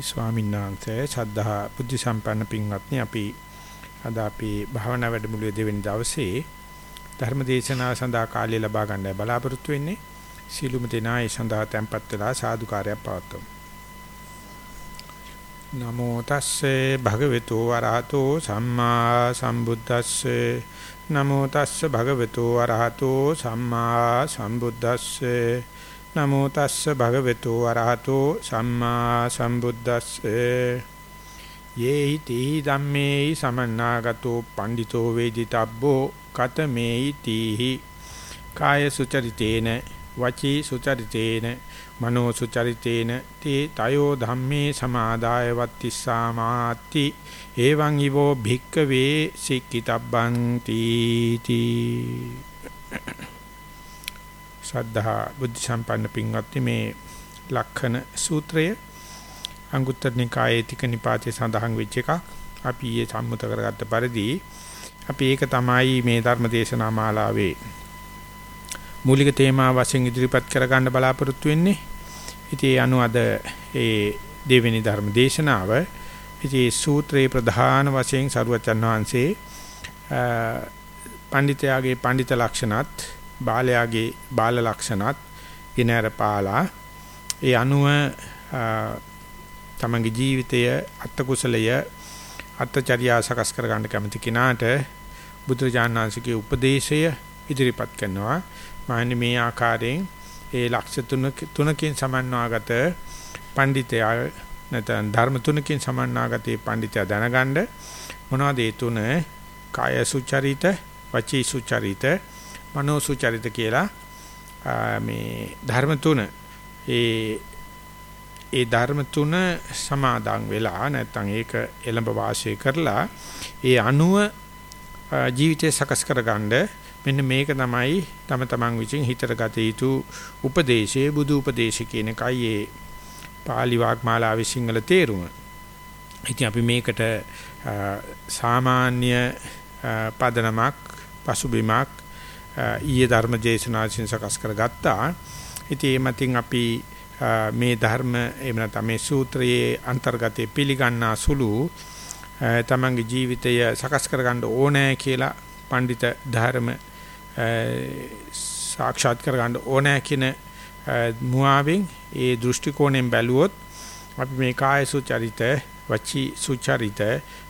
ස්වාමීන් වහන්සේ ශ්‍රද්ධා බුද්ධ සම්පන්න පින්වත්නි අපි අද අපි භාවනා වැඩමුළුවේ දෙවෙනි දවසේ ධර්ම දේශනාව සඳහා කාලය ලබා ගන්නයි බලාපොරොත්තු වෙන්නේ. සීලුම දෙනා ඒ සඳහා tempත් වෙලා සාදුකාරයක් පවත්වමු. නමෝ තස්සේ භගවතු වරහතෝ සම්මා සම්බුද්දස්සේ. නමෝ තස්සේ භගවතු වරහතෝ සම්මා සම්බුද්දස්සේ. නමෝ තස්ස භගවතු වරහතෝ සම්මා සම්බුද්දස්සේ. යේහි තී ධම්මේහි සමන්නාගතෝ පණ්ඩිතෝ වේදිතබ්බෝ කතමේහි තීහි. කාය සුචරිතේන වචී සුචරිතේන මනෝ සුචරිතේන තේ තයෝ ධම්මේ සමාදාය වත්තිස්සාමාති එවං ඊවෝ භික්කවේ සික්කිතබ්බං තීති. ශ්‍රද්ධා බුද්ධ සම්පන්න පින්වත්නි මේ ලක්ෂණ සූත්‍රය අංගුත්තර නිකායේ තික නිපාතේ සඳහන් වෙච්ච එකක්. අපි ඊයේ සම්මත කරගත්ත පරිදි අපි ඒක තමයි මේ ධර්ම දේශනා මාලාවේ මූලික තේමා වශයෙන් ඉදිරිපත් කරගන්න බලාපොරොත්තු වෙන්නේ. ඉතින් ඒ අනුව අද ඒ දෙවෙනි ධර්ම දේශනාව ඉතින් සූත්‍රයේ ප්‍රධාන වශයෙන් සරුවචන් වහන්සේ පඬිතයාගේ පඬිත ලක්ෂණත් බාලයාගේ බාල ලක්ෂණත් ඉනර පාලා ඒ අනුව තමන්ගේ ජීවිතය අත්ත කුසලය අත්චර්යා සකස් කර ගන්න කැමති කෙනාට බුදුරජාණන් වහන්සේගේ උපදේශය ඉදිරිපත් කරනවා. මාන්නේ මේ ආකාරයෙන් ඒ ලක්ෂ තුන තුනකින් සමන්වාගත පඬිතයා නැත්නම් ධර්ම තුනකින් සමන්වාගතේ පඬිතයා දැනගන්න මොනවද ඒ තුන? කාය සුචරිත වචී සුචරිත මනෝසුචරිත කියලා මේ ධර්ම තුන ඒ ඒ ධර්ම තුන සමාදන් වෙලා නැත්නම් ඒක එළඹ වාසය කරලා ඒ අනුව ජීවිතය සකස් කරගන්න මෙන්න මේක තමයි තම තමන් විසින් හිතට ගත යුතු උපදේශයේ බුදු උපදේශ කියන එකයි ඒ පාලි වාග්මාලාවේ සිංහල තේරුම. ඉතින් අපි මේකට සාමාන්‍ය පදනමක් පසුබිමක් ඊයේ ධර්ම දේශනාවෙන් සකස් කරගත්තා. ඉතින් මේ මතින් අපි මේ ධර්ම එහෙම නැත්නම් මේ සූත්‍රයේ අන්තර්ගතයේ පිළිගන්නා සුළු තමන්ගේ ජීවිතය සකස් කරගන්න ඕනෑ කියලා පඬිත ධර්ම සාක්ෂාත් කරගන්න ඕනෑ කියන මුවාවෙන් ඒ දෘෂ්ටි කෝණයෙන් බැලුවොත් අපි මේ කාය සුචරිත වචී සුචරිත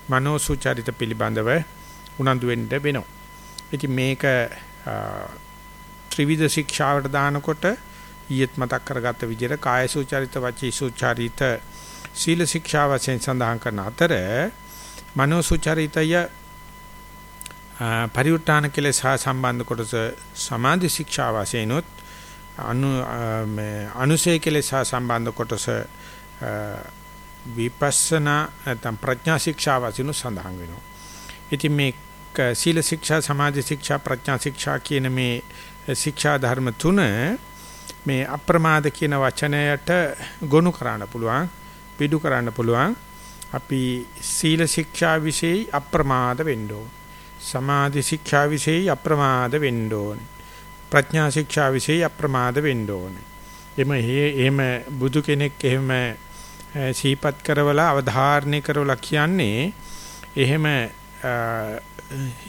මනෝ සුචරිත පිළිබඳව උනන්දු වෙන්න වෙනවා. ඉතින් මේක ත්‍රිවිධ ශික්ෂාවට දානකොට ඊයත් මතක් කරගත්ත විදිහට කාය සුචරිත වචී සුචරිත සීල ශික්ෂා වශයෙන් සඳහන් කරන අතර මනෝ සුචරිතය පරිඋත්තාන කෙලෙස් හා සම්බන්ධ කොටස සමාධි ශික්ෂා වශයෙන් උත් අනු අනුසය කෙලෙස් හා සම්බන්ධ කොටස විපස්සනා නැත්නම් ප්‍රඥා ශික්ෂා වශයෙන් සඳහන් වෙනවා. ඉතින් මේ සීල ශික්ෂා සමාධි ශික්ෂා ප්‍රඥා ශික්ෂා කියන මේ ශික්ෂා ධර්ම තුන මේ අප්‍රමාද කියන වචනයට ගොනු කරන්න පුළුවන් පිටු කරන්න පුළුවන්. අපි සීල ශික්ෂා વિશે අප්‍රමාද වෙන්න සමාධි ශික්ෂා વિશે අප්‍රමාද වෙන්න ප්‍රඥා ශික්ෂා વિશે අප්‍රමාද වෙන්න ඕනේ. එම එහෙම බුදු කෙනෙක් එහෙම සීපත් කරවලා අවධාරණය කරවලා කියන්නේ එහෙම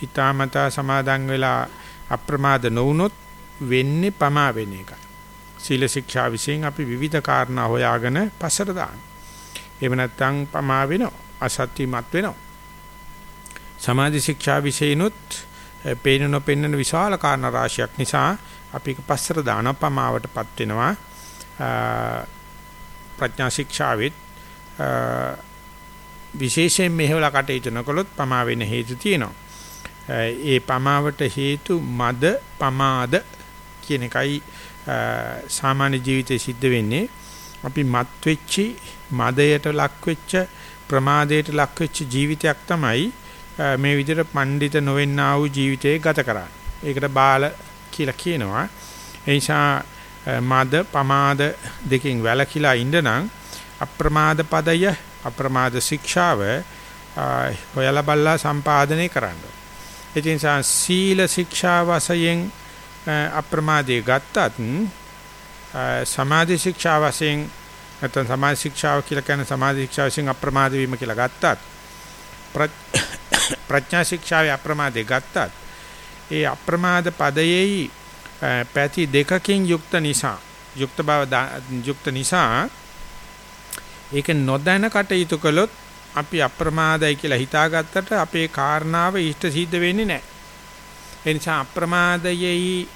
හිතාමතා සමාදන් වෙලා අප්‍රමාද නොවුනොත් වෙන්නේ පමා වෙන එකයි. සීල ශික්ෂා විශ්ෙන් අපි විවිධ කාරණා හොයාගෙන පස්සට දාන. එහෙම නැත්නම් පමා වෙනවා. අසත්‍යමත් වෙනවා. සමාධි ශික්ෂා විශ්ේනොත් පේන නොපෙන්නන විශාල කාරණා රාශියක් නිසා අපි පස්සට දාන පමාවටපත් වෙනවා. ප්‍රඥා ශික්ෂාවෙත් විශේෂයෙන් මෙහෙवला කටයුතු නොකළොත් පමා වෙන හේතු තියෙනවා. ඒ පමාවට හේතු මද පමාද කියන එකයි සාමාන්‍ය ජීවිතේ සිද්ධ වෙන්නේ. අපි මත් වෙච්චි මදයට ලක් වෙච්ච ප්‍රමාදයට ලක් වෙච්ච ජීවිතයක් තමයි මේ විදිහට පඬිත නොවෙන්නා වූ ජීවිතේ ගත කරන්නේ. ඒකට බාල කියලා කියනවා. ඒ නිසා මද පමාද දෙකෙන් වැළකීලා ඉඳනනම් අප්‍රමාද පදය අප්‍රමාද ශික්ෂාව හොයලා බලලා සම්පාදනය කරන්න. ඒ නිසා සීල ශික්ෂා වශයෙන් අප්‍රමාදයේ ගත්තත් සමාධි ශික්ෂා වශයෙන් නැත්නම් සමාජ ශික්ෂාව කියලා කියන සමාජ ශික්ෂාව විසින් අප්‍රමාද වීම කියලා ගත්තත් ප්‍රඥා ශික්ෂාවේ අප්‍රමාදේ ගත්තත් ඒ අප්‍රමාද පදයේයි පැති දෙකකින් යුක්ත නිසා යුක්ත බව යුක්ත නිසා ඒක නොදැන කටයුතු කළොත් අපි අප්‍රමාදයි කියලා හිතාගත්තට අපේ කාරණාව ඉෂ්ට සිද්ධ වෙන්නේ නැහැ. ඒ නිසා අප්‍රමාදයෙහි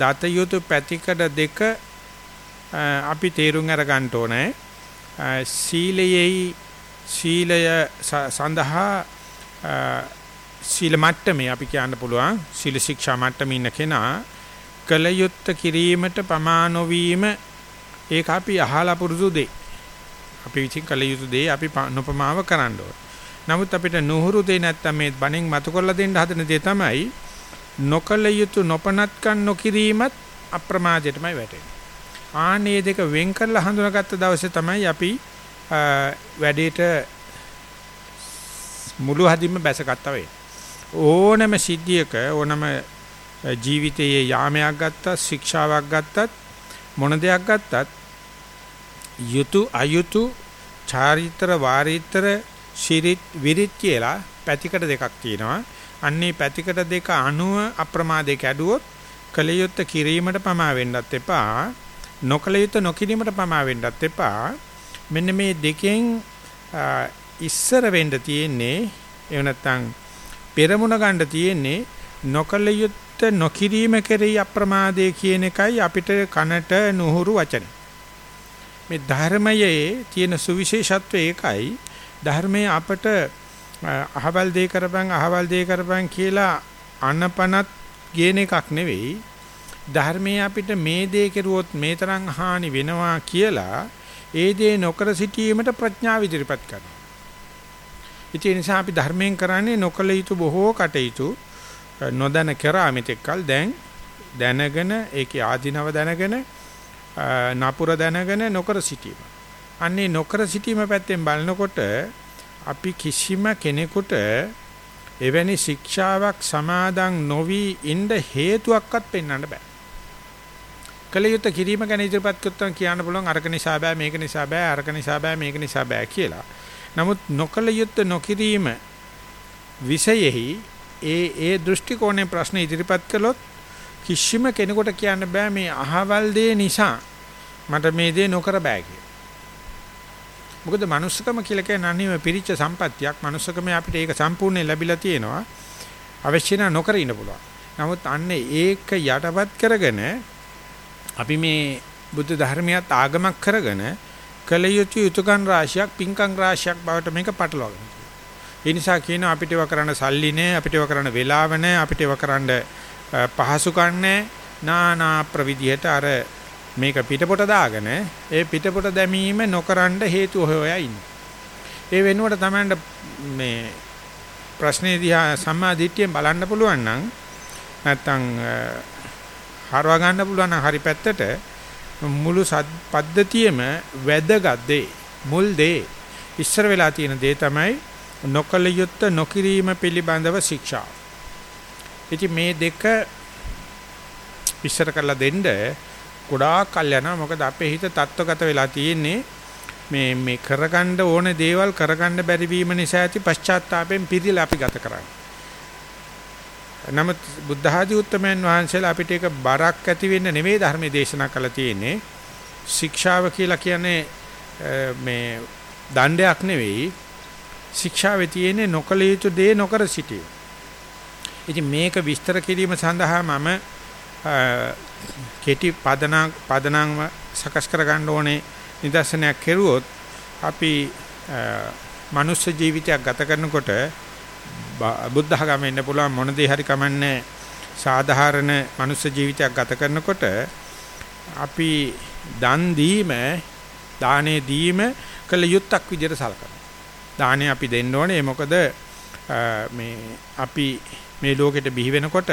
දත යුතු පැතිකඩ දෙක අපි තේරුම් අරගන්න ඕනේ. සීලයෙහි සීලය සඳහා සීල මට්ටමේ අපි කියන්න පුළුවන් සීල ශික්ෂා මට්ටමේ ඉන්න කෙනා කලයුත්ත කිරීමට පමා නොවීම ඒක අපි අහලා පුරුදු දෙයි. අපි විචින් කල යුතු දේ අපි නොපමාව කරන්න ඕන. නමුත් අපිට නුහුරු දෙයි නැත්තම් මේ බණෙන් මතු කරලා දෙන්න හදන දේ තමයි නොකල යුතු නොපනත්කම් නොකිරීමත් අප්‍රමාදයටමයි වැටෙන්නේ. ආනේ දෙක වෙන් කරලා හඳුනාගත්ත දවසේ තමයි අපි වැඩේට මුළු හදින්ම බැසගත්තා වෙන්නේ. ඕනම සිද්ධියක ඕනම ජීවිතයේ යාමයක් ගත්තත් ශික්ෂාවක් ගත්තත් මොන දෙයක් ගත්තත් යුතු අයුතු චාරිත්‍ර වාරිත්‍ර ශිරිත් විරිත් කියලා පැතිකඩ දෙකක් තියෙනවා. අන්නේ පැතිකඩ දෙක අනුව අප්‍රමාදේ කැඩුවොත් කලියුත් කිරීමට පමා වෙන්නත් එපා. නොකලියුත් නොකිරීමට පමා වෙන්නත් එපා. මෙන්න මේ දෙකෙන් ඉස්සර වෙන්න තියෙන්නේ එහෙම නැත්නම් පෙරමුණ ගන්න තියෙන්නේ නොකලියුත් නොකිරීම කෙරෙහි අප්‍රමාදයේ කියන එකයි අපිට කනට නුහුරු වචන. මේ ධර්මයේ තියෙන සුවිශේෂත්වය ඒකයි ධර්මයේ අපට අහවල් දේ කරපන් අහවල් දේ කරපන් කියලා අනපනත් ගේන එකක් නෙවෙයි ධර්මයේ අපිට මේ දේ කෙරුවොත් මේ තරම් හානි වෙනවා කියලා ඒ දේ නොකර සිටීමට ප්‍රඥාව ඉදිරිපත් කරනවා. ඒ නිසා අපි ධර්මයෙන් කරන්නේ නොකල යුතු බොහෝ කටයුතු නොදැන කරා මෙතෙක්කල් දැන් දැනගෙන ඒකේ ආධිනව දැනගෙන නපුර දැනගෙන නොකර සිටීම. අන්නේ නොකර සිටීම පැත්තෙන් බලනකොට අපි කිසිම කෙනෙකුට එවැනි ශික්ෂාවක් සමාදන් නොවි ඉන්න හේතුවක්වත් පෙන්වන්න බෑ. කලියුත් කිරීම ගැන ඉදිරිපත් කරනවා කියන්න පුළුවන් අරක නිසා බෑ මේක නිසා බෑ අරක නිසා බෑ මේක නිසා බෑ කියලා. නමුත් නොකලියුත් නොකිරීම විෂයෙහි ඒ ඒ දෘෂ්ටි කෝණේ ප්‍රශ්න ඉදිරිපත් කළොත් කිසිම කෙනෙකුට කියන්න බෑ මේ අහවල් දේ නිසා මට මේ දේ නොකර බෑ කියලා. මොකද manussකම කියලා කියන්නේ අනිව පිරිච්ච සම්පත්තියක්. manussකම අපිට ඒක සම්පූර්ණයෙන් ලැබිලා තියෙනවා. අවශ්‍ය නොකර ඉන්න පුළුවන්. නමුත් අන්න ඒක යටපත් කරගෙන අපි මේ බුද්ධ ධර්මියත් ආගමක් කරගෙන කල යුතු යුතුයකන් රාශියක් පින්කම් රාශියක් බවට මේක පටලවාගෙන ඒ නිසා කියනවා අපිට ඒව කරන්න සල්ලි නැහැ අපිට ඒව කරන්න වෙලාව නැහැ අපිට ඒව කරන්න පහසුකම් නැහැ නානා ප්‍රවිධියට අර මේක පිටපොට දාගෙන ඒ පිටපොට දැමීම නොකරන්න හේතු හොයා ඉන්නේ. ඒ වෙනුවට තමයි මේ ප්‍රශ්නේ දිහා සම්මා දිට්ඨියෙන් බලන්න පුළුවන් නම් නැත්තම් හරවා ගන්න පුළුවන් නම් හරි පැත්තට මුළු පද්ධතියම වැදගත් දේ මුල් දේ ඉස්සර වෙලා තියෙන දේ තමයි නොකල යුත්ත නොකිරීම පිළිබඳව ශික්ෂා. ඉතින් මේ දෙක විස්තර කරලා දෙන්න ගොඩාක් කල් යනවා මොකද අපේ හිත තත්ත්වගත වෙලා තියෙන්නේ මේ මේ කරගන්න ඕන දේවල් කරගන්න බැරි වීම නිසා ඇති පශ්චාත්තාපයෙන් පිළිලා අපි ගත කරන්නේ. නමුත් බුද්ධ ආදී උත්තමයන් වහන්සේලා අපිට ඒක බරක් ඇති වෙන්න නෙවෙයි ධර්මයේ දේශනා කළා තියෙන්නේ. ශික්ෂාව කියලා කියන්නේ මේ දණ්ඩයක් නෙවෙයි. ශික්ෂාවේ තියෙන්නේ නොකල යුතු දේ නොකර සිටීම. ඉතින් මේක විස්තර කිරීම සඳහා මම කෙටි පදනම් පදනම් සකස් කර ගන්න ඕනේ නිදර්ශනයක් කෙරුවොත් අපි මනුස්ස ජීවිතයක් ගත කරනකොට බුද්ධ ධර්මෙ ඉන්න පුළුවන් මොන දේ හරි කමන්නේ සාධාරණ මනුස්ස ජීවිතයක් ගත කරනකොට අපි දන් දීම දානේ දීම කළ යුත්තක් විදිහට සලකනවා. දානේ අපි දෙන්න ඕනේ මොකද මේ අපි මේ ලෝකෙට බිහි වෙනකොට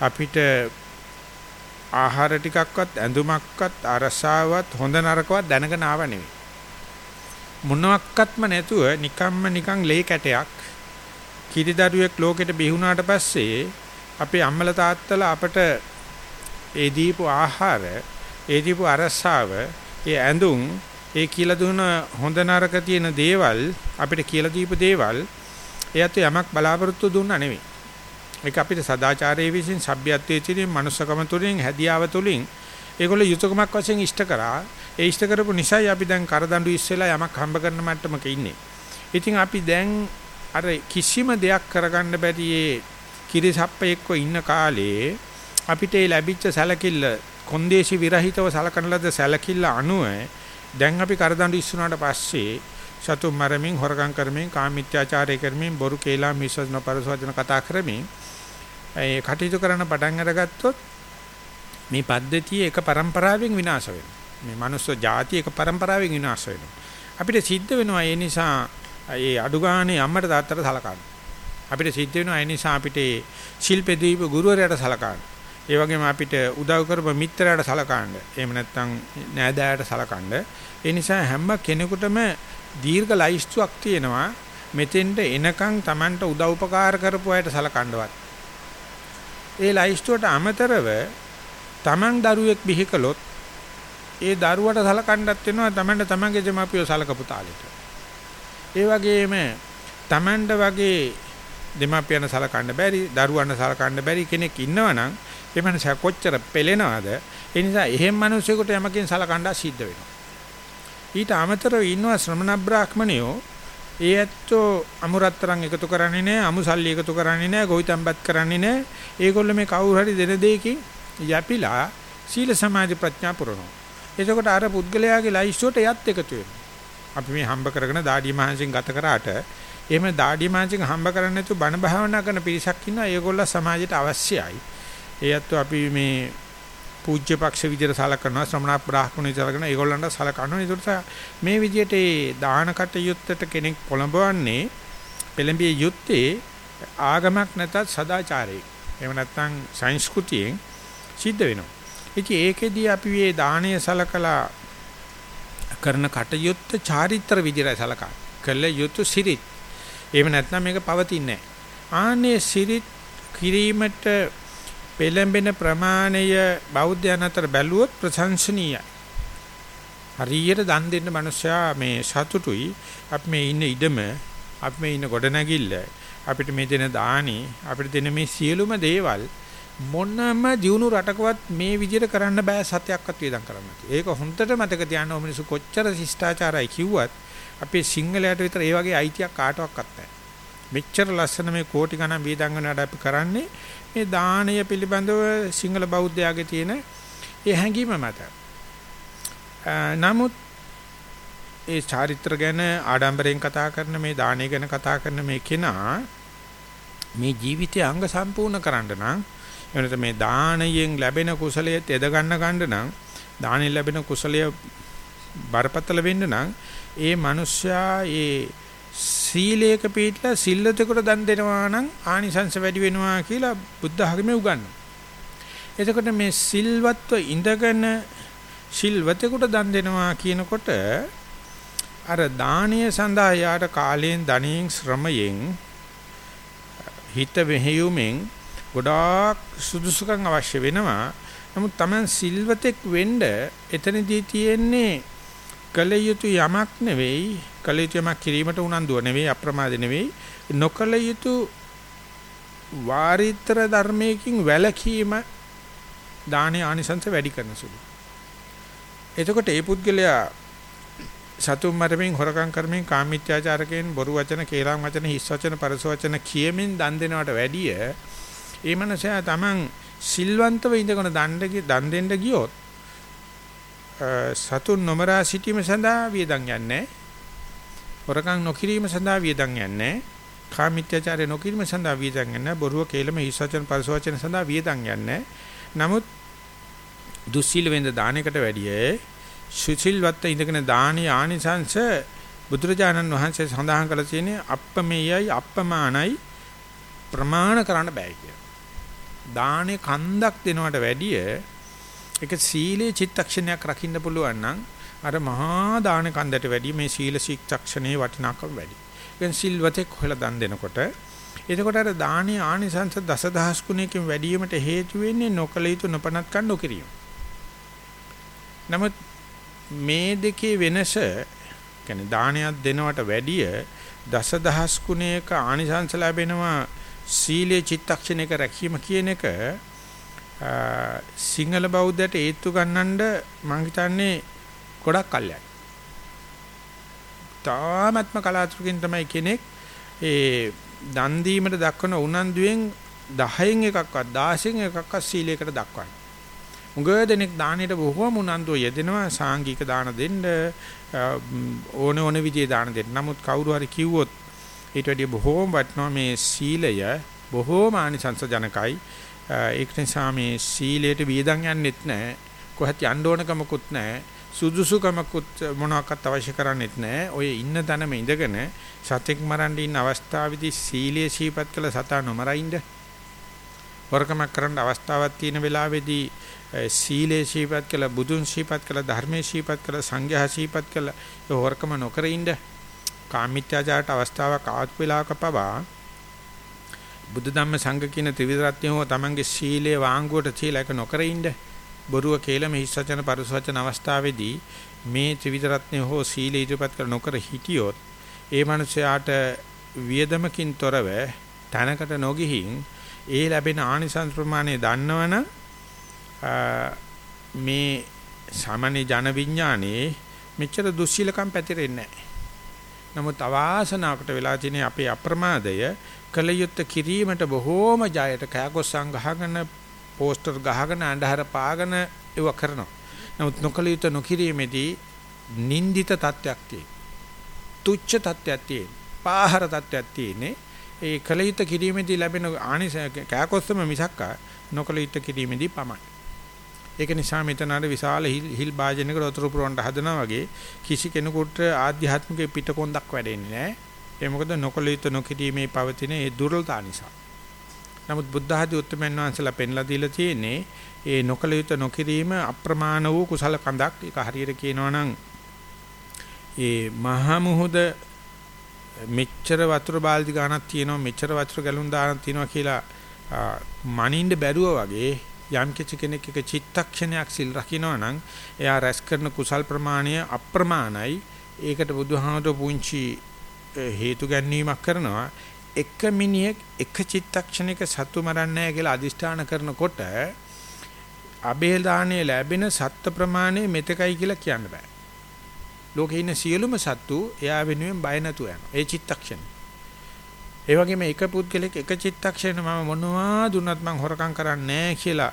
අපිට ආහාර ටිකක්වත් ඇඳුමක්වත් අරසාවත් හොඳ නරකවත් දැනගෙන ආව නෙවෙයි. මොනවත්ක්ත්ම නැතුව නිකම්ම නිකන් ලේ කැටයක් කිරිදරුවෙක් ලෝකෙට බිහුණාට පස්සේ අපේ අම්මලා තාත්තලා අපට ඒ දීපු ආහාර, ඒ දීපු අරසාව, ඒ ඇඳුම් ඒ කියලා දුන හොඳ නරක තියෙන දේවල් අපිට කියලා දීපු දේවල් එයත් යමක් බලාපොරොත්තු දුන්නා නෙවෙයි. ඒක අපිට සදාචාරයේ විසින් සભ્યත්වයේ තියෙන මනුස්සකම තුලින් හැදියාව තුලින් ඒගොල්ලෝ යුතුයකමක් වශයෙන් ඉෂ්ට කරා. ඒ ඉෂ්ට කරපු නිසායි අපි දැන් කරදඬු ඉස්සෙලා යමක් හම්බ කරන මට්ටමක ඉන්නේ. ඉතින් අපි දැන් අර කිසිම දෙයක් කරගන්න බැරි කිරිසප්පෙක්ව ඉන්න කාලේ අපිට ලැබිච්ච සැලකිල්ල කොන්දේසි විරහිතව සලකන ලද සැලකිල්ල අනුව දැන් අපි කරදඬු ඉස්සුනාට පස්සේ සතුම් මරමින් හොරකම් කරමින් කාමීත්‍යාචාරය කරමින් බොරු කේලා මිසන පරසවචන කතා කරමින් ඒ කටයුතු කරන පටන් අරගත්තොත් මේ පද්ධතිය එක પરම්පරාවෙන් විනාශ වෙනවා මේ මනුස්ස જાති එක પરම්පරාවෙන් විනාශ වෙනවා අපිට සිද්ධ වෙනවා ඒ නිසා ඒ අඩු ගානේ අම්මට තාත්තට සලකන්න අපිට සිද්ධ වෙනවා ඒ නිසා අපිට ශිල්පේ දීප ගුරුවරයාට සලකන්න ඒ වගේම අපිට උදව් කරපු මිත්‍රයාට සලකන්න. එහෙම නැත්නම් නෑදෑයට සලකන්න. ඒ නිසා හැම කෙනෙකුටම දීර්ඝ ලයිස්තුවක් තියෙනවා. මෙතෙන්ට එනකන් Tamanට උදව් උපකාර කරපු අයට සලකන්නවත්. ඒ ලයිස්තුවට අමතරව Taman දරුවෙක් බිහි කළොත් ඒ දරුවට සලකන්නත් වෙනවා Tamanට Tamanගේ දෙමාපියෝ සලකපු තාලෙට. ඒ වගේම Tamanට වගේ දෙමාපියන් සලකන්න බැරි, දරුවන්ට සලකන්න බැරි කෙනෙක් ඉන්නවනම් ඒ මනස කොච්චර පෙළෙනවද? ඒ නිසා එහෙම මිනිසෙකුට යමකින් සලකන්න සිද්ධ වෙනවා. ඊට අමතරව ඉන්නවා ශ්‍රමණ බ්‍රාහ්මණයෝ ඒ ඇත්තෝ අමුරත්තරන් එකතු කරන්නේ නැහැ, අමුසල්ලි එකතු කරන්නේ නැහැ, ගොවිතැන්පත් කරන්නේ නැහැ. ඒගොල්ලෝ මේ කවුරු හරි දෙන දෙයකින් යැපිලා සීල සමාධි ප්‍රඥා පුරනවා. එතකොට අර පුද්ගලයාගේ ලයිස්ට්ුවට යත් එකතු වෙනවා. අපි මේ හම්බ කරගෙන දාඩිය මහන්සියෙන් ගත කරාට එහෙම දාඩිය මහන්සියෙන් හම්බ කරන්නේ නැතුව බණ භාවනා කරන පිරිසක් ඉන්නවා. ඒගොල්ලෝ සමාජයට අවශ්‍යයි. ඒ ඇත්තෝ අපි මේ පූජ්‍ය පක්ෂ විදිහට සලකනවා ශ්‍රමණ බ්‍රාහ්මණය සලකන ඒගොල්ලන්ට සලකනවා. ඒකට මේ විදිහට ඒ දාන කටයුත්තට කෙනෙක් පොළඹවන්නේ පෙළඹිය යුත්තේ ආගමක් නැතත් සදාචාරයෙන්. එහෙම නැත්නම් සංස්කෘතියෙන් සිද්ධ වෙනවා. ඉතින් ඒකෙදී අපි මේ දානය සලකලා කරන කටයුත්ත චාරිත්‍ර විදිහට සලකා. කළ යුතු සිරිත්. එහෙම නැත්නම් මේක පවතින්නේ නැහැ. ආනේ සිරිත් කිරීමට පෙළඹෙන ප්‍රමාණය බෞද්ධයන් අතර බැලුවොත් ප්‍රශංසනීයයි. හරියට දන් දෙන්න මනුස්සයා මේ සතුටුයි අපි මේ ඉන්න ඉඩම අපි මේ ඉන්න ගොඩනැගිල්ල අපිට මේ දෙන දානි අපිට දෙන මේ සියලුම දේවල් මොනම දියුණු රටකවත් මේ විදිහට කරන්න බෑ සත්‍යයක්වත් වේදම් කරන්න. ඒක හොන්දට මතක තියාගන්න ඕන මිනිස්සු කොච්චර ශිෂ්ටාචාරයි කිව්වත් අපේ සිංහලයට විතර ඒ වගේ අයිතියක් කාටවත් නැහැ. මෙච්චර ලස්සන මේ කෝටි ගණන් වේදම් වෙනාට අපි කරන්නේ මේ දානය පිළිබඳව සිංහල බෞද්ධයාගේ තියෙන ඒ හැඟීම මත. නමුත් ඒ චාරිත්‍ර ගැන ආඩම්බරයෙන් කතා කරන මේ දානය ගැන කතා කරන මේ කෙනා මේ ජීවිතය අංග සම්පූර්ණ කරන්න නම් එවනත මේ දානයෙන් ලැබෙන කුසලයේ තෙද ගන්න ගන්න නම් දානෙන් ලැබෙන කුසලය බරපතල වෙන්න නම් ඒ මිනිස්සයා ඒ සීලයක පිළිట్లా සිල්ලතෙකුට දන් දෙනවා නම් ආනිසංස වැඩි වෙනවා කියලා බුද්ධ ධර්මයේ උගන්වනවා. එතකොට මේ සිල්වත්ව ඉඳගෙන සිල්වතෙකුට දන් දෙනවා කියනකොට අර දානීය සඳහා යාට කාලයෙන් ධනියෙන් ශ්‍රමයෙන් හිත වෙහියුමෙන් ගොඩාක් සුදුසුකම් අවශ්‍ය වෙනවා. නමුත් Taman සිල්වතෙක් වෙන්න එතනදී තියෙන්නේ කල යුතු යමක් නෙවෙයි කල යුතු යමක් කිරීමට උනන්දුව නෙවෙයි අප්‍රමාද නෙවෙයි නොකල යුතු වාරිත්‍ර ධර්මයකින් වැළකීම දානේ ආනිසංස වැඩි කරන සුළු. එතකොට ඒ පුද්ගලයා සතුම් මරමින් හොරකම් කරමින් කාමීත්‍යාචාරකෙන් බොරු වචන කේලම් වචන හිස් වචන පරස වචන කියමින් දන් දෙනවට වැඩිය ඒ මනසයා තමන් සිල්වන්තව ඉඳගෙන දන් දෙන්න ගියොත් සතුන් නොමරා සිටීම සඳහා වියදම් යන්නේ. හොරකම් නොකිරීම සඳහා වියදම් යන්නේ. කාමීත්‍යචාරය නොකිරීම සඳහා වියදම් යන්නේ. බොරුව කේලම හිසචන පරිසවචන සඳහා වියදම් යන්නේ. නමුත් දුස්සීල වෙන්ද දානයකට වැඩිය සුචිල්වත් ඉඳගෙන දානී ආනිසංශ බුදුරජාණන් වහන්සේ සඳහන් කළ තියෙන්නේ අප්පමෙයයි අප්පමානයි ප්‍රමාණ කරන්න බෑ කියලා. දානේ කන්දක් දෙනවට වැඩිය ඒක සීලේ චිත්තක්ෂණයක් රකින්න පුළුවන් නම් අර මහා දාන කන්දට වැඩි මේ සීල ශික්ෂණේ වටිනාකම වැඩි. දැන් සිල්වතෙක් හොයලා දන් දෙනකොට එතකොට අර දානීය ආනිසංස දසදහස් ගුණයකින් වැඩි වීමට හේතු වෙන්නේ නොකල යුතු නොපනත්කම් නොකිරීම. නමුත් මේ දෙකේ වෙනස කියන්නේ දානයක් දෙනවට වැඩිය දසදහස් ගුණයක ආනිසංස ලැබෙනවා සීලේ චිත්තක්ෂණයක රැකීම කියන එක සිංහල බෞද්ධයට ඒත්තු ගන්නඳ මම හිතන්නේ ගොඩක් කල්යයි. තාමත්ම කලාතුරකින් තමයි කෙනෙක් ඒ දන් දීමට දක්වන උනන්දුවෙන් 10න් එකක්වත් 16න් එකක්වත් සීලයකට දක්වන්නේ. උඟ දෙනෙක් දානෙට බොහෝම උනන්දුව යෙදෙනවා සාංගික දාන දෙන්න ඕන ඕන විදිහේ දාන දෙන්න. නමුත් කවුරු හරි කිව්වොත් ඊට වැඩිය බොහෝම වටිනවා මේ සීලය බොහෝම ආනිසංස ජනකයි. ඒක නිසා මේ සීලයට වියදම් යන්නෙත් නැහැ. කොහොත් යන්න ඕනකමකුත් නැහැ. සුදුසුකමකුත් මොනවාක්වත් අවශ්‍ය කරන්නේත් නැහැ. ඔය ඉන්න තැනම ඉඳගෙන සතෙක් මරන්න ඉන්න අවස්ථාවේදී සීලයේ සීපත් කළ සතා නොමරින්ද වරකමක් කරන්න අවස්ථාවක් තියෙන වෙලාවේදී සීලේ ශීපත් කළ බුදුන් ශීපත් කළ ධර්මයේ ශීපත් කළ සංඝයා ශීපත් කළ ඒ හොරකම නොකර ඉන්න කාමීත්‍යාචාරට අවස්ථාවක් ආත් වෙලාවක පවා බුද්ධ ධම්ම සංඝ කියන ත්‍රිවිධ රත්නය හෝ තමන්ගේ සීලේ වාංගුවට තියලා එක නොකර ඉන්න බොරුව කේලම හිස් වචන පරිස වචන අවස්ථාවේදී මේ ත්‍රිවිධ රත්නය හෝ සීලේ ඉදිරිපත් කර නොකර හිටියොත් ඒ මනුස්සයාට වියදමකින් තොරව තනකට නොගිහින් ඒ ලැබෙන ආනිසංස ප්‍රමාණය දන්නවනම් මේ සාමාන්‍ය ජන විඥානයේ මෙච්චර දුස්සීලකම් පැතිරෙන්නේ නැහැ. නමුත් අවාසනාවකට වෙලා තියෙන අපේ අප්‍රමාදය කලයුත්ත කිරීමට බොහෝම ජයට කෑකොස්සන් ගහගෙන පෝස්ටර් ගහගෙන අඳහර පාගෙන ඒව කරනවා. නමුත් නොකලියුත් නොකිරීමේදී නින්දිත තත්ත්වයක් තියෙනවා. තුච්ච තත්ත්වයක් තියෙනවා. පාහර තත්ත්වයක් තියෙන්නේ. ඒ කලියුත් කිරීමේදී ලැබෙන ආනිස කෑකොස්සම මිසක්ක නොකලියුත් කිරීමේදී පමණයි. ඒක නිසා මෙතන අර විශාල හිල් භාජනයකට වතුර පුරවන්න හදනවා වගේ කිසි කෙනෙකුට ආධ්‍යාත්මික පිටකොන්දක් වැඩෙන්නේ නැහැ. ඒ මොකද නොකලිත නොකිරීමේ පවතින ඒ දුර්වලතා නිසා. නමුත් බුද්ධ ආදී උත්තරමයන් වහන්සේලා පෙන්ලා දීලා තියෙන්නේ ඒ නොකලිත නොකිරීම අප්‍රමාණ වූ කුසල කඳක්. ඒක හරියට කියනවා නම් ඒ මහා මුහුද මෙච්චර වතුර බාල්දි ගානක් තියෙනවා මෙච්චර වතුර ගැලුම් දානක් තියෙනවා කියලා මනින්න බැරුව වගේ යම් කිසි කෙනෙක් එක චිත්තක්ෂණයක් සිල් රකින්නවා නම් එයා රැස් කරන කුසල් ප්‍රමාණය අප්‍රමාණයි. ඒකට බුදුහාමර පුංචි හේතු ගැන්වීමක් කරනවා. එක මිනිහෙක් එක චිත්තක්ෂණයක සතු මරන්නේ නැහැ කියලා අදිෂ්ඨාන කරනකොට අබේ දාණය ලැබෙන සත්ත්ව ප්‍රමාණය මෙතකයි කියලා කියන්න බෑ. ලෝකේ ඉන්න සියලුම සත්තු එයා වෙනුවෙන් බය නැතුව යනවා. ඒ චිත්තක්ෂණ. ඒ වගේම එක පුද්ගලෙක් එක චිත්තක්ෂණ මම මොනවා දුන්නත් මං හොරකම් කරන්නේ නැහැ කියලා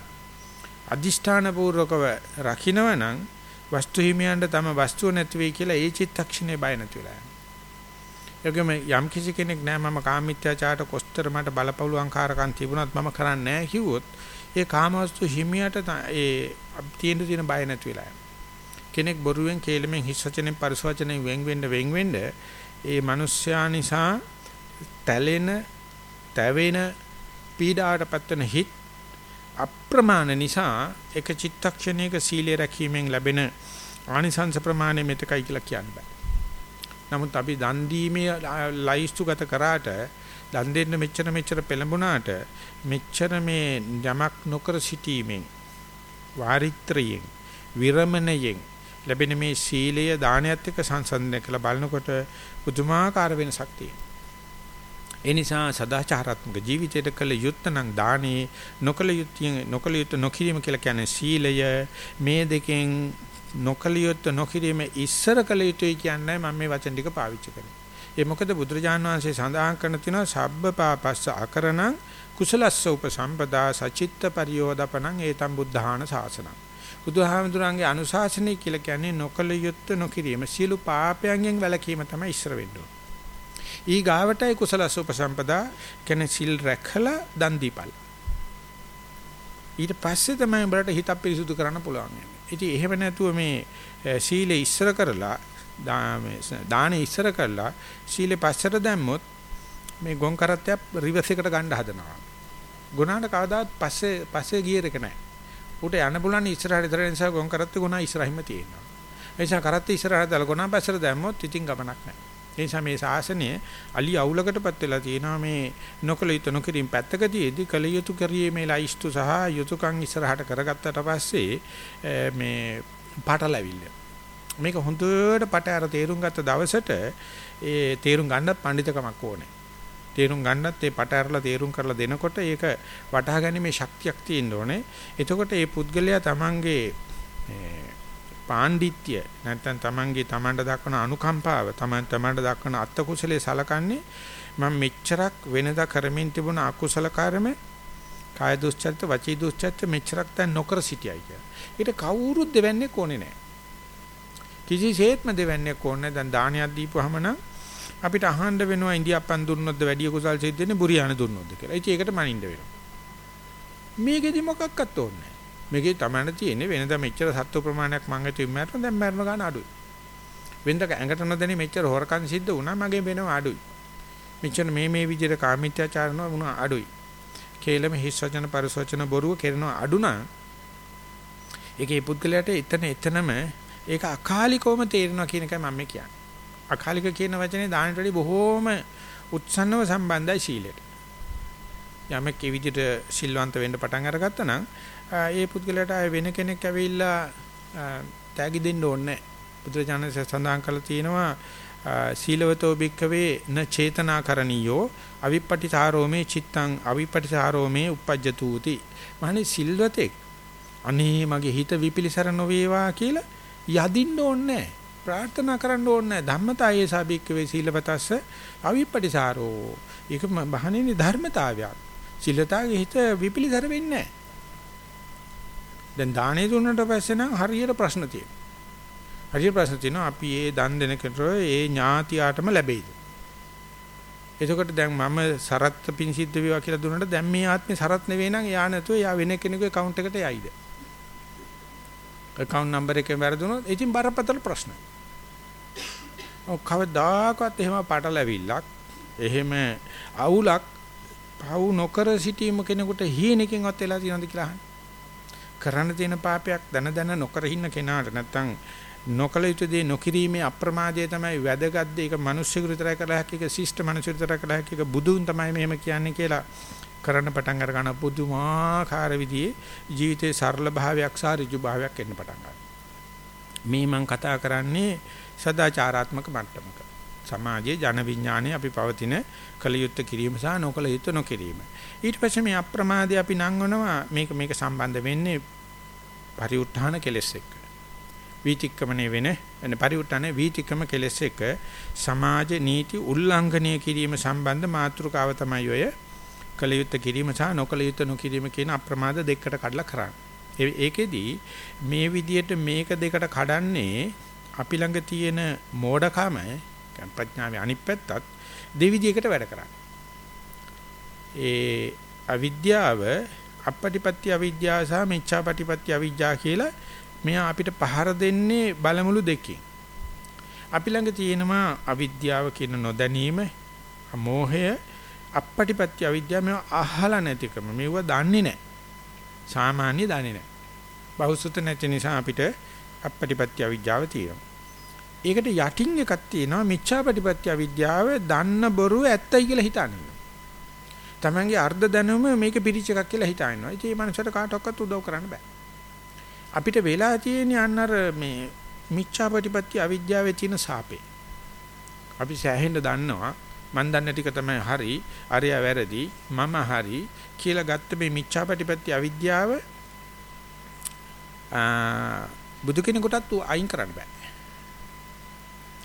අදිෂ්ඨාන පූර්වකව රකින්නවනම් වස්තු හිමියන්ට තම වස්තුව නැති වෙයි කියලා ඒ චිත්තක්ෂණේ බය නැති වෙලා යනවා. යම් කිසි කෙනෙක් නෑ මම කාමීත්‍යාචාරට කොස්තර මට බලපවුලුවන්කාරකම් තිබුණත් මම කරන්නේ නෑ කිව්වොත් ඒ කාමවස්තු හිමියට ඒ තියෙන තියෙන බය නැති වෙලා යනවා. කෙනෙක් බොරුවෙන් කේලමෙන් හිස් වචනෙන් පරිස වචනෙන් වෙන් වෙන්න වෙන් වෙන්න ඒ මිනිස්යා නිසා තැලෙන තැවෙන පීඩාවට පත්වන හිත් අප්‍රමාණ නිසා එක චිත්තක්ෂණයක සීලය රැකීමෙන් ලැබෙන ආනිසංස ප්‍රමාණය මෙතකයි කියලා කියන්න බෑ. නමුත් අපි දන් දීමේ ලයිස්තු ගත කරාට දන් දෙන්න මෙච්චර මෙච්චර පෙළඹුණාට මෙච්චර මේ යමක් නොකර සිටීමෙන් වාරිත්‍රයෙන් විරමණයෙන් ලැබෙන මේ සීලය දානයත් එක්ක සංසන්දනය කළ බලනකොට පුදුමාකාර වෙනසක් තියෙනවා. ඒ නිසා සදාචාරාත්මක ජීවිතයට කළ යුත්ත නම් දානේ නොකළ යුත්තේ නොකළ යුත්ත නොකිරීම කියලා කියන්නේ සීලය මේ දෙකෙන් නොකළ යුත්ත නොකිරීම ඉස්සර කළ යුතුයි කියන්නේ මම මේ වචන ටික පාවිච්චි කරන්නේ. ඒ මොකද බුදුරජාන් වහන්සේ සඳහන් කරන තියෙනවා සබ්බ පාපස්ස අකරණං කුසලස්ස උපසම්පදා සචිත්ත පරියෝදපණං ඒතම් බුද්ධාන ශාසනං. බුදුහාමුදුරන්ගේ අනුශාසනය කියලා කියන්නේ නොකළ යුත්ත නොකිරීම සියලු පාපයන්ගෙන් වැළකීම තමයි ඉස්සර වෙන්න ඕනේ. ඊ ගාවටයි කුසලස උපසම්පදා කියන්නේ සිල් රැකලා දන් දීපල්. ඊට පස්සේ තමයි උඹලට හිත පිරිසුදු කරන්න පුළුවන්. ඉතින් එහෙම නැතුව මේ සීලේ ඉස්සර කරලා දානේ ඉස්සර කරලා සීලේ පස්සට දැම්මොත් මේ ගොන් කරත්තයක් රිවර්ස් එකට ගන්න හදනවා. ගුණාට කවදාත් පස්සේ පස්සේ ගියර එක නැහැ. උට යන්න පුළුවන් ඉස්සරහට ඉතර නිසා ගොන් කරත්තේ ගුණා ඉස්සරහින්ම තියෙනවා. ඒ නිසා කරත්තේ ඉස්සරහට දාලා ගුණා පස්සට දැම්මොත් ඉතින් ගමනක් නැහැ. ඒ නිසා මේ ශාසනය අලි අවුලකටපත් වෙලා තියෙනවා මේ නොකල යුතු නොකිරීම පැත්තකදීදී කල යුතු කරීමේ ලයිස්තු සහ යුතුයකම් ඉස්සරහට කරගත්තට පස්සේ මේ පාටලැවිල්ල. මේක හොඳට පට අර තේරුම් ගත්ත දවසට ඒ තේරුම් ගන්නත් පඬිතකමක් ඕනේ. තේරුම් ගන්නත් ඒ පට අරලා තේරුම් කරලා දෙනකොට ඒක වටහා ගැනීමේ ශක්තියක් තියෙන්න ඕනේ. එතකොට මේ පුද්ගලයා තමන්ගේ පාණ්ඩිත්‍ය නැත්නම් තමන්ගේ තමන්ට දක්වන අනුකම්පාව තමන් තමන්ට දක්වන අත්ත කුසලයේ සලකන්නේ මම මෙච්චරක් වෙනදා කරමින් තිබුණ අකුසල කර්ම කාය දුස්චරිත වචී දුස්චරිත මෙච්චරක් දැන් නොකර සිටියයි කියලා. ඊට කවුරුත් දෙවන්නේ කොනේ නැහැ. කිසිසේත්ම දෙවන්නේ කොනේ දැන් දානයක් දීපුවාම නම් අපිට අහන්න වෙනවා ඉන්දියාප්පන් දුන්නොත්ද වැඩි කුසල් සිද්ධ වෙන්නේ බුරියාන දුන්නොත්ද කියලා. ඉතින් ඒකට මනින්න වෙනවා. මේකෙදි මොකක්වත් ඕනේ නැහැ. මේකේ තමයි තියෙන්නේ වෙනදා මෙච්චර සත්ව ප්‍රමාණයක් මං හිතුවේ මරන දැන් මරන ගන්න අඩුයි. වෙනදා ඇඟට නොදැනි මෙච්චර හොරකම් සිද්ධ වුණා මගේ වෙනවා අඩුයි. මෙච්චර මේ මේ විදිහට කාමීත්‍යාචාරන වුණා අඩුයි. කේලම හිස් වචන පරිසවචන බොරුව කරනවා අඩු නම් ඒකේ පුද්ගලයාට එතන එතනම ඒක අකාලිකවම තේරෙනවා කියන එකයි මම කියන්නේ. අකාලික කියන වචනේ දානට වඩා බොහෝම උත්සන්නව සම්බන්ධයි සීලයට. යමෙක් ඒ විදිහට සිල්වන්ත වෙන්න පටන් අරගත්තා නම් ඒ පුද්ගලයාට ආය වෙන කෙනෙක් ඇවිල්ලා තෑගි දෙන්න ඕනේ නැහැ. බුදුරජාණන් සඳහන් කළා තියෙනවා සීලවතෝ භික්කවේ න චේතනාකරණීයෝ අවිපටිසාරෝමේ චිත්තං අවිපටිසාරෝමේ uppajjatuuti. මහණේ සිල්වතෙක් අනේ මගේ හිත විපිලිසර නොවේවා කියලා යදින්න ඕනේ නැහැ. ප්‍රාර්ථනා කරන්න ඕනේ නැහැ. ධම්මතායේ සාභික්කවේ සීලවතස්ස අවිපටිසාරෝ. ඒක බහණේනි ධර්මතාවයක්. සිල්ලතාගේ හිත විපිලිසර වෙන්නේ නැහැ. දැන් දානේ දුන්නට පස්සේ නම් හරියට ප්‍රශ්න තියෙනවා. හරියට ප්‍රශ්න තියෙනවා අපි ඒ දන් දෙන කෙනට ඒ ඥාතියාටම ලැබෙයිද? එතකොට දැන් මම සරත් පින් සිද්ධ වේවා කියලා දුන්නට දැන් මේ ආත්මේ සරත් නෙවෙයි නම් එයා නැතුව එයා වෙන කෙනෙකුගේ account එකට යයිද? account number එකෙන් වැරදුනොත් ඉතින් බරපතල ප්‍රශ්න. ඔව් කවදාකවත් එහෙම පටලැවිල්ලක් එහෙම අවුලක් පවු නොකර සිටීම කෙනෙකුට හීනකින්වත් වෙලා තියෙනවද කියලා අහන්න. කරන්න තියෙන පාපයක් දන දන නොකර ඉන්න කෙනාට නැත්තම් නොකල යුතු දේ නොකිරීමේ අප්‍රමාදය තමයි වැදගත් දේ. ඒක මිනිස්සුන්ට විතරයි කළ හැකි. ඒක ශිෂ්ට මිනිස්සුන්ට විතරයි කළ හැකි. ඒක බුදුන් තමයි මෙහෙම කියන්නේ කියලා කරන්න පටන් අර ගන්න පුදුමාකාර විදිහේ ජීවිතේ සරල භාවයක් සහ ඍජු භාවයක් එන්න පටන් ගන්නවා. මේ මම කතා කරන්නේ සදාචාරාත්මක මට්ටමක. සමාජයේ ජන විඥානයේ අපි පවතින කලයුත්ත කිරීම සහ නොකල යුතු නොකිරීම. ඊට පස්සේ මේ අප්‍රමාදය අපි නංවනවා මේක මේක සම්බන්ධ වෙන්නේ පරිඋත්ථාන කෙලෙස් එක්ක. වීතික්‍රමණය වෙන එන පරිඋත්ථාන වීතික්‍රම කෙලෙස් එක්ක සමාජ නීති උල්ලංඝනය කිරීම සම්බන්ධ මාතෘකාව තමයි ඔය කලයුත්ත කිරීම සහ නොකලයුත්ත නොකිරීම කියන අප්‍රමාද දෙකකට කඩලා කරන්නේ. ඒකෙදි මේ විදියට මේක දෙකට කඩන්නේ අපි ළඟ තියෙන මෝඩකම ප්‍රඥාවේ අනිත් පැත්තත් දෙවිදියකට වැඩ කරන්නේ. ඒ අවිද්‍යාව අපපටිපත්‍ය අවිද්‍යාව සහ මිච්ඡාපටිපත්‍ය අවිද්‍යාව කියලා මෙයා අපිට පහර දෙන්නේ බලමුළු දෙකකින්. අපි ළඟ තියෙනවා අවිද්‍යාව කියන නොදැනීම, මෝහය, අපපටිපත්‍ය අවිද්‍යාව මේවා අහලා නැතිකම. මේව දන්නේ නැහැ. සාමාන්‍ය දන්නේ නැහැ. බහුසුත නැති නිසා අපිට අපපටිපත්‍ය අවිද්‍යාව තියෙනවා. ඒකට යටින් එකක් තියෙනවා මිච්ඡාපටිපත්‍ය අවිද්‍යාව දන්න බොරුව ඇත්තයි කියලා හිතන්නේ. තමන්ගේ අර්ධ දැනුම මේක පිරිච එකක් කියලා හිතනවා. ඉතින් මේ මනසට කාටවත් උදව් කරන්න බෑ. අපිට වෙලා තියෙන්නේ අන්න අර මේ මිච්ඡාපටිපත්‍ය අවිද්‍යාවේ තියෙන සාපේ. අපි සෑහෙන්න දන්නවා මන් දන්න ටික තමයි හරි, අරයා වැරදි, මම හරි කියලා ගත්ත මේ මිච්ඡාපටිපත්‍ය අවිද්‍යාව බුදු කෙනෙකුටත් අයින් කරන්න බෑ.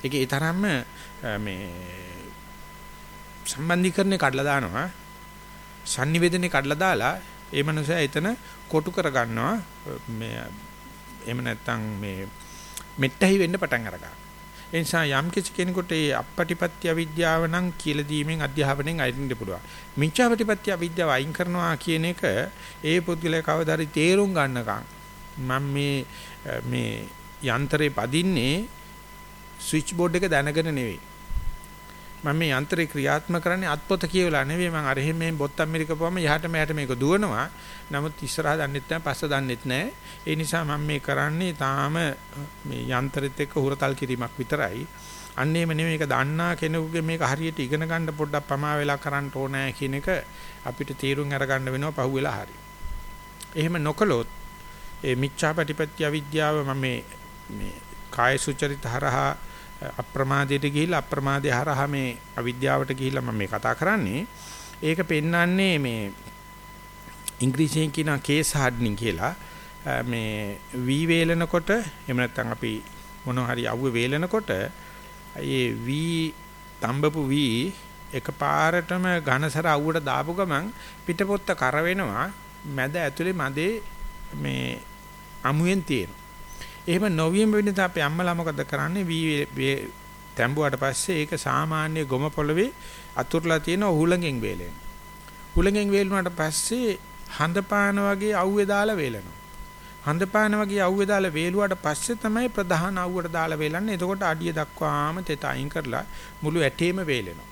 ඒකේ තරම්ම මේ සම්බන්ධීකරණය කඩලා දානවා. sannivedane කඩලා දාලා ඒ මනුස්සයා එතන කොටු කර ගන්නවා මේ එහෙම නැත්නම් මේ මෙට්ටහි වෙන්න පටන් අරගන්නවා. ඒ නිසා යම් කිසි කෙනෙකුට ඒ අපපටිපත්‍ය අවිද්‍යාව නම් කියලා දීමෙන් අධ්‍යාපනයෙන් අයින් පුළුවන්. මිච්ඡාපටිපත්‍ය අවිද්‍යාව අයින් කරනවා කියන එක ඒ පුද්ගලයා කවදාරි තේරුම් ගන්නකම් මම මේ මේ යන්ත්‍රේ පදින්නේ ස්විච් බෝඩ් එක දැනගෙන නෙවෙයි. මම මේ යන්ත්‍රේ ක්‍රියාත්මක කරන්නේ අත්පොත කියවලා නෙවෙයි. මම අර එහෙම මේ බොත්තම් මිරිකපුවම යහට මෙහාට මේක දුවනවා. නමුත් ඉස්සරහා දන්නෙත් නැහැ පස්ස දන්නෙත් නැහැ. ඒ නිසා මම මේ කරන්නේ තාම මේ යන්ත්‍රෙත් එක්ක හුරතල් කිරීමක් විතරයි. අන්නේම නෙවෙයි. මේක දන්නා කෙනෙකුගේ මේක හරියට ඉගෙන ගන්න පොඩ්ඩක් පමා වෙලා කරන්න ඕනෑ කියන එක අපිට තීරුම් අරගන්න වෙනවා පහුවෙලා හරි. එහෙම නොකළොත් ඒ මිච්ඡාපටිපත්‍ය අවිද්‍යාව මම මේ මේ කාය සුචරිත හරහා අප්‍රමාදයට ගිහිල්ලා අප්‍රමාදේ හරහා මේ අවිද්‍යාවට ගිහිල්ලා මම මේ කතා කරන්නේ. ඒක පෙන්වන්නේ මේ ඉංග්‍රීසියෙන් කියන කේස් හાર્ඩනින් කියලා මේ වී වේලනකොට එහෙම නැත්නම් අපි මොන හරි අවුවේ වේලනකොට ඒ වී තඹපු වී එකපාරටම ඝනසර අවුවට දාපු ගමන් පිටපොත්ත කර වෙනවා මැද ඇතුලේ මදේ මේ අමුයෙන් තියෙන. එහෙම නොවියම වෙන තා අපි අම්මලා මොකද කරන්නේ වී තැඹුවාට පස්සේ ඒක සාමාන්‍ය ගොම පොළවේ අතුරුලා තියෙන උහුලඟෙන් වේලෙන. උහුලඟෙන් වේලුණාට පස්සේ හඳපාන වගේ අවුවේ දාලා වේලනවා. හඳපාන වගේ අවුවේ දාලා වේලුවාට පස්සේ තමයි ප්‍රධාන අවුවට දාලා වේලන්නේ. එතකොට අඩිය දක්වාම තෙත අයින් කරලා මුළු ඇටේම වේලෙනවා.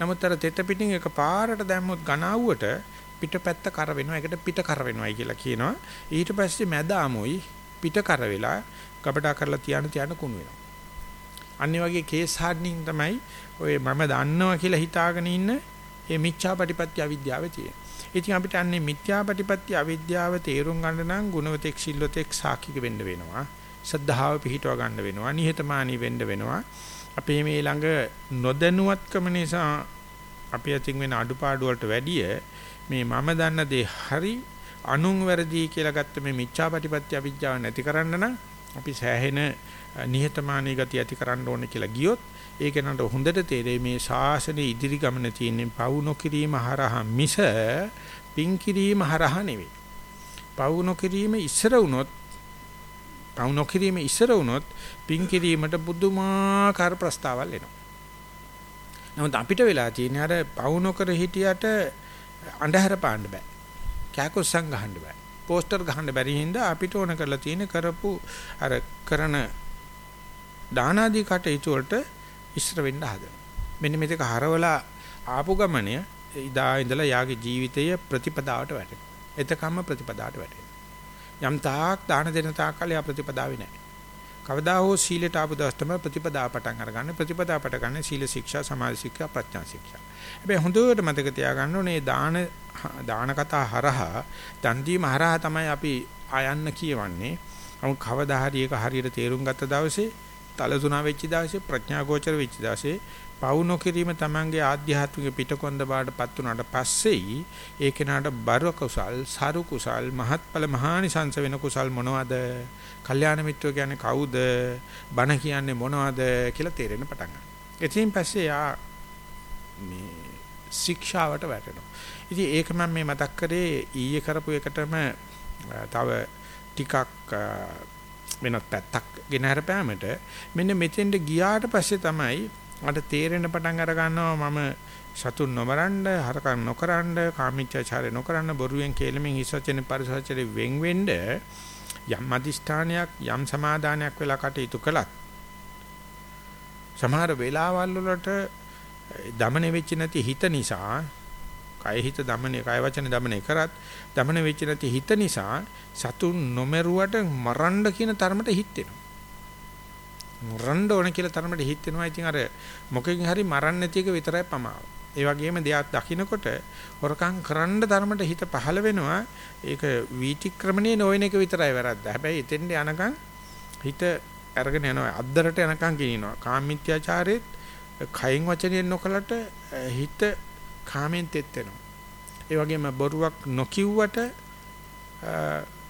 නමුත් අර තෙත පිටින් එක පාරට දැම්මොත් ඝන අවුවට පිටපැත්ත කර වෙනවා. ඒකට පිට කර වෙනවායි කියලා කියනවා. ඊට පස්සේ මැද අමුයි පිට කර වෙලා කපටා කරලා තියන තියන කුණු වෙනවා. අනිත් වගේ කේස් හાર્ඩනින් තමයි ඔය මම දන්නවා කියලා හිතාගෙන ඉන්න මේ මිච්ඡාපටිපත්‍ය අවිද්‍යාවේ තියෙන්නේ. ඉතින් අපිට අන්නේ මිත්‍යාපටිපත්‍ය අවිද්‍යාව තේරුම් ගන්න නම් ගුණවතෙක් සිල්වතෙක් සාක්ෂික වෙන්න වෙනවා. සද්ධාව පිහිටව ගන්න වෙනවා. නිහතමානී වෙන්න වෙනවා. අපේ මේ ළඟ නොදැනුවත්කම නිසා අපි අතින් වෙන අඩුපාඩු වලට වැඩිය මේ මම දන්න දේ හරි අනුන් වැරදි කියලා ගත්ත මේ මිච්ඡාපටිපත්‍ය අවිද්‍යාව නැති කරන්න නම් අපි සෑහෙන නිහතමානී ගතිය ඇති කරන්න ඕනේ කියලා ගියොත් ඒක නට හොඳට තේරෙයි මේ ශාසනයේ ඉදිරි ගමන තියෙන්නේ පවු නොකිරීම හරහා මිස පින් කිරීම හරහා නෙවෙයි. පවු නොකිරීම ඉස්සර වුණොත් පවු නොකිරීම ඉස්සර වුණොත් පින් කිරීමට බුදුමාකාර ප්‍රස්තාවල් එනවා. නමුත් අපිට වෙලා තියෙන්නේ අර පවු නොකර හිටියට අඳුර පාන්න බෑ. කෑකොස්සන් ගහන්න බෑ. පෝස්ටර් ගහන්න බැරි හින්දා අපිට ඕන කරලා තියෙන කරපු අර කරන දානාදී කටයුතු වලට ඉස්සර වෙන්න හදනවා. මෙන්න මේක හරවලා ආපු ගමනේ ඉදා ඉඳලා යාගේ ජීවිතය ප්‍රතිපදාවට වැටෙනවා. එතකම්ම ප්‍රතිපදාවට වැටෙනවා. යම් තාක් දාන දෙන තාක් කල් යා ප්‍රතිපදාවේ නැහැ. කවදා හෝ සීලයට ආපු දවස් තමයි ප්‍රතිපදාව පටන් අරගන්නේ. ප්‍රතිපදාව පටන් ගන්න සීල ශික්ෂා, සමාධි ශික්ෂා, ප්‍රඥා ශික්ෂා. හැබැයි හොඳට මතක තියාගන්න ඕනේ දාන දාන කතා හරහා, දන් දීම හරහා තමයි අපි ආයන්න කියවන්නේ. නමුත් කවදා හරි ඒක හරියට තේරුම් ගත්ත දවසේ තලසුණා වෙච්ච දවසේ ප්‍රඥා ගෝචර වෙච්ච දවසේ පවු නොකිරීම තමංගේ ආධ්‍යාත්මික පිටකොන්ද බාටපත් උනාට පස්සෙයි ඒ කෙනාට බර කුසල් සරු කුසල් මහත්ඵල මහානිසංස වෙන කුසල් මොනවද? කල්යාණ මිත්‍රෝ කියන්නේ කවුද? බණ කියන්නේ මොනවද කියලා තේරෙන්න පටන් ගන්නවා. එතින් පස්සේ යා මේ ශික්ෂාවට වැටෙනවා. ඉතින් ඒක මම මේ මතක් කරේ ඊයේ කරපු එකටම තව ටිකක් වෙනත් පැත්තක් ගෙන හරපෑමට මෙන්න මෙතෙන්ට ගියාට පස්සේ තමයි මට තේරෙන පටන් අර ගන්නවා මම සතුන් නොමරන්න හරකම් නොකරන්න කාමීච්ඡාචාරය නොකරන්න බොරුවෙන් කේලමින් හිසචන පරිසචරේ වෙන් වෙන්න යම් අදිෂ්ඨානයක් යම් සමාදානයක් වෙලා කටයුතු කළත් සමහර වෙලාවල් වලට දමන වෙච්ච නැති හිත නිසා කය හිත දමනේ කය වචන දමනේ කරත් දමන වෙච්ච නැති හිත නිසා සතුන් නොමරුවට මරන්න කියන තරමට හිත වෙනවා. මරන්න ඕන කියලා තරමට හිත වෙනවා. ඉතින් අර මොකකින් හරි මරන්න නැති එක විතරයි පමාව. ඒ වගේම දෙයක් දකින්නකොට හොරකම් කරන්න තරමට හිත පහළ වෙනවා. ඒක වීතික්‍රමණයේ නොවන එක විතරයි වැරද්ද. හැබැයි එතෙන්ට යනකම් හිත අරගෙන යනවා. අද්දරට යනකම් ගෙනිනවා. කාමීත්‍යාචාරෙත් කයින් වචනෙන් නොකලට හිත කාමෙන් තෙත් වෙනවා. ඒ වගේම බොරුවක් නොකියුවට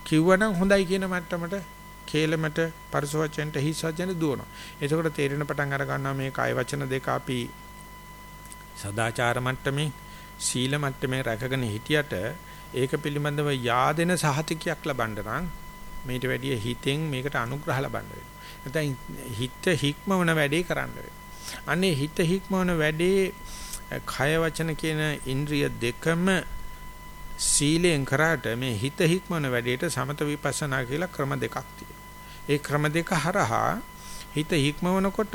කිව්වනම් හොඳයි කියන මට්ටමට කේලමට පරිසවචෙන්ට හිස්සජන දුවනවා. එතකොට තේරෙන පටන් අර ගන්නවා මේ කාය වචන දෙක අපි සදාචාර මට්ටමේ සීල මට්ටමේ රැකගෙන හිටියට ඒක පිළිබඳව yaadෙන සහතිකයක් ලබන්න නම් මේට වැඩිය හිතෙන් මේකට අනුග්‍රහ ලබන්න වෙනවා. නැත්නම් හිත හික්මවන වැඩේ කරන්න වෙනවා. අනේ හිත හික්මවන වැඩේ කය වචන කියන ඉන්ද්‍රිය දෙකම සීලෙන් කරාට මේ හිත හික්මන වැඩේට සමත විපස්සනා කියලා ක්‍රම දෙකක් ඒ ක්‍රම දෙක හරහා හිත හික්මවනකොට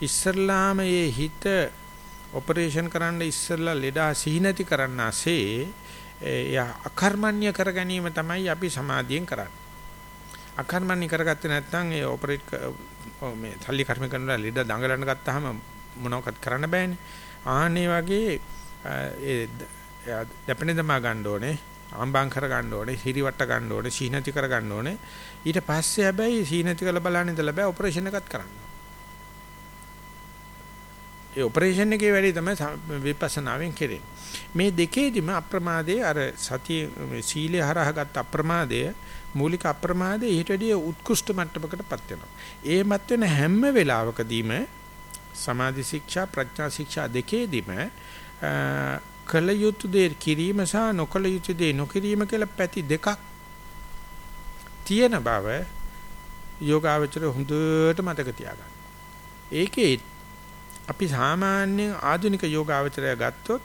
ඉස්සල්ලාම මේ හිත ඔපරේෂන් කරන්න ඉස්සල්ලා ලෙඩා සිහි නැති කරන්නාසේ එයා අකර්මණ්‍ය කර ගැනීම තමයි අපි සමාධියෙන් කරන්නේ. අකර්මණ්‍ය කරගත්තේ නැත්නම් ඒ ඔපරේට් මේ තල්ලි කර්ම කරනවා ලෙඩ දඟලන්න ගත්තාම මොනවක්වත් කරන්න බෑනේ. ආන්නේ වගේ ඒ දැපෙන දමා ගන්න ඕනේ ආම්බම් කර ගන්න ඕනේ, හිරිවට ගන්න ඕනේ, සීනති කර ගන්න ඕනේ. ඊට පස්සේ හැබැයි සීනති කරලා බලන්න ඉඳලා බෑ ඔපරේෂන් එකක් කරන්න. ඒ ඔපරේෂන් එකේ වැඩි තමයි විපස්සනාවෙන් කෙරෙන්නේ. මේ දෙකේදිම අප්‍රමාදයේ අර සතිය සීලය හරහා ගත්ත අප්‍රමාදය මූලික අප්‍රමාදයේ ඊට වැඩිය උත්කෘෂ්ඨ මට්ටමකටපත් වෙනවා. ඒ මත් වෙන හැම වෙලාවකදීම සමාධි ශික්ෂා ප්‍රඥා ශික්ෂා දෙකේදීම කල යුතු දේ කිරීම සහ නොකල යුතු දේ නොකිරීම කියලා පැති දෙකක් තියෙන බව යෝගාවචර හොඳට මතක තියාගන්න. ඒකේ අපි සාමාන්‍ය ආධුනික යෝගාවචරය ගත්තොත්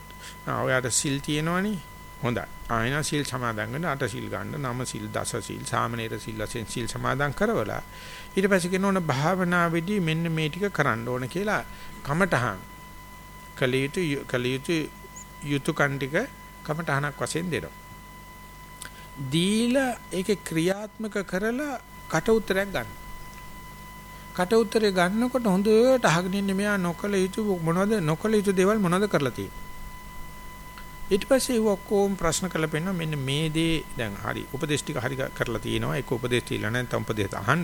ඔයාට සිල් තියෙනවනේ හොඳයි. ආයන සිල් සමාදන් වෙන අට සිල් ගන්න නම සිල් දස සිල් සාමනීර සිල් වශයෙන් සිල් සමාදන් කරවලා ඊට පස්සේ කියන ඕන භාවනාවේදී මෙන්න මේ ටික කරන්න ඕන කියලා කමටහන් කලියුතු කලියුතු යුතු කණ්ඩික කමටහනක් වශයෙන් දෙනවා. දීලා ඒකේ ක්‍රියාත්මක කරලා කට උත්තරයක් ගන්න. කට උත්තරේ ගන්නකොට හොඳට අහගෙන ඉන්නේ මෙයා නොකල යුතු මොනවද නොකල යුතු දේවල් මොනවද කරලා තියෙන්නේ. ඊට පස්සේ ඒ ඔක්කොම ප්‍රශ්න කරලා පෙන්නන මෙන්න මේ දේ දැන් හරි උපදේශ ටික හරි කරලා තියෙනවා. ඒක උපදේශ තියලා නැත්නම් උපදේශ අහන්න.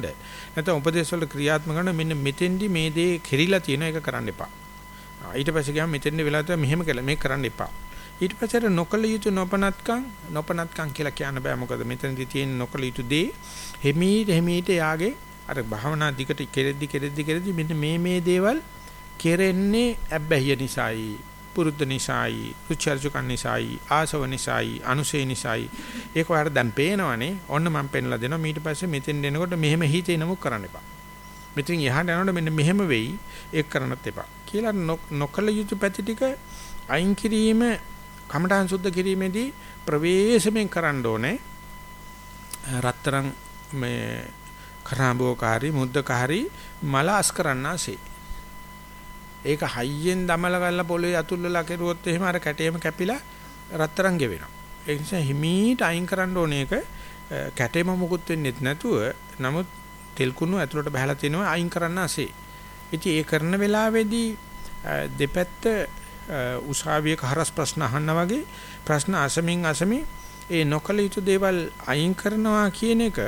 නැත්නම් උපදේශ වල ක්‍රියාත්මක කරන මෙන්න මෙතෙන්දි මේ දේ කෙරිලා තියෙනවා. ඒක කරන්න එපා. ඊට පස්සේ ගියාම මෙතෙන්දි වෙලා තියෙනවා. මෙහෙම කළා මේක කරන්න එපා. ඊට පස්සේ නොකල යුතු නොපනත්කම් නොපනත්කම් කියලා කියන්න බෑ. මොකද මෙතනදි තියෙන නොකල යුතු දේ හිමීට හිමීට යාගේ අර භාවනා දිගට කෙරෙද්දි කෙරෙද්දි කෙරෙද්දි මෙන්න මේ මේ දේවල් කෙරෙන්නේ අබ්බැහිය නිසායි. පුරුද්ද නිසායි, රුචර්ජුකන් නිසායි, ආසව නිසායි, අනුසේ නිසායි. ඒක ඔයාලට දැන් පේනවනේ. ඔන්න මම පෙන්ලා දෙනවා. ඊට පස්සේ මෙතෙන් එනකොට මෙහෙම හිතේ නමුත් කරන්න එපා. මෙතෙන් එහාට යනකොට මෙන්න මෙහෙම වෙයි. ඒක කරන්නත් එපා. කියලා නොකල යුතු පැති ටික අයින් කිරීම කමඨාන් සුද්ධ කිරීමේදී ප්‍රවේශමෙන් කරන්න ඕනේ. රත්තරන් මේ කරාඹෝකාරී මුද්දකාරී මල අස් කරන්නාසේ ඒක හයියෙන් දමල ගල්ලා පොළවේ අතුල්ලලා කෙරුවොත් එහෙම අර කැටේම කැපිලා රත්තරන් ගෙවෙනවා. ඒ නිසා හිමීට අයින් කරන්න ඕනේ ඒක කැටේම මුකුත් වෙන්නේත් නැතුව නමුත් තෙල් කුණු ඇතුළට බහලා තිනවා අයින් කරන්න ASCII. ඉතින් ඒ කරන වෙලාවේදී දෙපැත්ත උසාවියක හරස් ප්‍රශ්න අහන්න වගේ ප්‍රශ්න අසමින් අසමින් ඒ නොකල යුතු දේවල් අයින් කරනවා කියන එක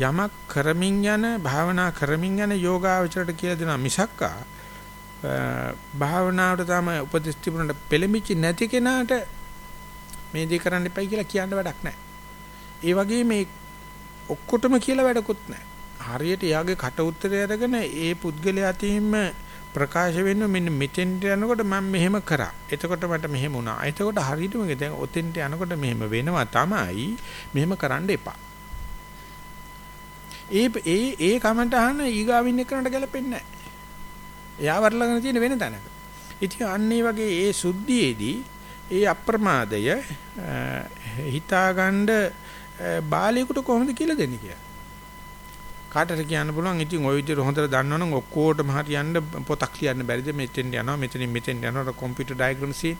යමක් කරමින් යන භාවනා කරමින් යන යෝගාවචරයට කියලා දෙනවා මිසක්කා භාවනාවට තමයි උපදෙස් තිබුණාට පෙළඹිච්ච නැති කෙනාට මේ දේ කරන්න එපයි කියලා කියන්න වැඩක් නැහැ. ඒ වගේ මේ ඔක්කොටම කියලා වැඩකුත් නැහැ. හරියට යාගේ කට උත්තරය අරගෙන ඒ පුද්ගලයා අතින්ම ප්‍රකාශ වෙන්න මෙන්න මෙතෙන්ට යනකොට මම මෙහෙම කරා. එතකොට මට මෙහෙම වුණා. එතකොට හරියටම දැන් ඔතෙන්ට යනකොට මෙහෙම වෙනවා තමයි. මෙහෙම කරන්න එපා. ඒ ඒ ඒ කමට අහන ඊගාවින් එක්කනට ගැලපෙන්නේ නැහැ. එයා වරලගෙන තියෙන වෙන තැනක. ඉතින් අන්න ඒ වගේ ඒ සුද්ධියේදී ඒ අප්‍රමාදය හිතාගන්න බාලයෙකුට කොහොමද කියලා දෙන්නේ කියලා. කාටට කියන්න පුළුවන්? ඉතින් ওই විදිහට හොඳට දන්නවනම් ඔක්කොටම හරියන්න පොතක් ලියන්න බැරිද? මෙතෙන් යනවා මෙතනින් මෙතෙන් යනවා. කම්පියුටර් ඩයග්‍රෑම් සීන්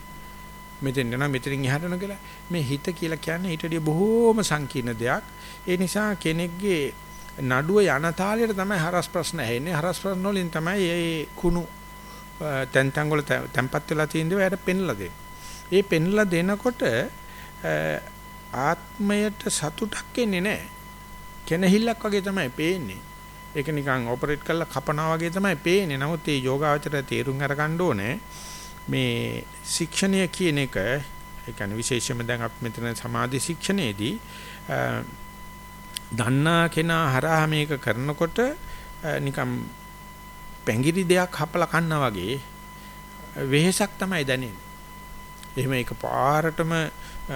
මෙතෙන් යනවා මෙතනින් එහාට යනවා කියලා. මේ හිත කියලා කියන්නේ ඊට වඩා බොහෝම සංකීර්ණ දෙයක්. ඒ නිසා කෙනෙක්ගේ නඩුව යන තාලෙට තමයි හරස් ප්‍රශ්න ඇහෙන්නේ. හරස් ප්‍රශ්න වලින් තමයි මේ කුණු තැන් තැන් වල තැම්පත් වෙලා තියෙන දේ එයාට පෙන්ලා දෙන්නේ. ඒ පෙන්ලා දෙනකොට ආත්මයට සතුටක් එන්නේ නැහැ. කෙනහිල්ලක් වගේ තමයි පේන්නේ. ඒක නිකන් ඔපරේට් කරලා කපනවා වගේ තමයි පේන්නේ. නමුත් මේ යෝගාවචරය තේරුම් අරගන්න ඕනේ මේ ශික්ෂණය කියන එක ඒ කියන්නේ විශේෂයෙන්ම දැන් අපි මෙතන සමාධි ශික්ෂණයේදී දන්නා කෙනා හරහා මේක කරනකොට නිකම් පැංගිරි දෙයක් හපලා කන්නා වගේ වෙහෙසක් තමයි දැනෙන්නේ. එහෙම එක පාරටම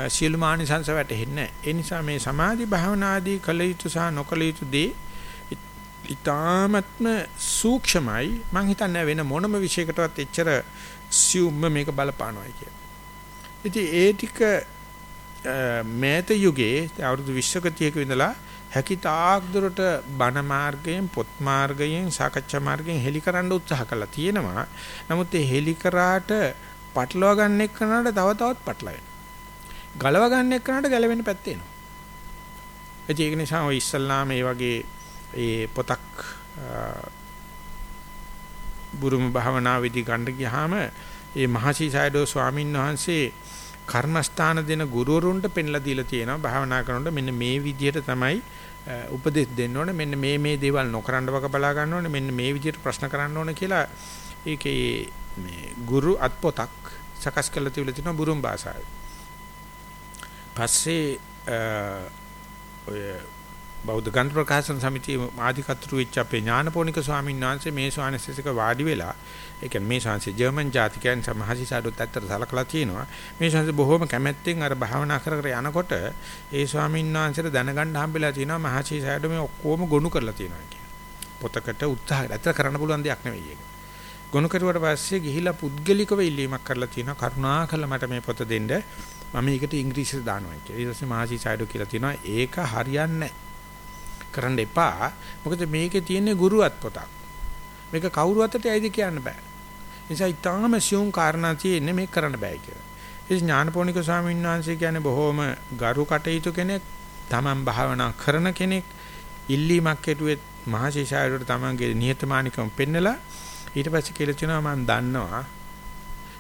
සියලු මානිසංස වැටෙන්නේ නැහැ. ඒ නිසා මේ සමාධි භාවනාදී කල යුතු සහ නොකල යුතු දේ ඊ타මත්ම සූක්ෂමයි. මං හිතන්නේ වෙන මොනම විශයකටවත් එච්චර සියුම්ම මේක බලපානවායි කියලා. ඉතින් ඒ ටික මේත යුගයේ අවුරුදු 20ක 30ක ඉඳලා හැකි තාක් දුරට බණ මාර්ගයෙන් පොත් මාර්ගයෙන් සාකච්ඡා මාර්ගයෙන් හෙලි කරන්න උත්සාහ කළා තියෙනවා. නමුත් ඒ හෙලි කරාට පටලවා ගන්න එක්කනට තව තවත් පටලවෙනවා. ගලව ගන්න එක්කනට ගැලවෙන්න පැත්තේ එනවා. ඒක නිසා ඔය ඉස්සල්ලාම මේ වගේ ඒ පොතක් බුරුම භාවනා විදි ගන්න ගියාම ඒ මහසි සයඩෝ ස්වාමීන් වහන්සේ කර්මස්ථාන දෙන ගුරුවරුන්ට පෙන්ලා දීලා තියෙනවා භාවනා කරනකොට මෙන්න මේ විදිහට තමයි උපදෙස් දෙන්න ඕනේ මෙන්න මේ මේ දේවල් නොකරන්න වක බලා ගන්න ඕනේ මෙන්න මේ විදිහට ප්‍රශ්න කරන්න ඕනේ කියලා ඒකේ මේ ගුරු අත්පොතක් සකස් කරලා තිබිලා තිනවා බුරුම් භාෂාවේ. පස්සේ ඔය බෞද්ධ ගන්ධ ප්‍රකාශන සමිතියේ ආධිකතරු වෙච්ච අපේ ඥානපෝනික ස්වාමීන් වහන්සේ මේ ස්වාමීන්සේක වාඩි වෙලා ඒ කියන්නේ මේ ශාන්සේ ජර්මන් ජාතිකයන් සමහසි සාඩුත් ඇත්තට සලකලා තියෙනවා මේ ශාන්සේ බොහොම කැමැත්තෙන් අර භාවනා කර කර යනකොට ඒ ස්වාමීන් වහන්සේට දැනගන්න හම්බෙලා තියෙනවා මහසි සාඩු මේ ඔක්කොම ගොනු කරලා තියෙනවා කියන පොතකට උත්සාහය ඇත්තට කරන්න පුළුවන් දෙයක් නෙවෙයි ඒක ගොනු කරුවට පස්සේ ගිහිලා පුද්ගලිකව ඉල්ලීමක් කරලා තියෙනවා කරුණාකරලා මට මේ පොත දෙන්න මම ඒකට ඉංග්‍රීසියට දානවා කියලා. ඊට පස්සේ මහසි සාඩු කියලා තියෙනවා ඒක හරියන්නේ කරන්න එපා. මොකද මේකේ තියෙන ගුරුවත් පොතක්. මේක කවුරු අතට ඇයිද කියන්න බෑ. නිසා ඊටාම සියුම් කාරණා තියෙන්නේ මේක කරන්න බෑ කියලා. ඒ ඥානපෝනික ස්වාමීන් වහන්සේ කියන්නේ බොහොම ගරු කටයුතු කෙනෙක්, තමන් භාවනා කරන කෙනෙක්, ඉල්ලීමක් කෙටුවේ මහශේෂායරට තමන්ගේ නිහතමානිකම පෙන්නලා ඊට පස්සේ කියලා කියනවා මම දන්නවා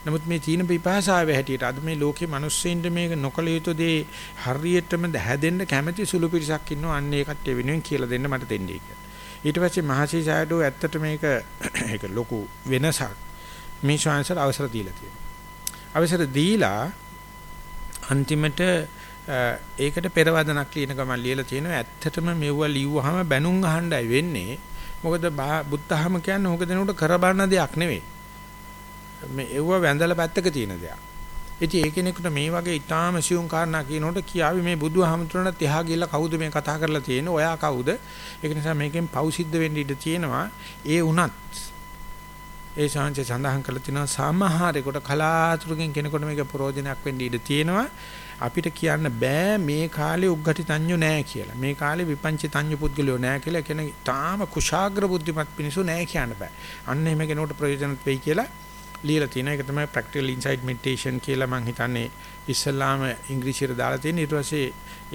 නමුත් මේ තීන පිපාසාවේ හැටියට අද මේ ලෝකේ මිනිස්සුන්ට මේක නොකල යුතු දේ හරියටම හැදෙන්න කැමැති සුළු පිරිසක් ඉන්නවා අන්න ඒ කට්ටිය වෙනුවෙන් කියලා දෙන්න මට දෙන්නේ කියලා. ඊට පස්සේ මහසී සායඩෝ ඇත්තට මේක ඒක ලොකු වෙනසක් මේ ශාන්සර් අවසර දීලා තියෙනවා. අවසර දීලා අන්තිමට ඒකට පෙරවදනක් ලියන ගමන් ලියලා තියෙනවා ඇත්තටම මෙවුව ලිව්වහම බැනුම් අහන්නයි වෙන්නේ. මොකද බුද්ධහම කියන්නේ ඕක දෙනකොට කරබන්න දෙයක් නෙවෙයි. මේ එව්ව වැඳලා පැත්තක තියෙන දෙයක්. ඉතින් ඒ කෙනෙකුට මේ වගේ ඊටාම සියුම් කාරණා කියනකොට කියාවි මේ බුදුහාමුදුරණත් එහා ගිහලා කවුද මේ කතා කරලා තියෙන්නේ? ඔයා කවුද? ඒක නිසා මේකෙන් පව් සිද්ධ වෙන්න ඉඩ තියෙනවා. ඒ උනත් ඒ ශාංශය සඳහන් කරලා තිනවා සමහරෙකුට කලාතුරකින් කෙනෙකුට මේක ප්‍රෝජනයක් වෙන්න ඉඩ තියෙනවා. අපිට කියන්න බෑ මේ කාලේ උග්ගටි තඤ්ඤු නෑ කියලා. මේ කාලේ විපංචි තඤ්ඤු පුද්ගලයෝ නෑ කියලා කියන තාම කුශාග්‍ර බුද්ධිමත් පිනිසු නෑ කියන්න බෑ. අන්න එහෙම කෙනෙකුට ප්‍රයෝජනත් වෙයි කියලා ලියලා තියෙන එක තමයි practical insight meditation කියලා මම හිතන්නේ ඉස්ලාම ඉංග්‍රීසියට දාලා තියෙන ඊට පස්සේ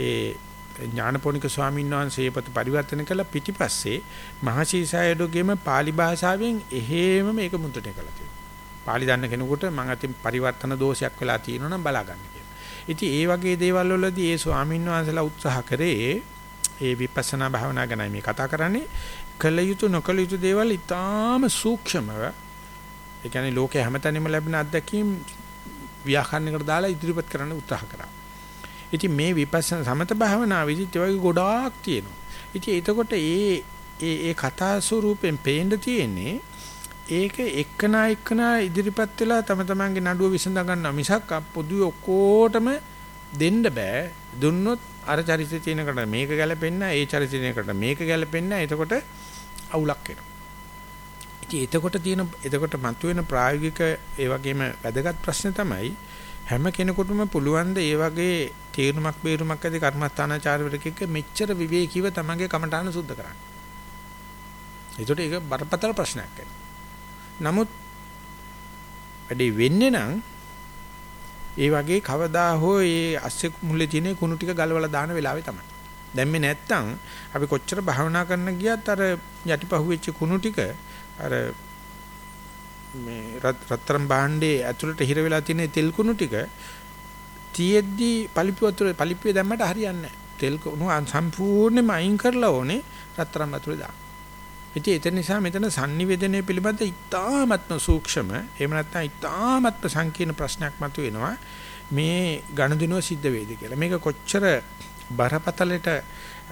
ඒ ඥානපෝනික ස්වාමීන් වහන්සේ පොත පරිවර්තන කළා පිටිපස්සේ මහසීසයඩෝගෙම pāli භාෂාවෙන් එහෙම මේක මුද්‍රණය කළා තියෙනවා. pāli දන්න කෙනෙකුට මම අතින් පරිවර්තන දෝෂයක් වෙලා තියෙනවා නම් බලා ගන්න කියලා. ඉතින් ඒ වගේ දේවල් වලදී ඒ ස්වාමීන් වහන්සේලා උත්සාහ කරේ ඒ විපස්සනා භාවනා ගැන මේ කතා කරන්නේ කළ යුතු නොකළ යුතු දේවල් ඊටාම සූක්ෂමව ඒ කියන්නේ ලෝකේ හැමතැනම ලැබෙන අත්දැකීම් ව්‍යාකරණයකට දාලා ඉදිරිපත් කරන්න උත්සාහ කරා. ඉතින් මේ විපස්සනා සමත භාවනාවේදීත් ඒ වගේ ගොඩාක් තියෙනවා. ඉතින් එතකොට ඒ ඒ ඒ කතා ස්වරූපෙන් පේන්න තියෙන්නේ ඒක එක්කනා එක්කනා ඉදිරිපත් වෙලා තම තමන්ගේ නඩුව විසඳ ගන්නවා මිසක් පොදුවේ ඔක්කොටම දෙන්න බෑ. දුන්නොත් අර චරිතය තියෙනකට මේක ගැලපෙන්නේ නැහැ, ඒ චරිතයකට මේක ගැලපෙන්නේ නැහැ. එතකොට අවුලක් එනවා. ඉතින් එතකොට තියෙන එතකොට මතුවෙන ප්‍රායෝගික ඒ වගේම වැදගත් ප්‍රශ්න තමයි හැම කෙනෙකුටම පුළුවන් ද ඒ වගේ තීරණයක් බේරුමක් ඇති කර්මස්ථානාචාර්යවරයෙක් මෙච්චර විවේකීව තමන්ගේ කමඨාන සුද්ධ කරන්න. ඒකට ඒක බරපතල ප්‍රශ්නයක් නමුත් වැඩේ වෙන්නේ නම් ඒ වගේ කවදා හෝ ඒ අස්සේ මුල්ලේ තියෙන කුණු ටික ගලවලා දාන වෙලාවේ තමයි. දැම්මේ නැත්තම් අපි කොච්චර භාවනා කරන්න ගියත් අර යටිපහුවෙච්ච කුණු ටික අර මේ රත්තරන් භාණ්ඩේ ඇතුළට හිර වෙලා තියෙන තෙල් කුණු ටික තියෙද්දි පලිපි වතුර පලිපිය දැම්මට හරියන්නේ නැහැ. තෙල් කුණු සම්පූර්ණයෙන්ම අයින් කරලා ඕනේ රත්තරන් වතුරේ දාන්න. ඉතින් ඒ නිසා මෙතන sannivedanaya පිළිබඳ ඉතාමත්ම සූක්ෂම එහෙම නැත්නම් ඉතාමත්ම සංකීර්ණ ප්‍රශ්නයක් මතුවෙනවා. මේ ගණදිනුව සිද්ධ වේද කියලා. මේක කොච්චර බරපතලට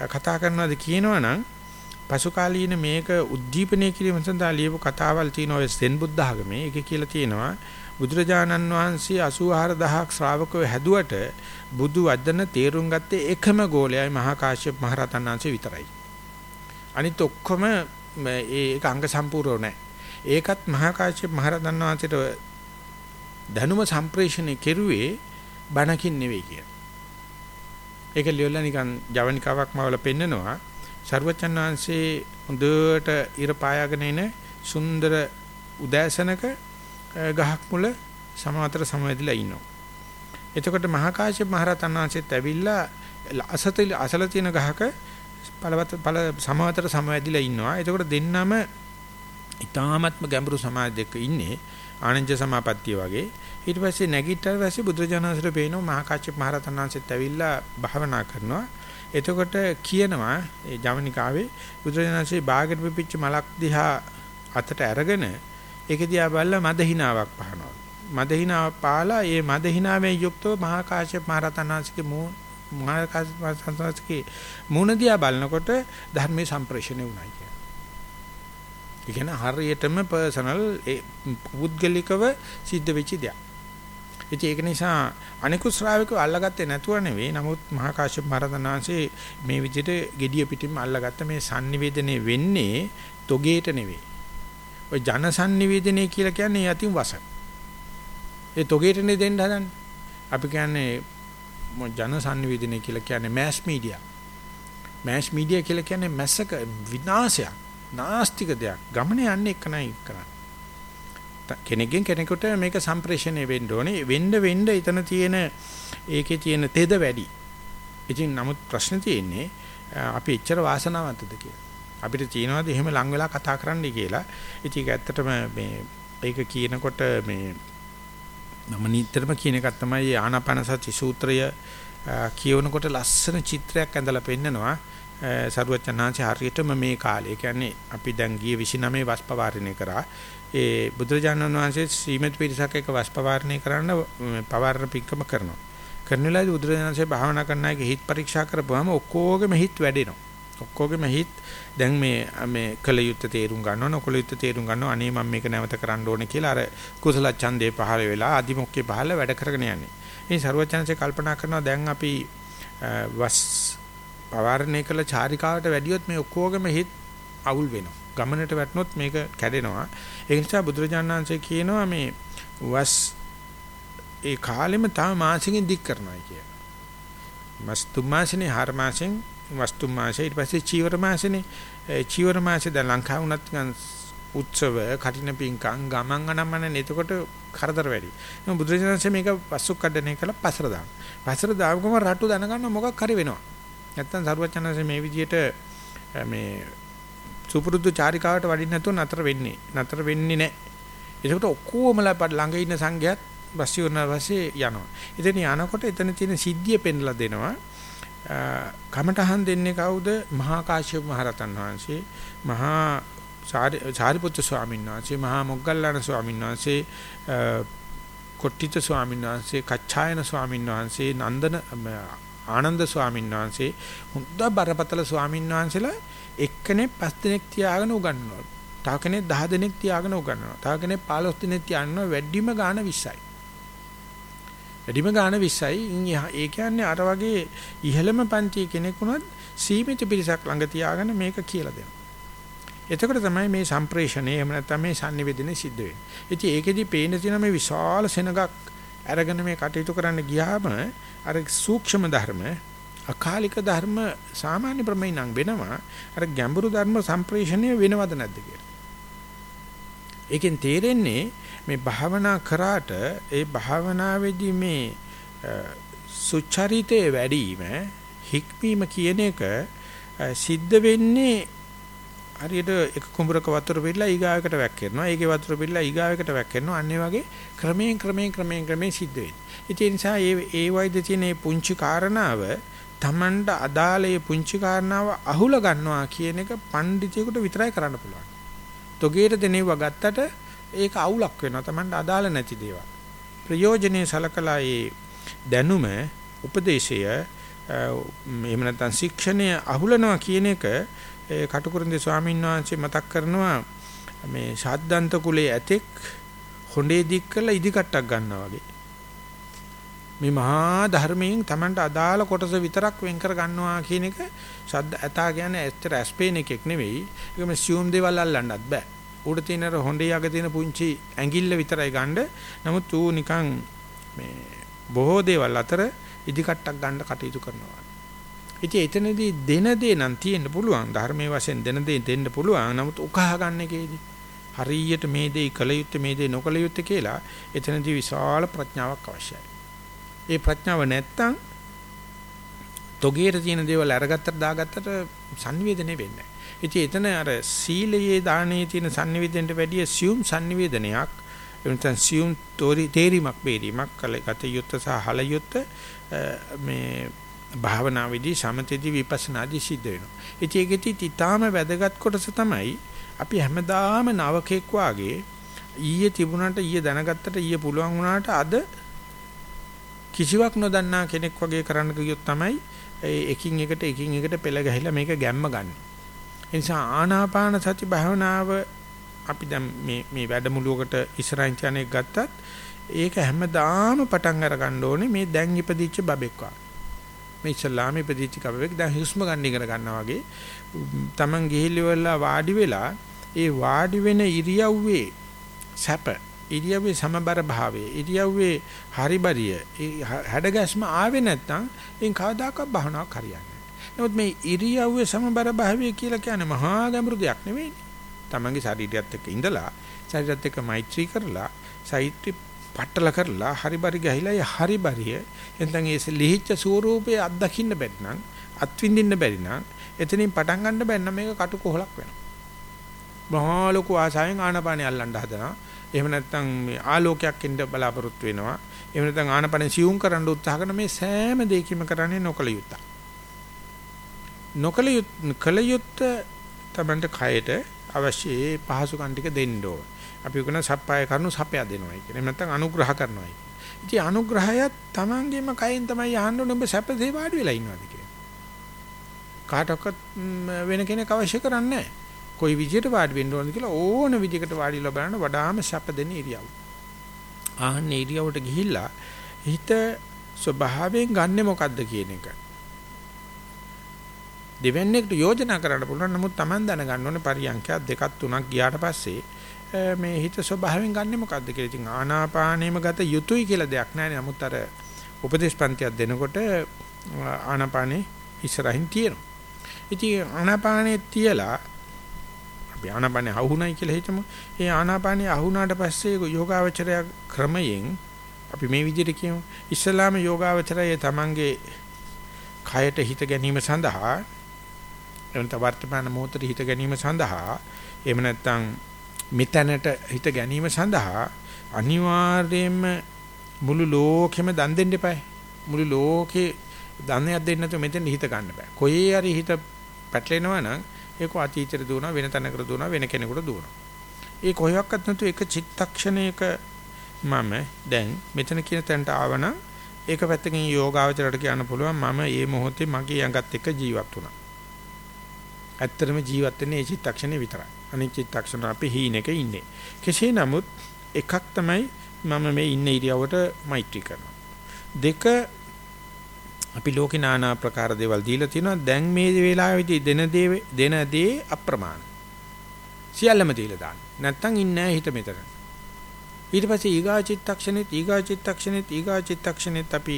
කතා කරනවද කියනවනම් පසු කාලීන මේක උද්දීපනය කිරීම සඳහා ලියපු කතාවල් තියෙන ඔය සෙන් බුද්ධ ආගමේ ඒක කියලා තියෙනවා බුදුරජාණන් වහන්සේ 84000ක් ශ්‍රාවකව හැදුවට බුදු වදන තේරුම් ගත්තේ එකම ගෝලයයි මහා කාශ්‍යප මහ රහතන් වහන්සේ විතරයි. අනිත් ඔක්කොම ඒක අංග සම්පූර්ණ නැහැ. ඒකත් මහා කාශ්‍යප මහ රහතන් වහන්සේට දැනුම සම්ප්‍රේෂණය කෙරුවේ බණකින් නෙවෙයි කියන. ඒක ලියලා නිකන් ජවනිකාවක් මවල පෙන්නනවා. සර්වචන් වහන්සේ හොඳට ඉර පායාගෙන එන සුන්දර උදෑසනක ගහක් මුල සමවතර සමවැදිලා ඉන්නවා. එතකොට මහා කාශ්‍යප මහ රහතන් වහන්සේත් ඇවිල්ලා අසත අසල තියෙන ගහක පළවත පළ සමවතර සමවැදිලා ඉන්නවා. එතකොට දෙන්නම ඊ타ත්ම ගැඹුරු සමාධි දෙක ඉන්නේ ආනන්ද සමාපත්තිය වගේ ඊට පස්සේ නැගිට්ටට පස්සේ බුදුරජාණන්සේට පේනවා මහා කාශ්‍යප මහ රහතන් වහන්සේත් ඇවිල්ලා භාවනා කරනවා එතකොට කියනවා ඒ ජවනිකාවේ බුදුරජාණන්සේ බාගෙට පිපිච්ච මලක් දිහා අතට අරගෙන ඒක දිහා බලලා මද හිනාවක් පහනවා මද හිනාව පාලා ඒ මද හිනාවෙන් යුක්තව මහා කාශ්‍යප මහ රහතන් වහන්සේගේ මූ මහා කාශ්‍යප මහ රහතන් වහන්සේගේ මූණ දිහා බලනකොට ධර්මයේ සම්ප්‍රේෂණය වුණා කියලා ඒ කියන්නේ හරියටම පර්සනල් ඒ පුද්ගලිකව සිද්ධ වෙච්ච දෙයක්. ඉතින් ඒක නිසා අනිකුත් ශ්‍රාවකව අල්ලගත්තේ නැතුව නෙවෙයි. නමුත් මහා කාශ්‍යප මහරතනාංශේ මේ විදිහට gediya පිටින්ම අල්ලගත්ත මේ sannivedanaye වෙන්නේ තොගේට නෙවෙයි. ඔය ජන sannivedanaye කියලා කියන්නේ යතිම් වස. ඒ තොගේටනේ දෙන්න හදන්නේ. අපි කියන්නේ ජන sannivedanaye කියලා කියන්නේ mass media. mass media කියලා කියන්නේ මැසක විනාශයක්. නාස්තික දෙයක්. ගමනේ යන්නේ එක නයි කරන්නේ. කෙනෙක්ගෙන් කෙනෙකුට මේක සම්ප්‍රේෂණය වෙන්න ඕනේ. වෙන්න වෙන්න එතන තියෙන ඒකේ තියෙන තෙද වැඩි. ඉතින් නමුත් ප්‍රශ්න තියෙන්නේ අපි එච්චර වාසනාවන්තද කියලා. අපිට තියෙනවාද එහෙම ලං වෙලා කතා කරන්නයි කියලා. ඉතින් ඒක ඇත්තටම මේ ඒක කියනකොට මේ මම නිතරම කියන එකක් තමයි ආනාපාන සති සූත්‍රය කියවනකොට ලස්සන චිත්‍රයක් ඇඳලා පෙන්නනවා. සරුවචනාංශ හරියටම මේ කාලේ. කියන්නේ අපි දැන් ගිය 29 වස් පවාරණය කරා. ඒ බුදුරජාණන් වහන්සේ ශ්‍රීමත් පිරිසක් එක්ක වස් පවාරණය කරන්න පවාරණ පික්කම කරනවා. කරන වෙලාවේදී බුදුරජාණන්සේ භාවනා කරන අයගේ හිත පරීක්ෂා කරපුවාම ඔක්කොගේම හිත වැඩෙනවා. ඔක්කොගේම හිත දැන් මේ මේ කල යුත්තේ තේරුම් ගන්නවා නොකල යුත්තේ තේරුම් ගන්නවා අනේ මම මේක නැවත කරන්න ඕනේ කියලා අර කුසල ඡන්දේ පහළ වෙලා අදිමොක්කේ පහළ වැඩ කරගෙන යන්නේ. ඉතින් සරුවචනන්සේ කල්පනා කරනවා දැන් අපි වස් පවාරණය කළ චාරිකාවට වැඩියොත් මේ ඔක්කොගේම හිත අවුල් වෙනවා. ගමනට වැටුනොත් මේක කැඩෙනවා. ඒ නිසා බුදුරජාණන් වහන්සේ කියනවා මේ වස් ඒ කාලෙම තව මාසෙකින් දික් කරනවා කියලා. මස්තු මාසෙනේ හර මාසෙන් වස්තු මාසෙ ඊට පස්සේ චීවර මාසෙනේ චීවර මාසෙ දැන් ලංකාව උනත් උත්සව කටින පිංකම් ගමන් අනම්මන එතකොට කරදර වැඩි. නමුත් බුදුරජාණන්සේ මේක පස්සු කඩනේ කළා පසර දාන. පසර දාවකම රට්ටු දැනගන්න මොකක් හරි වෙනවා. නැත්තම් සරුවචනanse මේ විදියට මේ සුපුරුදු චාරිකාවට වඩින්න නැතුව නතර වෙන්නේ. නතර වෙන්නේ නැහැ. ඒකට ඔක්කොමලා ළඟ ඉන්න සංඝයාත් බස්සියුන වාසේ යනවා. ඉතින් යනකොට එතන තියෙන සිද්ධිය පෙන්ලා දෙනවා. කමඨහන් දෙන්නේ කවුද? මහා කාශ්‍යප මහරතන් වහන්සේ, මහා සාරිපුත්‍ර ස්වාමීන් වහන්සේ, මහා මොග්ගල්ලාන ස්වාමීන් වහන්සේ, කොට්ටිත ස්වාමීන් වහන්සේ, කච්චායන ස්වාමීන් වහන්සේ, නන්දන ආනන්ද ස්වාමීන් වහන්සේ හොඳ බරපතල ස්වාමීන් වහන්සේලා එක්කෙනෙක් පස් දිනක් තියාගෙන උගන්වනවා. තව කෙනෙක් 10 දිනක් තියාගෙන උගන්වනවා. තව කෙනෙක් 15 දිනක් තියාගෙන වැඩිම ගාන 20යි. වැඩිම ගාන 20යි. ඒ කියන්නේ අර වගේ ඉහළම පන්ති කෙනෙක් වුණත් සීමිත පිරිසක් ළඟ තියාගෙන මේක කියලා දෙනවා. එතකොට තමයි මේ සම්ප්‍රේෂණය එහෙම නැත්නම් මේ sannivedana සිද්ධ වෙන්නේ. ඉතින් ඒකෙදි පේන තියෙන මේ විශාල සෙනගක් අරගෙන මේ කටයුතු කරන්න ගියාම අර සූක්ෂම ධර්ම අකාලික ධර්ම සාමාන්‍ය ප්‍රමේයනම් වෙනවා අර ගැඹුරු ධර්ම සම්ප්‍රේෂණය වෙනවද නැද්ද කියලා. ඒකෙන් තේරෙන්නේ මේ භාවනා කරාට ඒ භාවනාවේදී මේ සුචරිතයේ වැඩිම හික්මීම කියන එක සිද්ධ වෙන්නේ හරියට එක කුඹරක වතුර පිරලා ඊගාවකට වැක්කෙනවා. ඒකේ වතුර පිරලා ඊගාවකට වැක්කෙනවා. අන්න ඒ වගේ ක්‍රමයෙන් ක්‍රමයෙන් ක්‍රමයෙන් ක්‍රමයෙන් සිද්ධ වෙන්නේ. ඒ නිසා මේ ඒ වයිද තියෙන මේ පුංචි කාරණාව Tamanට අදාළේ පුංචි කාරණාව අහුල ගන්නවා කියන එක පඬිතියෙකුට විතරයි කරන්න පුළුවන්. තොගේට දෙනෙව ගත්තට ඒක අවුලක් වෙනවා. Tamanට අදාළ නැති දේවල්. ප්‍රයෝජනේ සලකලා මේ දැනුම උපදේශය එහෙම නැත්නම් ශික්ෂණය අහුලනවා කියන එක ඒ කටුකුරුන්දේ ස්වාමීන් වහන්සේ මතක් කරනවා මේ ශාද්දන්ත කුලයේ ඇතෙක් හොඬේ දික් කරලා ඉදිකට්ටක් ගන්නවා වගේ. මේ මහා ධර්මයෙන් Tamanට අදාළ කොටස විතරක් වෙන් කර ගන්නවා කියන එක ශබ්ද ඇතා කියන්නේ ඇත්තට ඇස්පේන එකක් නෙවෙයි. ඒක මේ සියුම් දේවල් අල්ලන්නත් බෑ. උඩ තියෙන අර හොඬේ යග තියෙන පුංචි ඇඟිල්ල විතරයි ගන්න. නමුත් ඌ නිකන් මේ බොහෝ දේවල් අතර ඉදිකට්ටක් ගන්න කටයුතු කරනවා. ඉතින් එතනදී දෙන දේ නම් තියෙන්න පුළුවන්. ධර්මයේ වශයෙන් දෙන දේ දෙන්න පුළුවන්. නමුත් උකහා ගන්න එකේදී හරියට මේ දේ කළ යුත්තේ මේ දේ නොකළ යුත්තේ කියලා එතනදී විශාල ප්‍රඥාවක් අවශ්‍යයි. ඒ ප්‍රඥාව නැත්තම් තොගේට තියෙන දේවල් අරගත්තට දාගත්තට sannivedane වෙන්නේ නැහැ. ඉතින් එතන අර සීලයේ දානයේ තියෙන sannivedanaට වැඩිය assume sannivedanayak එතන assume තෝරි තේරිමක් බේරීමක් කලගත යුත්ත සහ හල යුත්ත මේ භාවනාවේදී සමතේදී විපස්සනාදී සිද්ධ වෙනවා. ඉතින් ඒකෙදි ඊටාම වැදගත් කොටස තමයි අපි හැමදාම නවකෙක් වාගේ ඊයේ තිබුණාට ඊයේ දැනගත්තට ඊයේ පුළුවන් වුණාට අද කිසිවක් නොදන්නා කෙනෙක් වගේ කරන්න ගියොත් තමයි එකින් එකට එකින් එකට පෙළ ගැහිලා මේක ගැම්ම ගන්න. ඒ නිසා ආනාපාන සති භාවනාව අපි දැන් මේ මේ වැඩමුළුවකට ඉස්සරහින් යන එක ගත්තත් ඒක හැමදාම පටන් අර ගන්න ඕනේ මේ දැන් ඉපදිච්ච බබෙක් වගේ. මේ ඉස්ලාම ඉපදිච්ච බබෙක් දැන් හුස්ම ගන්න ඉගෙන ගන්නවා වගේ Taman ගිහිල්ලා වාඩි වෙලා ඒ වාඩි වෙන ඉරියව්වේ සැප ඉරියව්වේ සමබර භාවයේ ඉරියව්වේ හරිබරිය හැඩගැස්ම ආවේ නැත්නම් එන් කවදාකවත් භවනාවක් හරියන්නේ නැහැ. නමුත් මේ ඉරියව්වේ සමබර භාවය කියලා කියන්නේ මහා ගැඹුරු දෙයක් නෙවෙයි. තමන්ගේ ශරීරයත් එක්ක ඉඳලා ශරීරයත් එක්ක මෛත්‍රී කරලා සෛත්‍රි පట్టල කරලා හරිබරි ගහිලා ඒ හරිබරිය එතෙන් ඒ ලිහිච්ච ස්වරූපයේ අත්දකින්න බැරි නම් අත්විඳින්න බැරි නම් එතනින් පටන් ගන්න බැන්න මේක කටු කොහලක් වෙනවා. මහා ලොකු ආසාවෙන් ආනපානිය අල්ලන්න හදනවා. එහෙම නැත්නම් මේ ආලෝකයක් එන්න බලාපොරොත්තු වෙනවා. එහෙම නැත්නම් ආනපනෙ සියුම් කරන්න උත්සාහ කරන මේ සෑම දෙයක්ම කරන්නේ නොකල යුත්තක්. නොකල යුත් කල යුත්ත තමන්ට කයට අවශ්‍ය පහසුකම් ටික දෙන්න ඕන. අපි කියන සප්පාය කරනු සපයා දෙනවයි කියන. එහෙම නැත්නම් අනුග්‍රහ කරනවයි. ඉතින් අනුග්‍රහයත් තමන්ගේම කයෙන් තමයි අහන්න ඕනේ ඔබ සැපසේ වාඩි වෙලා ඉන්නවද කියලා. කාටවත් වෙන කෙනෙක් අවශ්‍ය කරන්නේ නැහැ. කොයි විදියට වාඩි වෙන්න ඕනද කියලා ඕන විදිහකට වාඩිලා බලන්න වඩාම සැප දෙන ඉරියව්. ආහන්න ඉරියව්වට ගිහිල්ලා හිත ස්වභාවයෙන් ගන්නෙ මොකද්ද කියන එක. දෙවන්නේකට යෝජනා කරන්න පුළුවන් නමුත් Taman දැනගන්න ඕනේ පරියන්කයක් දෙකක් තුනක් ගියාට පස්සේ මේ හිත ස්වභාවයෙන් ගන්නෙ මොකද්ද කියලා. ඉතින් ආනාපානෙම ගත යුතුයි කියලා දෙයක් නැහැ. නමුත් අර උපදේශ පන්තියක් දෙනකොට ආනාපානෙ ඉස්සරහින් තියෙනවා. ඉතින් ආනාපානෙ තියලා අපි ආනාපානේ අහුණයි කියලා හිතමු. ඒ ආනාපානේ අහුණාට පස්සේ යෝගාවචරය ක්‍රමයෙන් අපි මේ විදිහට කියමු. ඉස්ලාම යෝගාවචරය තමන්ගේ කයට හිත ගැනීම සඳහා එවනත වර්තමාන මොහොතේ හිත ගැනීම සඳහා එහෙම නැත්නම් මෙතැනට හිත ගැනීම සඳහා අනිවාර්යයෙන්ම මුළු ලෝකෙම දන් දෙන්න එපායි. මුළු ලෝකේ දන්නයක් දෙන්න නැතුව මෙතෙන් හිත ගන්න බෑ. කොහේ හරි හිත පැටලෙනවා නම් ඒක අතීතයට දුවනවා වෙන තැනකට දුවනවා වෙන කෙනෙකුට දුවනවා. ඒ කොහොක්වත් නැතු එක චිත්තක්ෂණයක මම දැන් මෙතන කියන තැනට ආවනම් ඒක පැත්තකින් යෝගාවචරයට කියන්න පුළුවන් මම මේ මොහොතේ මගේ යඟත් එක්ක ජීවත් වුණා. ඇත්තටම ජීවත් වෙන්නේ මේ චිත්තක්ෂණේ විතරයි. අනිත් චිත්තක්ෂණ අපි හීනෙක ඉන්නේ. කෙසේ නමුත් එකක් තමයි මම මේ ඉන්න ඉරියවට මෛත්‍රී කරනවා. දෙක අපි ලෝකේ নানা ආකාර දේවල් දීලා තිනවා දැන් මේ වෙලාවේදී දෙන දේ දෙන දේ අප්‍රමාණ සියල්ලම දීලා දාන්න නැත්තම් ඉන්නේ හිත මෙතන ඊට පස්සේ ඊගා චිත්තක්ෂණෙත් ඊගා චිත්තක්ෂණෙත් ඊගා චිත්තක්ෂණෙත් අපි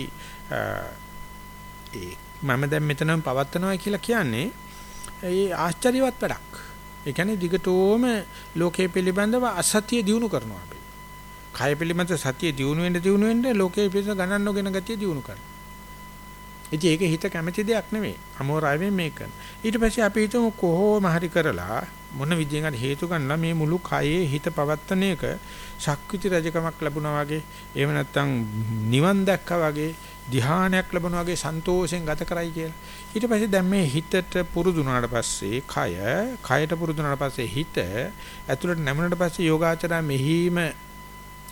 ඒ මම දැන් මෙතනම පවත්නවා කියලා කියන්නේ ඒ ආශ්චර්යවත් වැඩක් ඒ කියන්නේ දිගටම ලෝකයේ පිළිබඳව අසත්‍ය දිනු කරනවා අපි කය පිළිබඳ සත්‍ය දිනු වෙන්න දිනු වෙන්න ලෝකයේ පිළිබඳ ගණන් නොගෙන ගතිය දිනු කරනවා ඉතින් ඒක හිත කැමැති දෙයක් නෙමෙයි. අමෝරාවෙන් මේක කරන. ඊට පස්සේ අපි හිතමු කොහොම හරි කරලා මොන විදියෙන් හරි හේතු ගන්නලා මේ මුළු කයේ හිත පවත්තන එක ශක්විති රජකමක් ලැබුණා වගේ එහෙම නැත්නම් නිවන් දැක්කා වගේ ධ්‍යානයක් ලැබුණා වගේ සන්තෝෂෙන් ගත කරයි කියලා. ඊට පස්සේ දැන් මේ හිතට පුරුදුනාට පස්සේ කය කයට පුරුදුනාට පස්සේ හිත ඇතුළට නැමුණට පස්සේ යෝගාචරය මෙහිම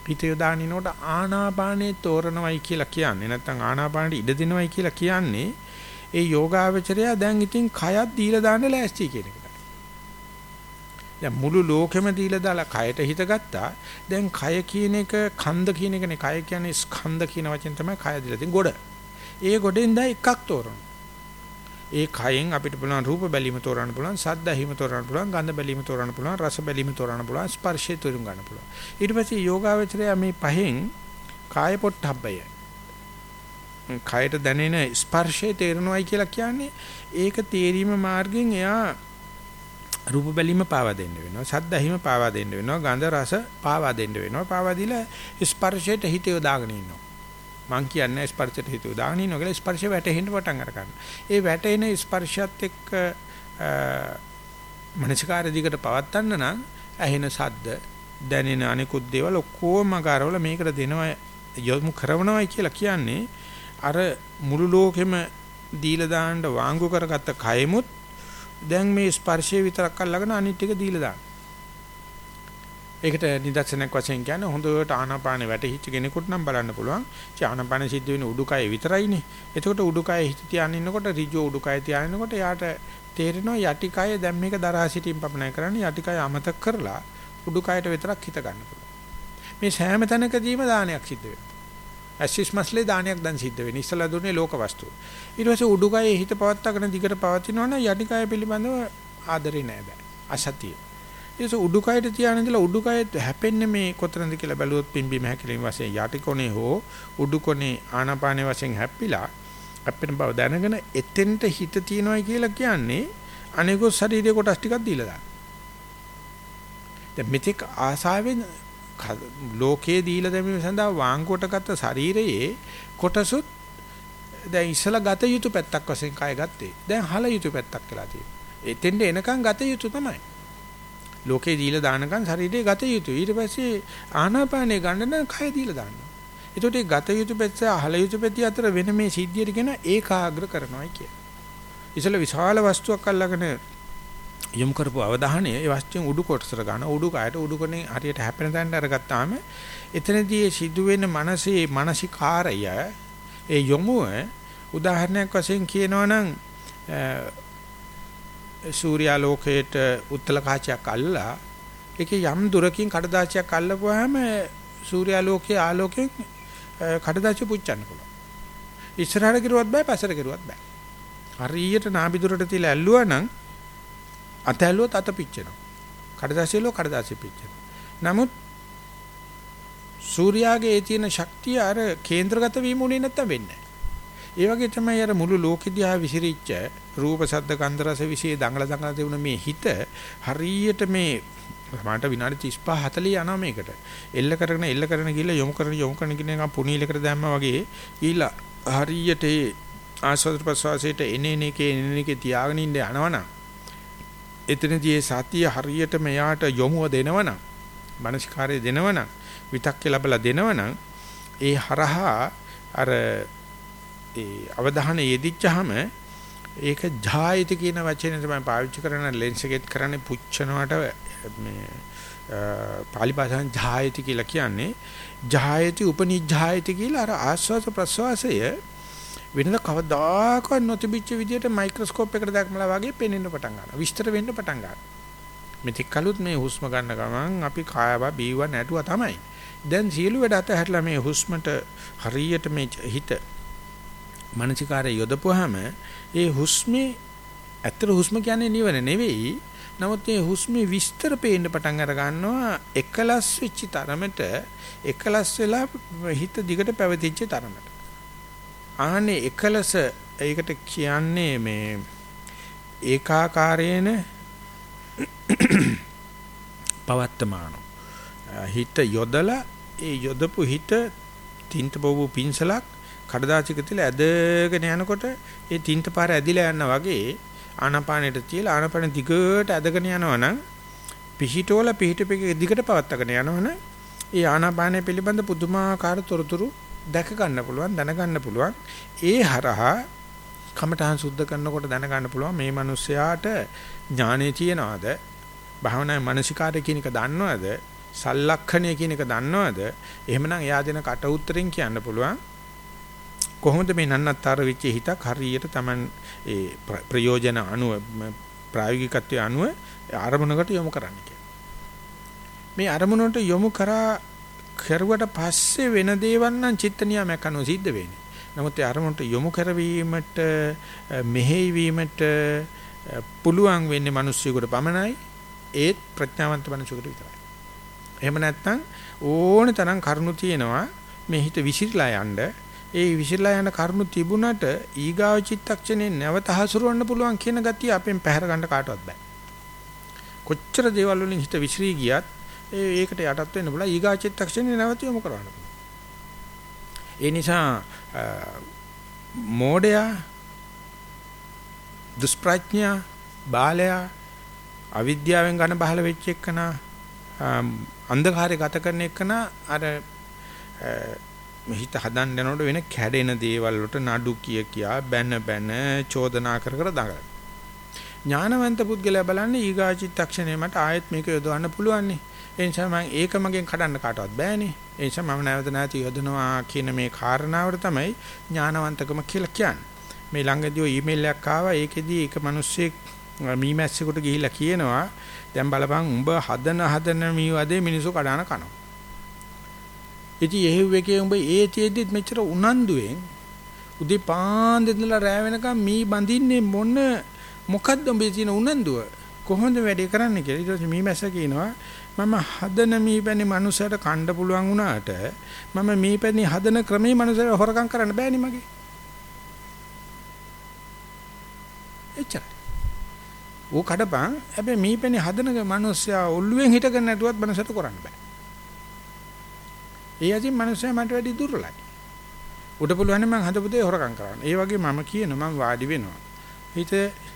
හිත යොදානිනකොට ආනාපානේ තෝරනවයි කියලා කියන්නේ නැත්නම් ආනාපානට ඉඩ දෙනවයි කියලා කියන්නේ ඒ යෝගාවචරය දැන් ඉතින් කයත් දීලා දාන්න ලෑස්ති කියන එකට. දැන් මුළු ලෝකෙම දීලා දාලා කයට හිත ගත්තා. දැන් කය කියන එක කන්ද කියන එකනේ කය කියන්නේ ස්කන්ධ කියන වචෙන් තමයි කය දීලා තියෙන්නේ ගොඩ. ඒ ගොඩෙන් දැන් එකක් තෝරනවා. ඒ කයෙන් අපිට පුළුවන් රූප බැලීම තෝරන්න පුළුවන්, ශබ්ද ඇහිම තෝරන්න පුළුවන්, ගන්ධ බැලීම තෝරන්න පුළුවන්, රස බැලීම තෝරන්න පුළුවන්, ස්පර්ශය තෝරන්න ගන්න පුළුවන්. ඊට පස්සේ යෝගාවචරය මේ පහෙන් කාය පොට්ටබ්බය කයට දැනෙන ස්පර්ශය තේරෙනවයි කියලා කියන්නේ ඒක තේරීම මාර්ගෙන් එයා රූප බැලීම පාවා දෙන්න වෙනවා සද්ද ඇහිම පාවා දෙන්න වෙනවා ගන්ධ රස පාවා දෙන්න වෙනවා පාවා දීලා ස්පර්ශයට හිත යොදාගෙන ඉන්නවා මං කියන්නේ ස්පර්ශයට හිතුව දාගෙන ඉන්නවා කියලා ස්පර්ශය වැටෙන්න පටන් අර ගන්නවා. ඒ වැටෙන ස්පර්ශයත් එක්ක මනසිකාර දිගට පවත්තන්න නම් ඇහෙන සද්ද දැනෙන අනිකුත් දේවල් ඔක්කොම අගාරවල මේකට දෙනවා යොමු කරනවායි කියලා කියන්නේ අර මුළු ලෝකෙම දීලා දාන්න වාංගු කරගත්ත කයමුත් දැන් මේ ස්පර්ශය විතරක් අල්ලගෙන අනිත් ටික දීලා දාන්න. ඒකට නිදර්ශනයක් වශයෙන් කියන්නේ හොඳට ආනාපානෙ වැටහිච්ච කෙනෙකුට නම් බලන්න පුළුවන්. ඒ ආනාපාන සිද්ධ වෙන උඩුකය විතරයිනේ. එතකොට උඩුකය හිත තියාගෙන ඉන්නකොට ඍජු උඩුකය තියාගෙන ඉන්නකොට යාට තේරෙනවා යටිකය දැන් මේක දරා සිටින් පපනය කරන්නේ යටිකය අමතක කරලා උඩුකයට විතරක් හිත ගන්න පුළුවන්. මේ සෑම තැනකදීම දානයක් සිද්ධ වෙනවා. ඇසිස් මස්ලේ දානයක් දැන් සිද්ධ වෙන්නේ. ඉස්සලා දුන්නේ ලෝක වස්තු. ඊට පස්සේ උඩුකයේ හිත පවත්වාගෙන දිගට පවතිනවනම් යටිකය පිළිබඳව ආදරේ නෑ බෑ. අසතිය. ඊට උඩුකයට තියාගෙන ඉඳලා උඩුකය හැපෙන්නේ මේ කොතනද කියලා බැලුවොත් පිම්බීම හැකිලිම වශයෙන් යටිකොනේ හෝ උඩුකොනේ ආනාපානේ වශයෙන් හැප්පිලා හැප්පෙන බව දැනගෙන එතෙන්ට හිත තියනවායි කියලා කියන්නේ අනිකුත් ශරීරයේ කොටස් ටිකක් දීලා දාන්න. දැන් මෙතෙක් ආසාවෙන් ලෝකයේ දීලා දැමීම සඳහා වාංගුවට ගත්ත ශරීරයේ කොටසුත් දැන් ඉස්සලා ගත යුතු පැත්තක් වශයෙන් කය ගත්තේ. දැන් හල යුතු පැත්තක් කියලා තියෙනවා. එතෙන්ට එනකන් ගත යුතු තමයි. ලෝකේ දීලා දානකන් ශරීරයේ ගත යුතු. ඊට පස්සේ ආනාපානේ ගන්න නම් කය දීලා දානවා. ඒකට ඒ ගත යුතු පැත්ත අහල යුතු පැති අතර වෙන මේ සිද්ධියට කියන ඒකාග්‍ර කරනවායි කිය. ඉතල විශාල වස්තුවක් අල්ලගෙන යොමු කරපු අවධානය ඒ වස්තුවෙන් උඩු කොටසට ගන්න උඩු කයට උඩු කොනේ හරියට හැපෙන තැනට අරගත්තාම එතනදී සිදුවෙන මනසේ මානසිකාරය ඒ යොමුව උදාහරණයක් වශයෙන් කියනවා නම් සූර්යාලෝකයට උත්තල කාචයක් අල්ලලා ඒකේ යම් දුරකින් කඩදාසියක් අල්ලපුවාම සූර්යාලෝකයේ ආලෝකයෙන් කඩදාසිය පුච්චන්න පුළුවන්. ඉස්සරහට ගිරුවත් බෑ පස්සට ගිරුවත් බෑ. හරියට නාභි දුරට තියලා ඇල්ලුවා නම් අත ඇල්ලුවොත් අත පිච්චෙනවා. කඩදාසියලෝ කඩදාසිය පිච්චෙනවා. නමුත් සූර්යාගේ ඒ තියෙන ශක්තිය අර කේන්ද්‍රගත වීම උනේ නැත්තම් වෙන්නේ ඒ වගේ තමයි අර මුළු ලෝකෙ දිහා විසිරිච්ච රූප ශබ්ද ගන්ධ රස විශේෂ දඟල දඟල තිබුණ මේ හිත හරියට මේ සමහරට විනාඩි 35 40 යනවා මේකට. එල්ල කරගෙන එල්ල කරගෙන ගිහලා යොමු කරන යොමු කරන කියන එක පුනීලකට දැම්මා වගේ ගිහලා හරියට ඒ ආස්වාද ප්‍රසවාසයට එනේන එකේ එනේන එකේ තියාගෙන ඉන්න යනවනම් එතනදී සතිය හරියට මෙයාට යොමුව දෙනවනම් මානසිකාරය දෙනවනම් විතක්ක ලැබලා දෙනවනම් ඒ හරහා අර ඒ අවධානය යෙදිච්චාම ඒක ජායති කියන වචනේ තමයි පාවිච්චි කරන ලෙන්ස් එකෙත් කරන්නේ පුච්චනවට මේ පාලි භාෂාවෙන් ජායති කියලා කියන්නේ. ජායති උපනිජ්ජායති කියලා අර ආස්වාස ප්‍රසවාසය වෙනද කවදාකවත් නොතිබිච්ච විදිහට මයික්‍රොස්කෝප් එකකට දැක්මලා වගේ පේනෙන්න පටන් ගන්නවා විස්තර වෙන්න පටන් ගන්නවා මෙතික් කලුත් මේ හුස්ම ගන්න ගමන් අපි කායව බීව නැටුවා තමයි දැන් සියලු වැඩ අතහැරලා මේ හුස්මට හරියට මේ හිත මානසිකාරය යොදපුවාම ඒ හුස්මේ ඇත්තට හුස්ම කියන්නේ නිවන නෙවෙයි. නමුත් මේ හුස්මේ විස්තර පේන්න පටන් අර ගන්නවා එකලස් වෙච්ච තරමට එකලස් වෙලා හිත දිගට පැවතිච්ච තරමට. ආනේ එකලස ඒකට කියන්නේ මේ ඒකාකාරයේන පවත්තමාන. හිත යොදලා ඒ යොදපු හිත තින්ත බොබු පින්සලක් කඩදාසියක තියලා ඇදගෙන යනකොට ඒ තින්ත පාර ඇදිලා යනවා වගේ ආනාපානෙට තියලා ආනාපාන දිගට ඇදගෙන යනවනම් පිහිටෝල පිහිටපෙක දිගට පවත්වාගෙන යනවනම් ඒ ආනාපානය පිළිබඳ පුදුමාකාර තොරතුරු දැක ගන්න පුළුවන් දැන ගන්න පුළුවන්. ඒ හරහා කමඨහන් සුද්ධ කරනකොට දැන ගන්න පුළුවන් මේ මිනිස්යාට ඥානෙ තියනවාද? භාවනාවේ මානසිකාරය කියන එක දන්නවද? සල්ලක්ෂණය කියන එක දන්නවද? එහෙමනම් එයා දෙන කට උත්තරෙන් කියන්න පුළුවන්. කොහොමද මේ නන්නත්තර වෙච්ච හිතක් හරියට Taman ඒ ප්‍රයෝජන අනුව ප්‍රායෝගිකත්වයේ අනුව ආරමුණකට යොමු කරන්න මේ ආරමුණට යොමු කරා කරුවට පස්සේ වෙන දේවල් නම් චිත්ත නියාමයක් අනුව සිද්ධ වෙන්නේ. නමුත් ඒ ආරමුණට යොමු කරවීමට මෙහෙයවීමට පුළුවන් වෙන්නේ මිනිස්සුෙකුට පමණයි. ඒත් ප්‍රඥාවන්ත මිනිසෙකුට විතරයි. එහෙම නැත්නම් ඕන තරම් කරුණු තියෙනවා මේ හිත විසිරලා යන්න ඒ විසිරලා යන කරුණු තිබුණට ඊගාව චිත්තක්ෂණේ නැවත හසුරවන්න පුළුවන් කියන ගතිය අපෙන් පැහැර ගන්න කාටවත් බෑ. කොච්චර දේවල් වලින් හිත විසිරී ගියත් ඒකට යටත් වෙන්න පුළුවන් ඊගා චිත්තක්ෂණේ නැවත යොමු කරන්න ඒ නිසා මෝඩයා දුෂ්ප්‍රඥා බාලයා අවිද්‍යාවෙන් ඝන බහල වෙච්ච එකන අන්ධකාරය ගත කරන එකන අර හිත හදන්න යනකොට වෙන කැඩෙන දේවල් වලට නඩු කිය කියා බැන බැන චෝදනා කර කර දඟලන. ඥානවන්ත පුද්ගලයා බලන්නේ ඊගාචිත්තක්ෂණය මට ආයෙත් මේක යොදවන්න පුළුවන් නේ. ඒ නිසා මම ඒක මගෙන් කඩන්න කාටවත් බෑනේ. ඒ නිසා මම නැවත නැවත යොදනවා කියන මේ කාරණාවට තමයි ඥානවන්තකම කියලා කියන්නේ. මේ ළඟදී ඊමේල් එකක් ආවා. ඒකෙදී එක මිනිස්සෙක් මීමැස්සෙකුට ගිහිල්ලා කියනවා දැන් බලපන් උඹ හදන හදන මී වදේ මිනිස්සු කඩාන කනවා. ඉතින් එහෙව් එකේ උඹ ඒ තියේද්දිත් මෙච්චර උනන්දුවෙන් උදේ පාන්දර ඉඳලා රෑ වෙනකම් මී බඳින්නේ මොන මොකද්ද උඹේ තියෙන උනන්දුව කොහොමද වැඩේ කරන්න කියලා ඊට පස්සේ මීමැස්ස කියනවා මම හදන මීපැණි මනුස්සයට කණ්ඩ පුළුවන් වුණාට මම මීපැණි හදන ක්‍රමේ මනුස්සයට හොරකම් කරන්න බෑනේ මගේ එච්චරයි ඌ කඩපන් හැබැයි මීපැණි හදන මනුස්සයා ඔල්ලුවෙන් හිටගෙන නැතුවත් මනුස්සයට කරන්න බෑ ඒ අතින් මනුස්සයා මට වැඩි දුර්ලභයි. උඩ පුළුවන් නම් මං හදපු දේ හොරකම් කරන්න. ඒ වගේ මම කියන මං වාඩි වෙනවා. හිත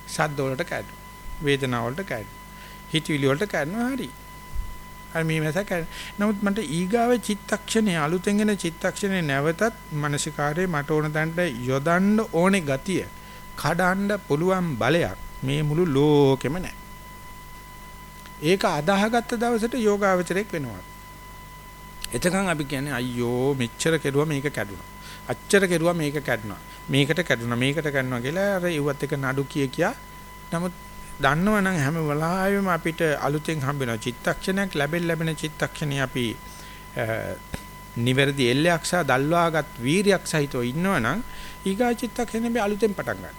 සද්ද වලට කැඩෙනවා. වේදනාව වලට කැඩෙනවා. හිතවිලි වලට කැඩෙනවා හරි. අර මේ මැස කැඩෙනවා. නමුත් මට ඊගාව චිත්තක්ෂණේ අලුතෙන් එන චිත්තක්ෂණේ නැවතත් මානසිකාරයේ මට ඕන තැනට යොදන්න ඕනේ ගතිය. කඩන්න පුළුවන් බලයක් මේ මුළු ලෝකෙම නැහැ. ඒක අදාහගත්ත දවසට යෝගාවචරයක් වෙනවා. එතකන් අපි කියන්නේ අයියෝ මෙච්චර කෙරුවා මේක කැඩුනා. අච්චර කෙරුවා මේක කැඩුනා. මේකට කැඩුනා මේකට කැඩුනා කියලා අර ඉවත් එක නඩු කිය කියා. නමුත් දන්නවනම් හැම වෙලාවෙම අපිට අලුතෙන් හම්බෙන චිත්තක්ෂණයක් ලැබෙන්න ලැබෙන චිත්තක්ෂණේ අපි නිවැරදි එල්ලයක් සහ දල්වාගත් වීරියක් සහිතව ඉන්නවනම් ඊගා චිත්තක්ෂණේ අපි අලුතෙන් පටන් ගන්නවා.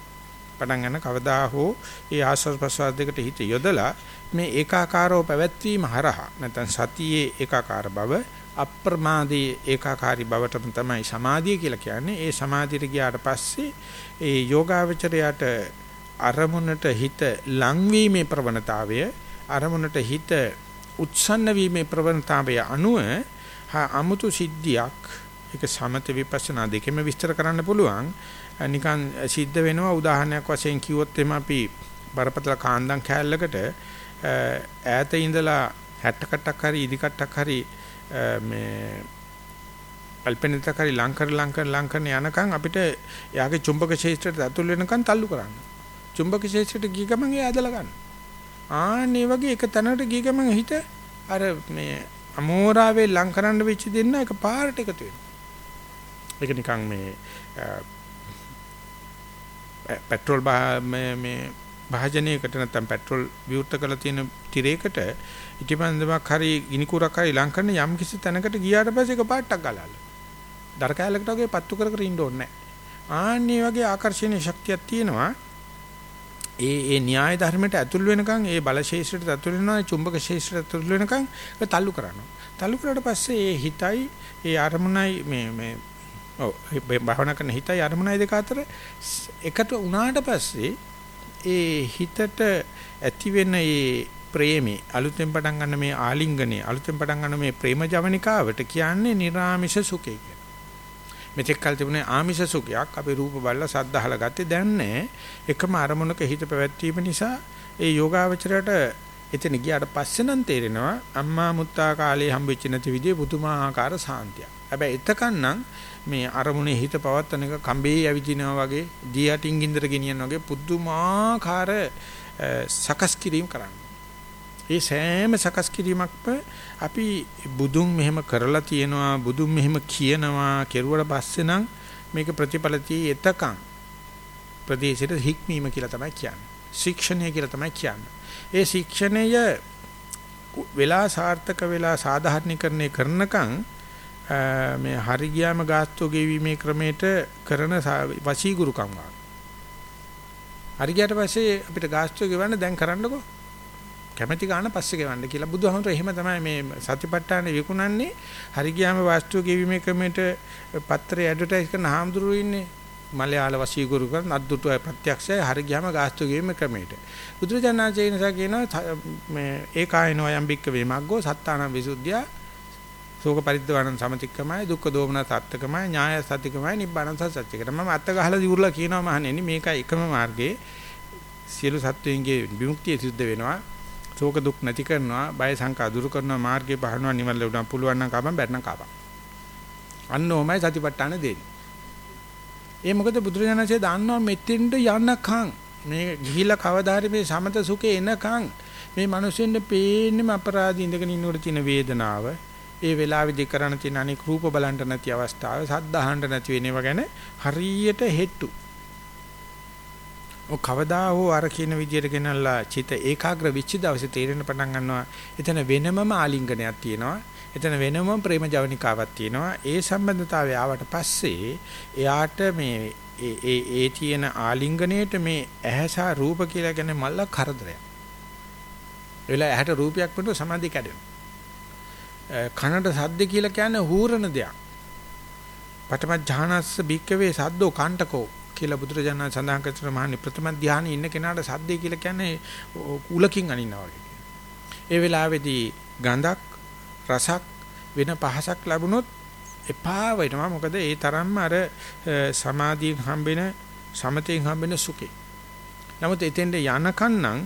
පටන් ගන්න කවදා හෝ ඒ ආස්වාද ප්‍රසවාස දෙකට හිත යොදලා මේ ඒකාකාරව පැවැත්වීම හරහා නැත්නම් සතියේ ඒකාකාර බව අප්‍රමාදී ඒකාකාරී බවටම තමයි සමාධිය කියලා කියන්නේ. ඒ සමාධියට ගියාට පස්සේ ඒ යෝගාවචරයට අරමුණට හිත ලංවීමේ ප්‍රවණතාවය අරමුණට හිත උත්සන්න වීමේ ප්‍රවණතාවය අනුව අමුතු සිද්ධියක් ඒක සමත විපස්සනා දෙකෙම විස්තර කරන්න පුළුවන්. නිකන් සිද්ධ වෙනවා උදාහරණයක් වශයෙන් කිව්වොත් එම අපි බරපතල කාන්දම් කෑල්ලකට ඈත ඉඳලා 60 කට්ටක් හරි ඉදි කට්ටක් හරි මේ අල්පෙනිතක හරි ලංකර ලංකර ලංකරන යනකම් අපිට යාගේ චුම්බක ශේෂ්ත්‍රයට ඇතුල් වෙනකම් තල්ලු කරන්න. චුම්බක ශේෂ්ත්‍රයට ගිය ගමන් ඒ ඇදලා ගන්න. ආන්නේ වගේ එක තැනකට ගිය ගමන් හිත අර මේ අමෝරාවේ ලං කරන්න වෙච්ච දෙන්න එක පාරට එකතු වෙනවා. ඒක නිකන් මේ පෙට්‍රල් මේ මේ භාජනයකට නැත්නම් පෙට්‍රල් විවෘත කරලා තියෙන තිරයකට ඉටිපන්දමක් හරි ගිනි කුරක් හරි ලං කරන යම් කිසි තැනකට ගියාට පස්සේ එක පාටක් ගලලා. දර කැලකට වගේ පත්තු කර කර ඉන්න ඕනේ ආන්නේ වගේ ආකර්ෂණීය ශක්තියක් තියෙනවා. ඒ ඒ න්‍යාය ධර්මයට ඇතුල් වෙනකන් ඒ බල ශේෂ්ත්‍රයට ඇතුල් වෙනවා චුම්බක ශේෂ්ත්‍රයට ඇතුල් වෙනකන් ඒක තල්ලු කරනවා. තල්ලු කරාට පස්සේ ඒ හිතයි ඒ අරමුණයි මේ මේ ඔව් භවනා කරන හිතයි අරමුණයි දෙක අතර එකතු වුණාට පස්සේ ඒ හිතට ඇති වෙන ඒ ප්‍රේමේ අලුතෙන් පටන් ගන්න මේ ආලිංගනේ අලුතෙන් පටන් ගන්න මේ ප්‍රේම ජවනිකාවට කියන්නේ නිර්ාමිෂ සුඛය කියලා. මෙතෙක් කල් තිබුණේ ආමිෂ සුඛයක් අපි රූප බලලා සද්ද අහලා ගත්තේ දැන් නෑ. එකම අරමුණක හිත පැවැත්වීම නිසා ඒ යෝගාවචරයට එතන ගියාට පස්සේ නම් තේරෙනවා අම්මා මුත්තා කාලේ හම්බෙච්ච නැති විදිහේ පුදුමාකාර සාන්තියක්. හැබැයි එතකන් නම් මේ අරමුණේ හිත පවත්තන එක කම්බේ ඇවිදිනවා වගේ දී යටින් ගින්දර ගෙනියනවා වගේ පුදුමාකාර සකස් කිරීම කරන්න. ඒ සෑම සකස් කිරීමක්ම අපි බුදුන් මෙහෙම කරලා තියෙනවා බුදුන් මෙහෙම කියනවා කෙරුවට පස්සේ නම් මේක ප්‍රතිඵල tie එතකන් ප්‍රදේශයට හික්මීම කියලා තමයි කියන්නේ. ශික්ෂණය කියලා තමයි කියන්නේ. ඒ ශික්ෂණය වෙලා සාර්ථක වෙලා සාධාරණීකරණය කරනකම් මේ හරි ගියාම ගාස්තු ගෙවීමේ ක්‍රමයට කරන වශීගුරුකම් වා. හරි ගියට පස්සේ අපිට ගාස්තු ගෙවන්න දැන් කරන්නකෝ. කැමැති ගන්න පස්සේ ගෙවන්න කියලා බුදුහාමුදුරුවෝ එහෙම තමයි මේ සතිපට්ඨාන විකුණන්නේ. හරි ගියාම වාස්තු ගෙවීමේ ක්‍රමයට පත්‍රය ඇඩ්වර්ටයිස් කරන හාමුදුරුවෝ ඉන්නේ. මලයාල වශීගුරු කරන අද්දුටු ප්‍රත්‍යක්ෂය හරි ගියාම ගාස්තු ගෙවීමේ ක්‍රමයට. බුදුරජාණන් වහන්සේ කියනවා මේ ඒකායනෝ යම්බික්ක වේමග්ගෝ සත්තාන විසුද්ධිය ශෝක පරිද්දවණන් සමතික්කමයි දුක්ඛ දෝමන සත්‍යකමයි ඥාය සත්‍යකමයි නිබ්බාන සත්‍යකට මම අත්ත ගහලා දිවුරලා කියනවා මහණෙනි මේකයි එකම මාර්ගයේ සියලු සත්වයන්ගේ විමුක්තිය සිද්ධ වෙනවා ශෝක දුක් නැති කරනවා, බය සංකා දුරු කරනවා, මාර්ගේ පහරනවා, නිවන් ලැබුණා පුළුවන් නම් කපන් බැරනම් කපන්. අන්න ඕමයි සතිපට්ඨාන දෙන්නේ. ඒ මොකද බුදුරජාණන්සේ දන්නවා මෙතෙන්ට යනකම් මේ ගිහිලා කවදා හරි මේ සමත සුඛේ එනකම් මේ මිනිස්සුන්ට පේන්නේම අපරාධ ඉඳගෙන ඉන්නකොට තියෙන වේදනාව ඒ වෙලාවේදී කරණ තියෙන අනික රූප බලන්න නැති අවස්ථාව සද්ද අහන්න නැති වෙනව ගැන හරියට හෙට්ටු. ඔය කවදා හෝ අර කියන විදියට ගෙනල්ලා චිත ඒකාග්‍ර විච්ච දවසේ තේරෙන පටන් ගන්නවා. එතන වෙනමම ආලිංගනයක් තියෙනවා. එතන වෙනමම ප්‍රේම ජවනිකාවක් තියෙනවා. ඒ සම්බන්ධතාවය ආවට පස්සේ එයාට මේ ඒ ඒ ඒ තියෙන ආලිංගණයට මේ ඇහැසා රූප කියලා කියන්නේ මල්ල කරදරයක්. එලා ඇහැට රූපයක් වුණොත් සමාධිය කැඩෙනවා. කනට සද්ද කියලා කියන්නේ හූරන දෙයක්. පඨම ඥානස්ස භික්කවේ සද්දෝ කාණ්ඩකෝ කියලා බුදුරජාණන් සඳහන් කරන මහනි ප්‍රථම ධානයේ ඉන්න කෙනාට සද්දේ කියලා කියන්නේ කුලකින් අනිනවා වගේ. ඒ වෙලාවේදී ගඳක් රසක් වෙන පහසක් ලැබුණොත් එපා වෙනවා මොකද ඒ තරම්ම අර සමාධියෙන් හම්බෙන සමතෙන් හම්බෙන සුඛේ. නමුත් එතෙන්ට යනකන් නම්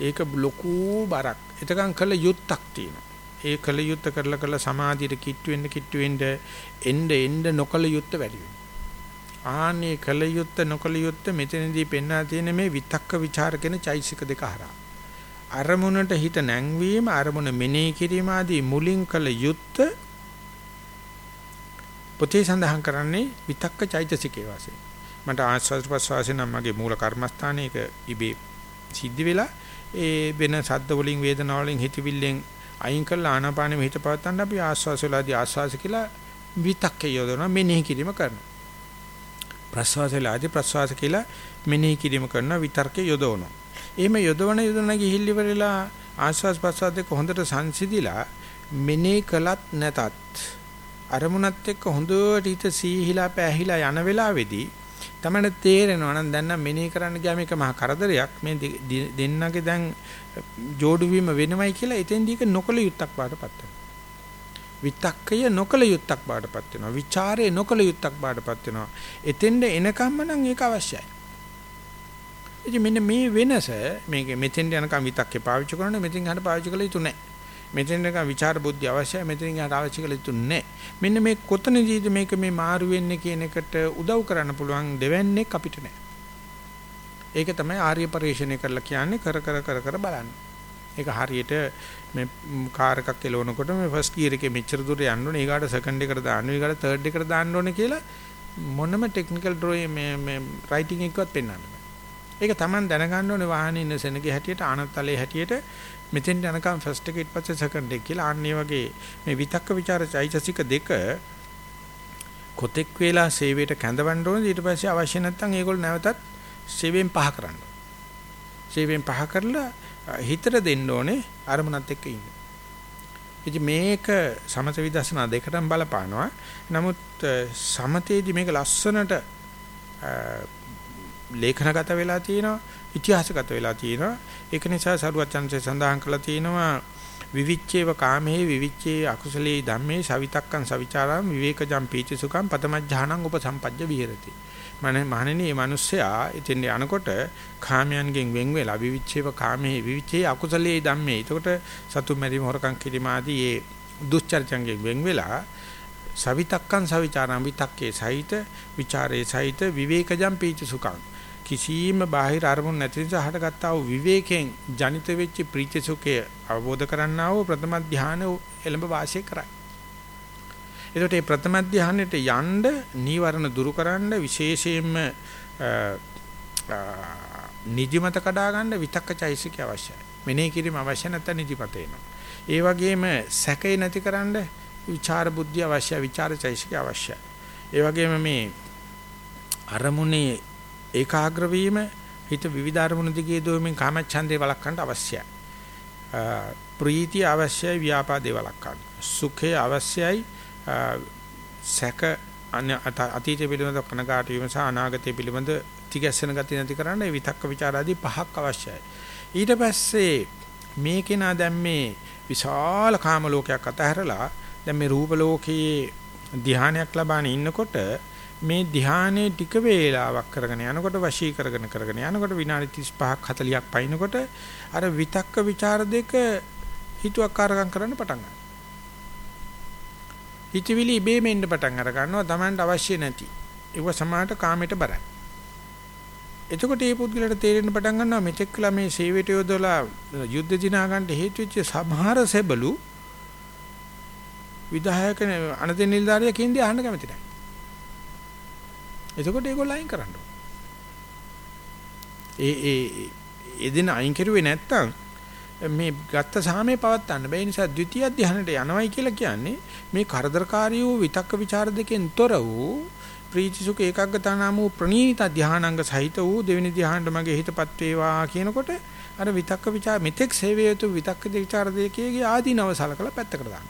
ඒක ලොකු බරක්. එතකන් කළ යුත්තක් තියෙනවා. ඒ කළ යුත්ත කරලා කරලා සමාධියට කිට්ටු වෙන්න කිට්ටු වෙන්න එන්න එන්න නොකළ යුත්ත වැඩි වෙනවා. ආන්නේ කළ යුත්ත නොකළ යුත්ත මෙතනදී පෙන්වා තියෙන මේ විතක්ක ਵਿਚාර කියන චෛසික දෙක හරහා. අරමුණට හිත නැංවීම අරමුණ මෙනෙහි කිරීම ආදී මුලින් කළ යුත්ත පොතේ සඳහන් කරන්නේ විතක්ක චෛතසිකේ වාසේ. මට ආස්වාද ප්‍රසවාසය නම් මගේ මූල කර්මස්ථානයක ඉබේ සිද්ධ වෙලා ඒ වෙන සද්ද වලින් වේදනා වලින් හිතවිල්ලෙන් අයින් කරලා ආනාපානෙ හිත පවත්තන්න අපි ආස්වාස වලදී ආස්වාස කියලා විතක්ක යොදනවා මෙනෙහි කිරීම කරනවා. ප්‍රසවාසයලාදී ප්‍රසවාස කියලා මෙනෙහි කිරීම කරනවා විතර්කේ යොදවනවා. එහෙම යොදවන යොදවන ගිහිල් ඉවරලා ආස්වාස් ප්‍රසවාස දෙක හොඳට සංසිඳිලා මෙනෙහි කළත් නැතත් අරමුණත් එක්ක හොඳට හිත සීහිලා පැහිලා යන වෙලාවේදී තමයි තේරෙනවා නම් දැන් නම් මෙනෙහි කරන්න ගියාම එක මහා කරදරයක් මේ දෙන්නගේ දැන් جوړු වීම වෙනවයි කියලා එතෙන්දී එක නොකල යුත්තක් බාටපත් වෙනවා. විතක්කය නොකල යුත්තක් බාටපත් වෙනවා. ਵਿਚාරය නොකල යුත්තක් බාටපත් වෙනවා. එතෙන්ද එනකම්ම නම් ඒක අවශ්‍යයි. ඉතින් මෙන්න මේ වෙනස මේක මෙතෙන්ට යනකම් විතක්කේ පාවිච්චි කරනවා මෙතෙන් යනට පාවිච්චි කළ යුතු නැහැ. මෙතෙන් යනකම් විචාර බුද්ධි අවශ්‍යයි මෙතෙන් යනට අවශ්‍ය කළ යුතු නැහැ. මෙන්න මේ කොතනදීද මේක මේ මාරු වෙන්නේ කියන එකට උදව් කරන්න පුළුවන් දෙවන්නේ අපිට නැහැ. ඒක තමයි ආර්ය පරිශ්‍රණය කරලා කියන්නේ කර කර කර කර බලන්න. ඒක හරියට මේ කාර් එකක් එලවනකොට මේ ෆස්ට් ගියර් එකේ මෙච්චර දුර යන්න ඕනේ. ඊගාට සෙකන්ඩ් එකට දාන්න ඕනේ. ඊගාට තර්ඩ් එකට දාන්න ඕනේ කියලා මොනම ටෙක්නිකල් ඩ්‍රෝයින් මේ මේ රයිටින් එකවත් පෙන්වන්න බෑ. ඒක Taman දැනගන්න ඕනේ වාහනේ ඉන්න සෙනගේ හැටියට ආනත්තලේ හැටියට. මෙතෙන් යනකම් ෆස්ට් එක ඊට පස්සේ සෙකන්ඩ් එක කියලා. අන්න වගේ මේ විතක්ක ਵਿਚාර චෛතසික දෙක කොතෙක් වේලා සේවයට කැඳවන්න ඕනේ ඊට පස්සේ අවශ්‍ය නැත්නම් ඒගොල්ලෝ නැවතත් සේවයෙන් පහ කරන්න. සේවයෙන් පහ කරලා හිතට දෙන්න ඕනේ. අරමුණත් එක්ක ඉන්න. ඉතින් මේක සමත විදර්ශනා දෙකටම බලපානවා. නමුත් සමතේදී මේක ලස්සනට ලේඛනගත වෙලා තියෙනවා ඉතිහාසගත වෙලා තියෙනවා ඒක නිසා සරුවචන්සේ සඳහන් කළා තියෙනවා විවිච්ඡේව කාමේ විවිච්ඡේ අකුසලේ ධම්මේ සවිතක්කං සවිචාරම් විවේකජම් පීතිසුඛං පතමඥානං උපසම්පජ්ජ විහෙරති මනේ මහණෙනි මේ මිනිස්සයා ඉතින් යනකොට කාමයන්ගෙන් වෙන් වෙලා විවිච්ඡේව කාමේ විවිච්ඡේ අකුසලේ ධම්මේ එතකොට සතු මෙරිම හොරකම් කිරීම ආදී ඒ දුස්චර්චංගෙන් වෙන් වෙලා සවිතක්කං සවිචාරම් විතක්කේ සහිත විචාරේ සහිත විවේකජම් පීතිසුඛං කිසියම් බාහිර අරමුණ නැති නිසා හටගත්තා වූ විවේකයෙන් ජනිත වෙච්ච ප්‍රීති සුඛය අවබෝධ කරන්නා වූ ප්‍රථම ධානය එළඹ වාසය කරයි. එතකොට මේ ප්‍රථම ධානයට යන්න නීවරණ දුරු කරන්න විශේෂයෙන්ම නිදිමත කඩා ගන්න විතක්කචෛසික අවශ්‍යයි. මෙනෙහි කිරීම අවශ්‍ය නැත්නම් නිදිමත එනවා. ඒ වගේම සැකේ නැතිකරන්න විචාර බුද්ධිය අවශ්‍යයි, විචාරචෛසික අවශ්‍යයි. ඒ වගේම මේ අරමුණේ ඒකාග්‍ර වීම හිත විවිධ අරමුණු දිගේ දෝමින් කාමච්ඡන්දේ වළක්වන්න අවශ්‍යයි. ප්‍රීතිය අවශ්‍යයි ව්‍යාපාදේ වළක්වන්න. සුඛය අවශ්‍යයි සැක අතීතය පිළිබඳ කනගාටු වීම සහ අනාගතය පිළිබඳ තිගැස්සෙන ගතිය නැති කරන්න ඒ විතක්ක ਵਿਚාරාදී පහක් අවශ්‍යයි. ඊට පස්සේ මේ කෙනා දැන් මේ විශාල කාම ලෝකයක් අතහැරලා දැන් මේ රූප ලෝකයේ ධානයක් ලබාන ඉන්නකොට මේ ධානයේ ටික වේලාවක් කරගෙන යනකොට වශී කරගෙන කරගෙන යනකොට විනාඩි 35ක් 40ක් පයින්නකොට අර විතක්ක ਵਿਚාර දෙක හිතුවක්කාරකම් කරන්න පටන් ගන්නවා. හිතවිලි ඉබේම එන්න පටන් අර ගන්නවා Tamanට අවශ්‍ය නැති. ඒව සමානට කාමයට බරයි. එතකොට මේ පුද්ගලයාට තේරෙන්න පටන් ගන්නවා මෙතෙක් කල මේ සේවයට යොදලා යුද්ධ දිනා ගන්න හේතු වෙච්ච සමහර සෙබළු විධායක අනත නිලධාරියා කියන්නේ අහන්න කැමති නැහැ. එතකොට ඒගොල්ලෝ අයින් කරන්න ඒ ඒ එදින අයින් කරුවේ නැත්තම් මේ ගත්ත සාමය පවත්වන්න බැයි නිසා ද්විතීය ධානයට යනවයි කියලා කියන්නේ මේ කරදරකාරී වූ විතක්ක ਵਿਚාර දෙකෙන් තොර වූ ප්‍රීති සුඛ ඒකග්ගතානාම වූ ප්‍රණීත ධානාංග සහිත වූ දෙවෙනි ධානයට මගේ හිතපත් වේවා කියනකොට අර විතක්ක ਵਿਚාර මෙතෙක් සේවයතු විතක්ක ਵਿਚාර දෙකේගේ ආදීනව සලකලා පැත්තකට දාන්න.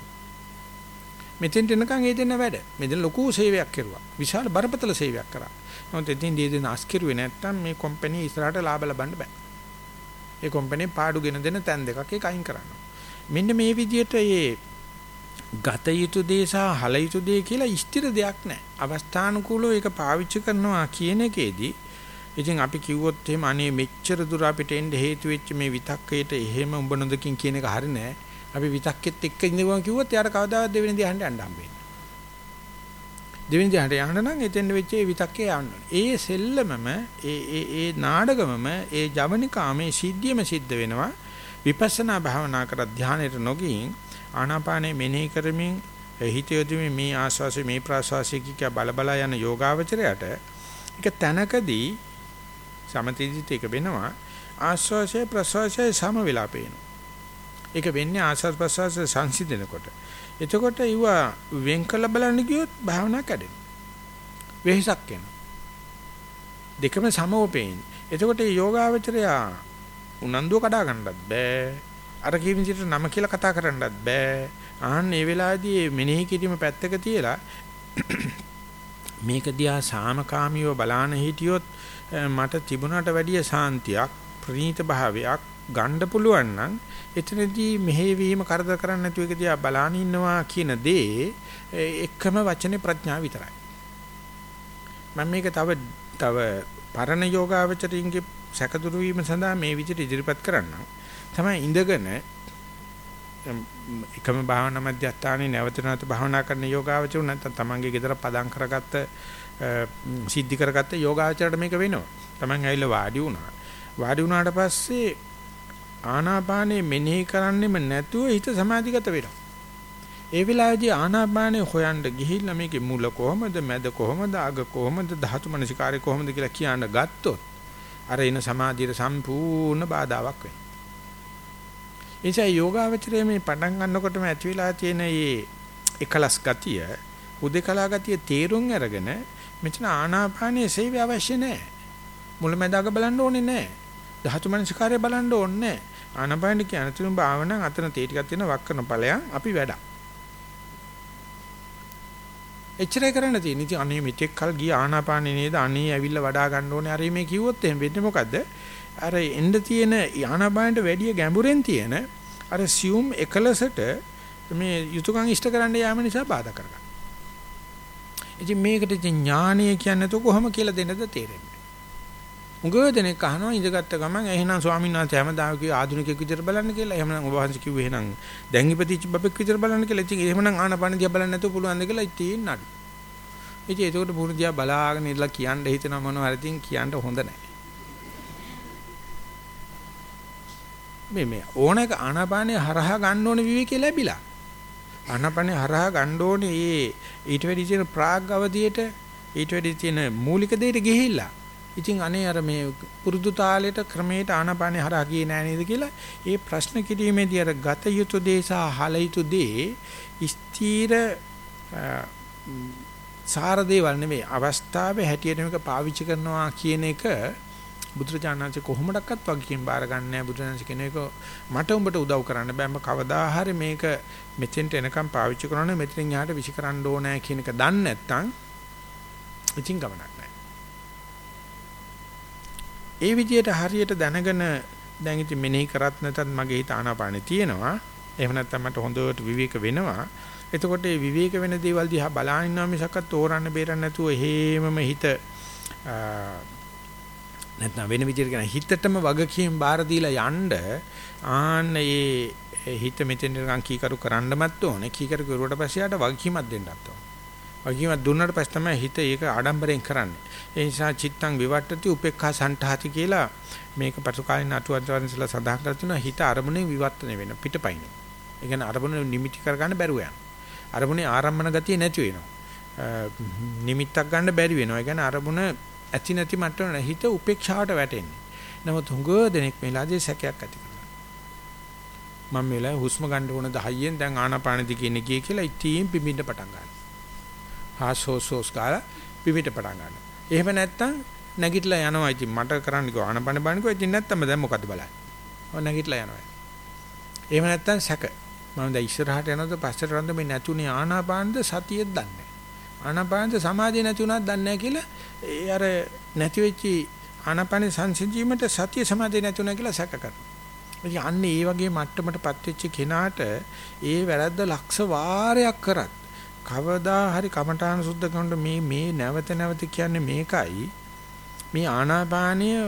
මෙතෙන්ට එනකන් ඒ දෙන්න වැඩ. මෙතන ලොකු සේවයක් කෙරුවා. විශාල බරපතල සේවයක් කරා. නමුත් එතින් දී දෙන අස්කිරුවේ නැත්තම් මේ කම්පැනි ඉස්සරහට ලාභ ලබන්න බෑ. ඒ කම්පැනි පාඩුගෙන දෙන තැන් දෙකක් ඒක අයින් කරනවා. මෙන්න මේ විදිහට මේ ගත යුතු දේ සහ හල යුතු දේ කියලා ස්ථිර දෙයක් නැහැ. අවස්ථානුකූලව ඒක පාවිච්චි කරනවා කියන එකේදී ඉතින් අපි කිව්වොත් එහෙම අනේ මෙච්චර දුර අපිට එන්න හේතු වෙච්ච මේ විතක්කයට එහෙම උඹ නොදකින් කියන එක හරිය නෑ. අපි විතක්කෙත් එක්ක ඉඳගම කිව්වොත් එයාට කවදාවත් දෙවෙනි දිහාට යන්න හම්බෙන්නේ. දෙවෙනි දිහාට යන්න නම් එතෙන් වෙච්ච ඒ විතක්කේ යන්න ඒ සෙල්ලමම ඒ ඒ ඒ නාඩගමම ඒ ජවනිකාමේ සිද්ධියම සිද්ධ වෙනවා. විපස්සනා භාවනා කර ධානයට නොගින් ආනාපානේ මෙනෙහි කරමින් හිත යොදමින් මේ ආස්වාසය මේ ප්‍රාස්වාසය කිය බල බල යන යෝගාවචරයට එක තැනකදී සමතිදිත එක වෙනවා ආස්වාසය ප්‍රසවාසය සම වෙලා පේනවා ඒක වෙන්නේ ආස්වාද ප්‍රසවාස සංසිඳනකොට. එතකොට ඊව වෙන් කළ බලන්න ගියොත් භාවනා කැඩෙනවා. වෙහසක් එනවා. දෙකම සමව පේන්නේ. එතකොට මේ යෝගාවචරය උනන්දුව කඩා ගන්නත් බෑ. අර කියන විදිහට නම කියලා කතා කරන්නත් බෑ. ආන්න මේ වෙලාවේදී මෙනෙහි කිරීම පැත්තක තියලා මේක දිහා සාමකාමීව බලාන හිටියොත් මට තිබුණට වැඩිය සාන්තියක් ප්‍රණීත භාවයක් ගන්න පුළුවන් නම් එතනදී මෙහෙවීම කරදර කරන්නේ නැතුව එක දිහා බලාන ඉන්නවා කියන දේ එකම වචනේ ප්‍රඥාව විතරයි. මම මේක තව තව පරණ යෝගාවචරින්ගේ සැකදුරු වීම සඳහා මේ විදිහට ඉදිරිපත් කරන්නම්. තමයි ඉඳගෙන එකම භාවනා මධ්‍යස්ථානයේ නැවත නැවත භාවනා කරන යෝගාවචරු නැත්නම් තමන්ගේ ගෙදර පදම් කරගත්ත සිද්ධි කරගත්ත යෝගාවචරයට මේක වෙනවා. තමන් ඇවිල්ලා වාඩි වුණා. වාඩි වුණාට පස්සේ ආනාපානේ මෙනෙහි කරන්නෙම නැතුව හිත සමාධිගත වෙනවා. ඒ වෙලාවේදී ආනාපානේ හොයන්න ගිහිල්ලා මේකේ මුල කොහමද මැද කොහමද අග කොහමද ධාතු මනසිකාරය කොහමද කියලා කියන්න ගත්තොත් අර එන සමාධියට සම්පූර්ණ බාධාවක් වෙනවා. එනිසා යෝගාවචරයේ මේ පටන් ගන්නකොටම ඇති වෙලා තියෙන මේ එකලස් ගතිය, උදේකලා ගතිය තේරුම් අරගෙන මෙතන ආනාපානයේ සේවය අවශ්‍ය නැහැ. මුලැමැදාක බලන්න ඕනේ නැහැ. ධාතු මනසිකාරය බලන්න ඕනේ නැහැ. ආනාපාන කියන තුන භාවන අතන තේ ටිකක් තියෙන වක් කරන ඵලයන් අපි වැඩ. එච්චරයි කරන්න තියෙන්නේ. ඉතින් අනේ මෙතෙක් කල් ගිය ආනාපානේ නේද? අනේ ඇවිල්ලා වඩා ගන්න ඕනේ. අර මේ කිව්වොත් එහෙම වෙන්නේ මොකද්ද? අර එන්න තියෙන ආනාපානට වැඩිය ගැඹුරෙන් තියෙන අර සියුම් එකලසට මේ යුතුයකම් ඉෂ්ට කරන්න යාම නිසා බාධා කරගන්න. ඉතින් මේකට ඥානය කියන්නේ તો කොහොම කියලා දෙන්නද තේරෙන්නේ. උගව දෙනෙක් අහනවා ඉඳගත්ත ගමන් එහෙනම් ස්වාමීන් වහන්සේ හැමදාම කිව්ව ආධුනිකයෙක් විදිහට බලන්න කියලා. එහෙමනම් ඔබ වහන්සේ කිව්වේ එහෙනම් දැන් ඉපදිච්ච බබෙක් විදිහට බලන්න කියලා. ඉතින් එහෙමනම් ආනපන දිහා බලන්න නැතුව පුළුවන් ද කියලා ඉතින් නඩු. ඉතින් ඒකට පුරු දිහා බලාගෙන ඉඳලා කියන්න හිතන මොනවා හරි තින් කියන්න හොඳ නැහැ. මේ මේ ඕනක ආනාපානේ හරහා ගන්න ඕනේ විවේකී ලැබිලා. ආනාපානේ හරහා ගන්න ඕනේ ඒ ඊට වැඩි තියෙන ප්‍රාග් අවධියට ඊට වැඩි තියෙන මූලික දෙයට ගිහිල්ලා. ඉතින් අනේ අර මේ පුරුදු තාලෙට ක්‍රමයට ආනාපානේ හරහා ගියේ නෑ නේද කියලා ඒ ප්‍රශ්න කිරීමේදී අර ගත යුතු දේ සහ හල යුතු දේ ස්ථීර සාර දේවල් නෙවෙයි අවස්ථාවේ හැටියට මේක පාවිච්චි කරනවා කියන එක බුදුරජාණන්සේ කොහොමඩක්වත් වගකීම් බාර ගන්න නැහැ බුදුරජාණන්සේ කියන එක මට උඹට උදව් කරන්න බෑ. මම කවදා හරි මේක මෙතෙන්ට එනකම් පාවිච්චි කරනවා මෙතනින් එහාට විසි කරන්න ඕනේ කියන එක දන්නේ නැත්නම් ඉතින් ගමනක්. නැහැ ඒ විදිහට හරියට දැනගෙන දැන් ඉතින් මෙනෙහි කරත් නැතත් මගේ හිත ආනාපානේ තියෙනවා. එහෙම නැත්නම් මට හොඳට විවේක වෙනවා. එතකොට මේ විවේක වෙන දේවල් දිහා බලාගෙන ඉන්නවා මිසක් තෝරන්න බේරන්න නැතුව හේමම හිත නැත්නම් වෙන විදිහට කියන හිතටම වගකීම් බාර දීලා යන්න ආන්න ඒ හිත මෙතෙන් නිකන් කීකරු කරන්නමත් ඕනේ. කීකරු කරුවට පස්සේ ආට වගකීමක් දෙන්නත් ඕනේ. වගකීමක් දුන්නාට පස්සේ තමයි හිත ඒක ආඩම්බරෙන් කරන්නේ. ඒ නිසා චිත්තං විවට්ටති උපේක්ඛා සන්ඨාති කියලා මේක පසුකාලින අටුවන්සලා සඳහන් කර තිනවා හිත අරමුණේ විවර්තන වෙන පිටපයින් ඒ කියන්නේ අරමුණ නිමිටි කරගන්න බැරුව යන අරමුණේ ආරම්මන ගතිය නැති වෙනවා නිමිත්තක් ගන්න බැරි වෙනවා ඒ කියන්නේ අරමුණ ඇති නැති මට්ටම හිත උපේක්ෂාවට වැටෙන්නේ. නමුත් හුඟ දෙනෙක් මේලාදී සැකයක් ඇති කරනවා. මම මේලා හුස්ම ගන්න ඕන 10න් දැන් ආනාපාන දිගේ ගියේ කියලා ඉතින් පිඹින්න පටන් ගන්නවා. හාසෝසෝස් කාලා පිඹිට පටන් ගන්නවා. එහෙම නැත්තම් නැගිටලා යනවා. ඉතින් මට කරන්න කිව්වා ආනාපාන බලනකෝ ඉතින් නැත්තම් දැන් මොකද්ද බලන්නේ. ඔය නැගිටලා යනවා. එහෙම නැත්තම් සැක. මම දැන් ඉස්සරහට යනවද පස්සට යනවද මේ නැතුනේ ආනාපානද සතියෙත් දන්නේ ආනාපානද සමාධිය නැති වුණාද දන්නේ නැහැ කියලා ඒ අර නැති වෙච්ච ආනාපාන සංසිඳීමට සතිය සමාධිය නැති වුණා කියලා සැක කරනවා. ඉතින් අන්න ඒ වගේ මට්ටමටපත් වෙච්ච කෙනාට ඒ වැරද්ද ලක්ෂ වාරයක් කරත් කවදා හරි කමඨාන සුද්ධ කරනකොට මේ මේ නැවත නැවත කියන්නේ මේකයි මේ ආනාපානීය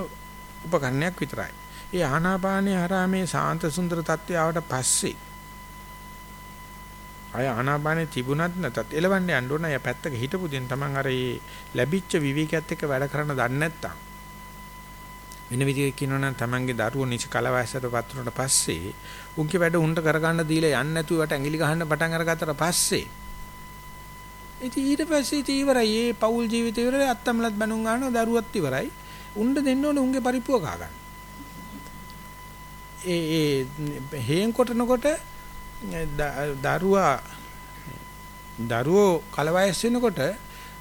උපකරණයක් විතරයි. ඒ ආනාපානීය හරහා මේ සාන්ත සුන්දර තත්ත්වය ආවට පස්සේ අය ආනාපානෙ තිබුණත් නැතත් එලවන්න යන්න ඕන. අය පැත්තක හිටපු දෙන් තමන් අර ඒ ලැබිච්ච විවේකයත් එක්ක වැඩ කරන්න දන්නේ නැත්තම් වෙන විදිහකින් කියනවා නම් තමන්ගේ දරුවෝ නිසි කලවයසට පත්රුනට පස්සේ උන්ගේ වැඩ උන්ට කරගන්න දීලා යන්නේ නැතුව වට ඇඟිලි ගහන්න පටන් අරගත්තට පස්සේ ඉතින් ඊට පස්සේ ඉතින් ඉවරයි. මේ පෞල් ජීවිතය ඉවරයි. අත්තමලත් බණුන් ගන්නවා දරුවත් ඉවරයි. උන්ට දෙන්න ඕනේ උන්ගේ පරිප්පුව කා ගන්න. ඒ ඒ හේන් කොටනකොට දරුවා දරුවෝ කලවයස් වෙනකොට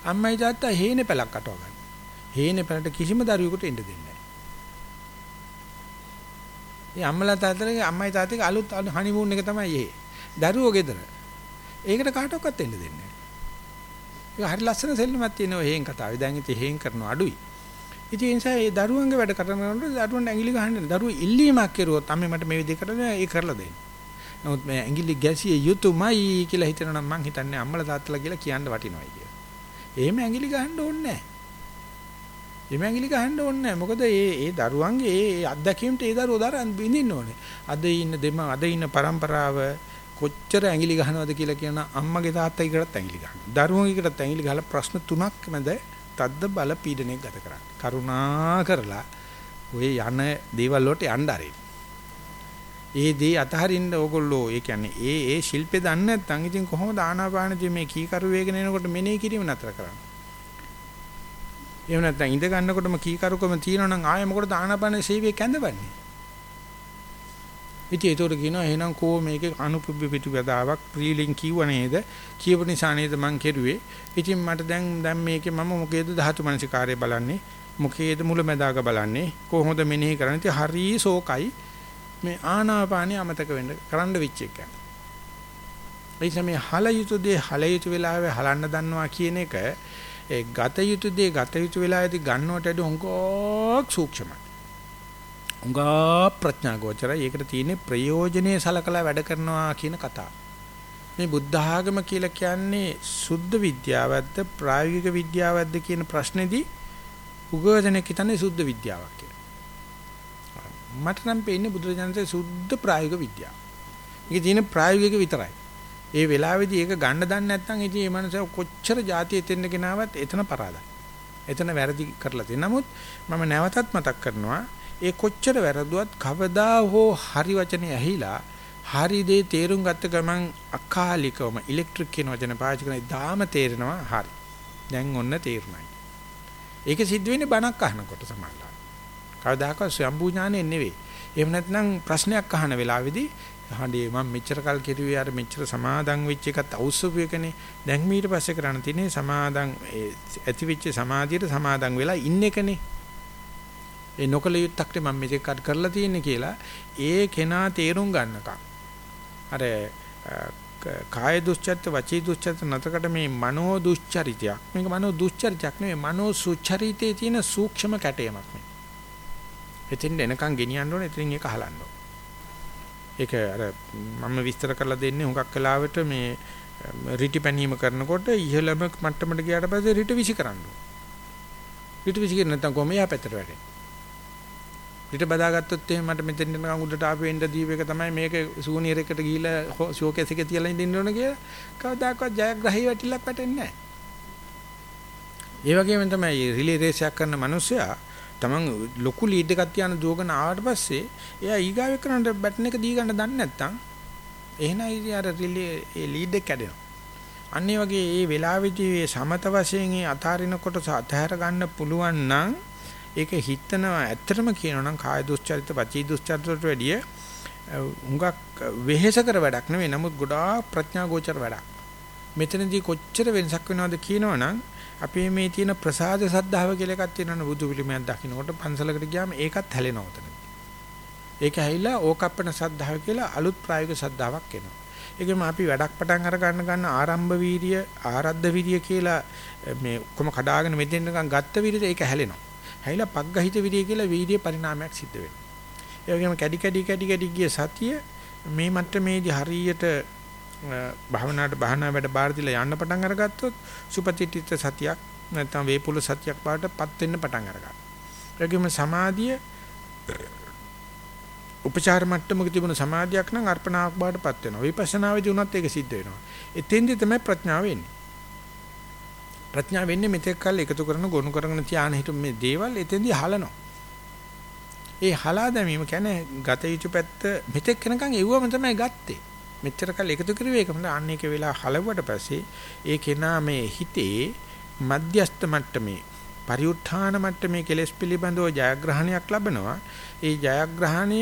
අම්මයි තාත්තා හේනේ පැලක් අටව ගන්න. හේනේ පැලට කිසිම දරුවෙකුට එන්න දෙන්නේ නැහැ. ඒ අම්මලා තාත්තලාගේ අම්මයි තාත්තගේ අලුත් හනිමූන් එක තමයි ඒ. දරුවෝ ගෙදර. ඒකට කාටවත් එන්න දෙන්නේ නැහැ. ඒක හරි ලස්සන සෙල්ලමක් තියෙනවා හේන් කතාවේ. දැන් ඉතින් හේන් කරනවා අඩුයි. ඉතින් ඒ නිසා ඒ දරුවන්ගේ වැඩ කරනකොට දරුවන්ට ඇඟිලි ගහන්න දරුවෝ ඉල්ලීමක් කරුවොත් අම්මේ මට මේ විදිහ කරන්න ඒ කරලා දෙන්න. නමුත් මේ ඇඟිලි ගැසිය යුතුයමයි කියලා හිතනවා නම් මං හිතන්නේ අම්මලා තාත්තලා කියලා කියන්න වටිනවයි කියලා. එහෙම ඇඟිලි ගහන්න ඕනේ නැහැ. එහෙම ඇඟිලි ගහන්න ඕනේ නැහැ. මොකද ඒ ඒ දරුවන්ගේ ඒ අත්දැකීමට ඒ දරුවෝ දරන් බින්දින්න ඕනේ. අද ඉන්න දෙම අද ඉන්න પરම්පරාව කොච්චර ඇඟිලි ගහනවද කියලා කියන අම්මගේ තාත්තගේකටත් ඇඟිලි ගන්නවා. දරුවන්ගේකටත් ඇඟිලි ගහලා ප්‍රශ්න තුනක් මැද තද්ද බල පීඩනයක් ගත කරන්නේ. කරුණා කරලා ඔය යන දේවල් වලට යන්න ආරේ. ඒ දේ අතහරින්න ඕගොල්ලෝ ඒ කියන්නේ ඒ ඒ ශිල්පේ දන්නේ නැත්නම් ඉතින් කොහොමද ආනාපානදී මේ කීකරු වේගන එනකොට මෙනෙහි කිරීම නතර කරන්නේ. එහෙම නැත්නම් ඉඳ ගන්නකොටම කීකරුකම තියෙනවා නම් ආයෙ මොකටද ආනාපාන සේවයේ කැඳවන්නේ? ඉතින් ඒතකොට කියනවා එහෙනම් කෝ මේකේ අනුපුබ්බ පිටුපදාවක් ප්‍රීලින් කිව්ව නේද? කියපු නිසා නේද මං කෙරුවේ. ඉතින් මට දැන් දැන් මේකේ මම මොකේද ධාතු මනසිකාරය බලන්නේ? මොකේද මුලැමැදාක බලන්නේ? කොහොමද මෙනෙහි කරන්නේ? ඉතින් හරි සෝකයි. මේ ආනාපානිය අමතක වෙන්න කරන්න වෙච්ච එක. ඒ සමේ හල යුතු දේ හල යුතු වෙලාවේ හලන්න දන්නවා කියන එක ඒ ගත යුතු දේ ගත යුතු වෙලාවේදී ගන්නවට වඩා හොඟක් සූක්ෂමයි. හොඟා ප්‍රඥා ගෝචරයි. ඒකට තියෙන්නේ ප්‍රයෝජනේ සලකලා වැඩ කරනවා කියන කතාව. මේ බුද්ධ ආගම කියලා කියන්නේ සුද්ධ විද්‍යාවක්ද ප්‍රායෝගික විද්‍යාවක්ද කියන ප්‍රශ්නේදී උගෝදෙනෙක් හිතන්නේ සුද්ධ විද්‍යාවක් කියලා. මට නම් පේන්නේ බුදුරජාණන්සේ සුද්ධ ප්‍රායෝගික විද්‍යාව. ඒකේ තියෙන ප්‍රායෝගික විතරයි. ඒ වෙලාවේදී ඒක ගන්න දන්නේ නැත්නම් ඉතින් මේ මනස කොච්චර જાති එතෙන්න ගෙනාවත් එතන පරාදයි. එතන වැරදි කරලා තියෙන. නමුත් මම නැවතත් මතක් කරනවා ඒ කොච්චර වැරදුවත් කවදා හෝ හරි වචනේ ඇහිලා හරි දේ තේරුම් ගත්ත ගමන් අකාලිකවම ඉලෙක්ට්‍රික් කියන වචන පාවිච්චි කරන දාම තේරෙනවා හරි. දැන් ඔන්න තේරුණයි. ඒක සිද්ධ වෙන්නේ බණක් අහනකොට සමහරවිට. කවදාකවත් ස්වයම්බූ ඥානෙ නෙවෙයි. එහෙම නැත්නම් ප්‍රශ්නයක් අහන වෙලාවේදී හඬේ මම මෙච්චර කල් කෙරුවේ අර මෙච්චර සමාදන් වෙච්ච එකත් අවශ්‍යපු එකනේ. දැන් ඊට පස්සේ කරන්න තියෙන්නේ සමාදන් ඇති වෙච්ච සමාධියට සමාදන් වෙලා ඉන්න එකනේ. ඒ නොකල යුත්තක්ට මම මේක කරලා තියෙන්නේ කියලා ඒ කෙනා තේරුම් ගන්නකම් අර කාය දුස්චරිත වචී දුස්චරිත නතරකට මේ මනෝ දුස්චරිතයක් මේක මනෝ දුස්චරිතයක් නෙවෙයි මනෝ සුචරිතයේ තියෙන සූක්ෂම කැටයමක් මේ එතෙන් එනකන් ගෙනියන්න ඕනේ එතනින් ඒක අහලන්න ඕනේ. ඒක අර මම විස්තර කරලා දෙන්නේ හුඟක් වෙලාවට මේ රිටි පැනීම කරනකොට ඉහළම මට්ටමට ගියාට පස්සේ රිට විසි කරන්න ඕන. රිට විසි කරන නැත්නම් කොහොම යා පැත්තට වැටෙන්නේ. රිට බදාගත්තොත් එහෙම මට මෙතෙන් නිකන් උඩට ආපු වෙන්න දීප එක තමයි මේක සූනියර් එකට ගිහිල්ලා ෂෝකේස් එකේ තියලා ඉඳින්න ඕන කියලා කවදාකවත් ජයග්‍රහී වැටිලක් වැටෙන්නේ නැහැ. ඒ වගේම තමයි රිලේ රේස් එකක් කරන මිනිස්සයා තමන් ලොකු ලීඩ් එකක් තියන දුවගෙන ආවට පස්සේ එයා ඊගාව කරනට බැටන් එක දී ගන්න දන්නේ නැත්නම් එහෙනම් ඉතින් අර රිලේ ඒ ලීඩ් එක කැඩෙනවා. අන්න ඒ වගේ මේ වෙලාවෙදී මේ සමත වශයෙන් ඒ අතාරිනකොට අතහැර ගන්න පුළුවන් නම් ඒක හිතනවා ඇත්තටම කියනවා නම් කාය දුස්චරිත වචී දුස්චරිත වලට වැඩිය හුඟක් වෙහෙස කර වැඩක් නෙවෙයි නමුත් ගොඩාක් ප්‍රඥා ගෝචර වැඩක්. මෙතනදී කොච්චර වෙනසක් වෙනවද කියනවනම් අපේ මේ තියෙන ප්‍රසාද සද්ධාව කියලා එකක් තියෙනවනේ බුදු පිළිමයක් දකින්නකොට පන්සලකට ගියාම ඒකත් හැලෙනවා උතන. ඒක ඇහිලා ඕකප්පන සද්ධාව කියලා අලුත් ප්‍රායෝගික සද්ධාාවක් එනවා. ඒකෙම අපි වැඩක් පටන් අර ගන්න ගන්න ආරම්භ වීර්ය ආරද්ධ වීර්ය කියලා මේ ඔක්කොම කඩාගෙන මෙතෙන් නිකන් ගත්ත වීර්යද ඒක හැලෙනවා. හැයිලා පග්ගහිත වීර්ය කියලා වීර්ය පරිණාමයක් සිද්ධ වෙනවා. ඒ වගේම කැඩි කැඩි කැඩි කැඩි ගිය සතිය මේ මට්ටමේදී හරියට භාවනාවට භාවනා වැඩ බාර දීලා යන්න පටන් අරගත්තොත් සුපතිත්‍ිත සතියක් නැත්නම් වේපුල සතියක් පාටපත් වෙන්න පටන් අරගන්නවා. ඒ වගේම සමාධිය උපචාර මට්ටමක තිබුණ සමාධියක් නම් අර්පණාවක් බාටපත් වෙනවා. විපස්සනාවේදී උනත් ඒක සිද්ධ වෙනවා. එතෙන්දී තමයි ප්‍රඥාව වෙන්නේ. ප්‍රඥාව වෙන්නේ මෙතෙක් කල් එකතු කරන ගොනු කරගෙන තියාන හිටු මේ දේවල් එතෙන්දී හලනවා. ඒ හලා දැමීම කියන්නේ ගත යුතු පැත්ත මෙතෙක් වෙනකන් එව්වම තමයි ගත්තේ. මෙච්චර කල් එකතු කරුවේ ඒක මොකද අන්න ඒක වෙලා හලවුවට පස්සේ ඒ කෙනා මේ හිතේ මධ්‍යස්ත මට්ටමේ පරිඋත්ථාන මට්ටමේ කෙලෙස් පිළිබඳව ජයග්‍රහණයක් ලබනවා. ඒ ජයග්‍රහණය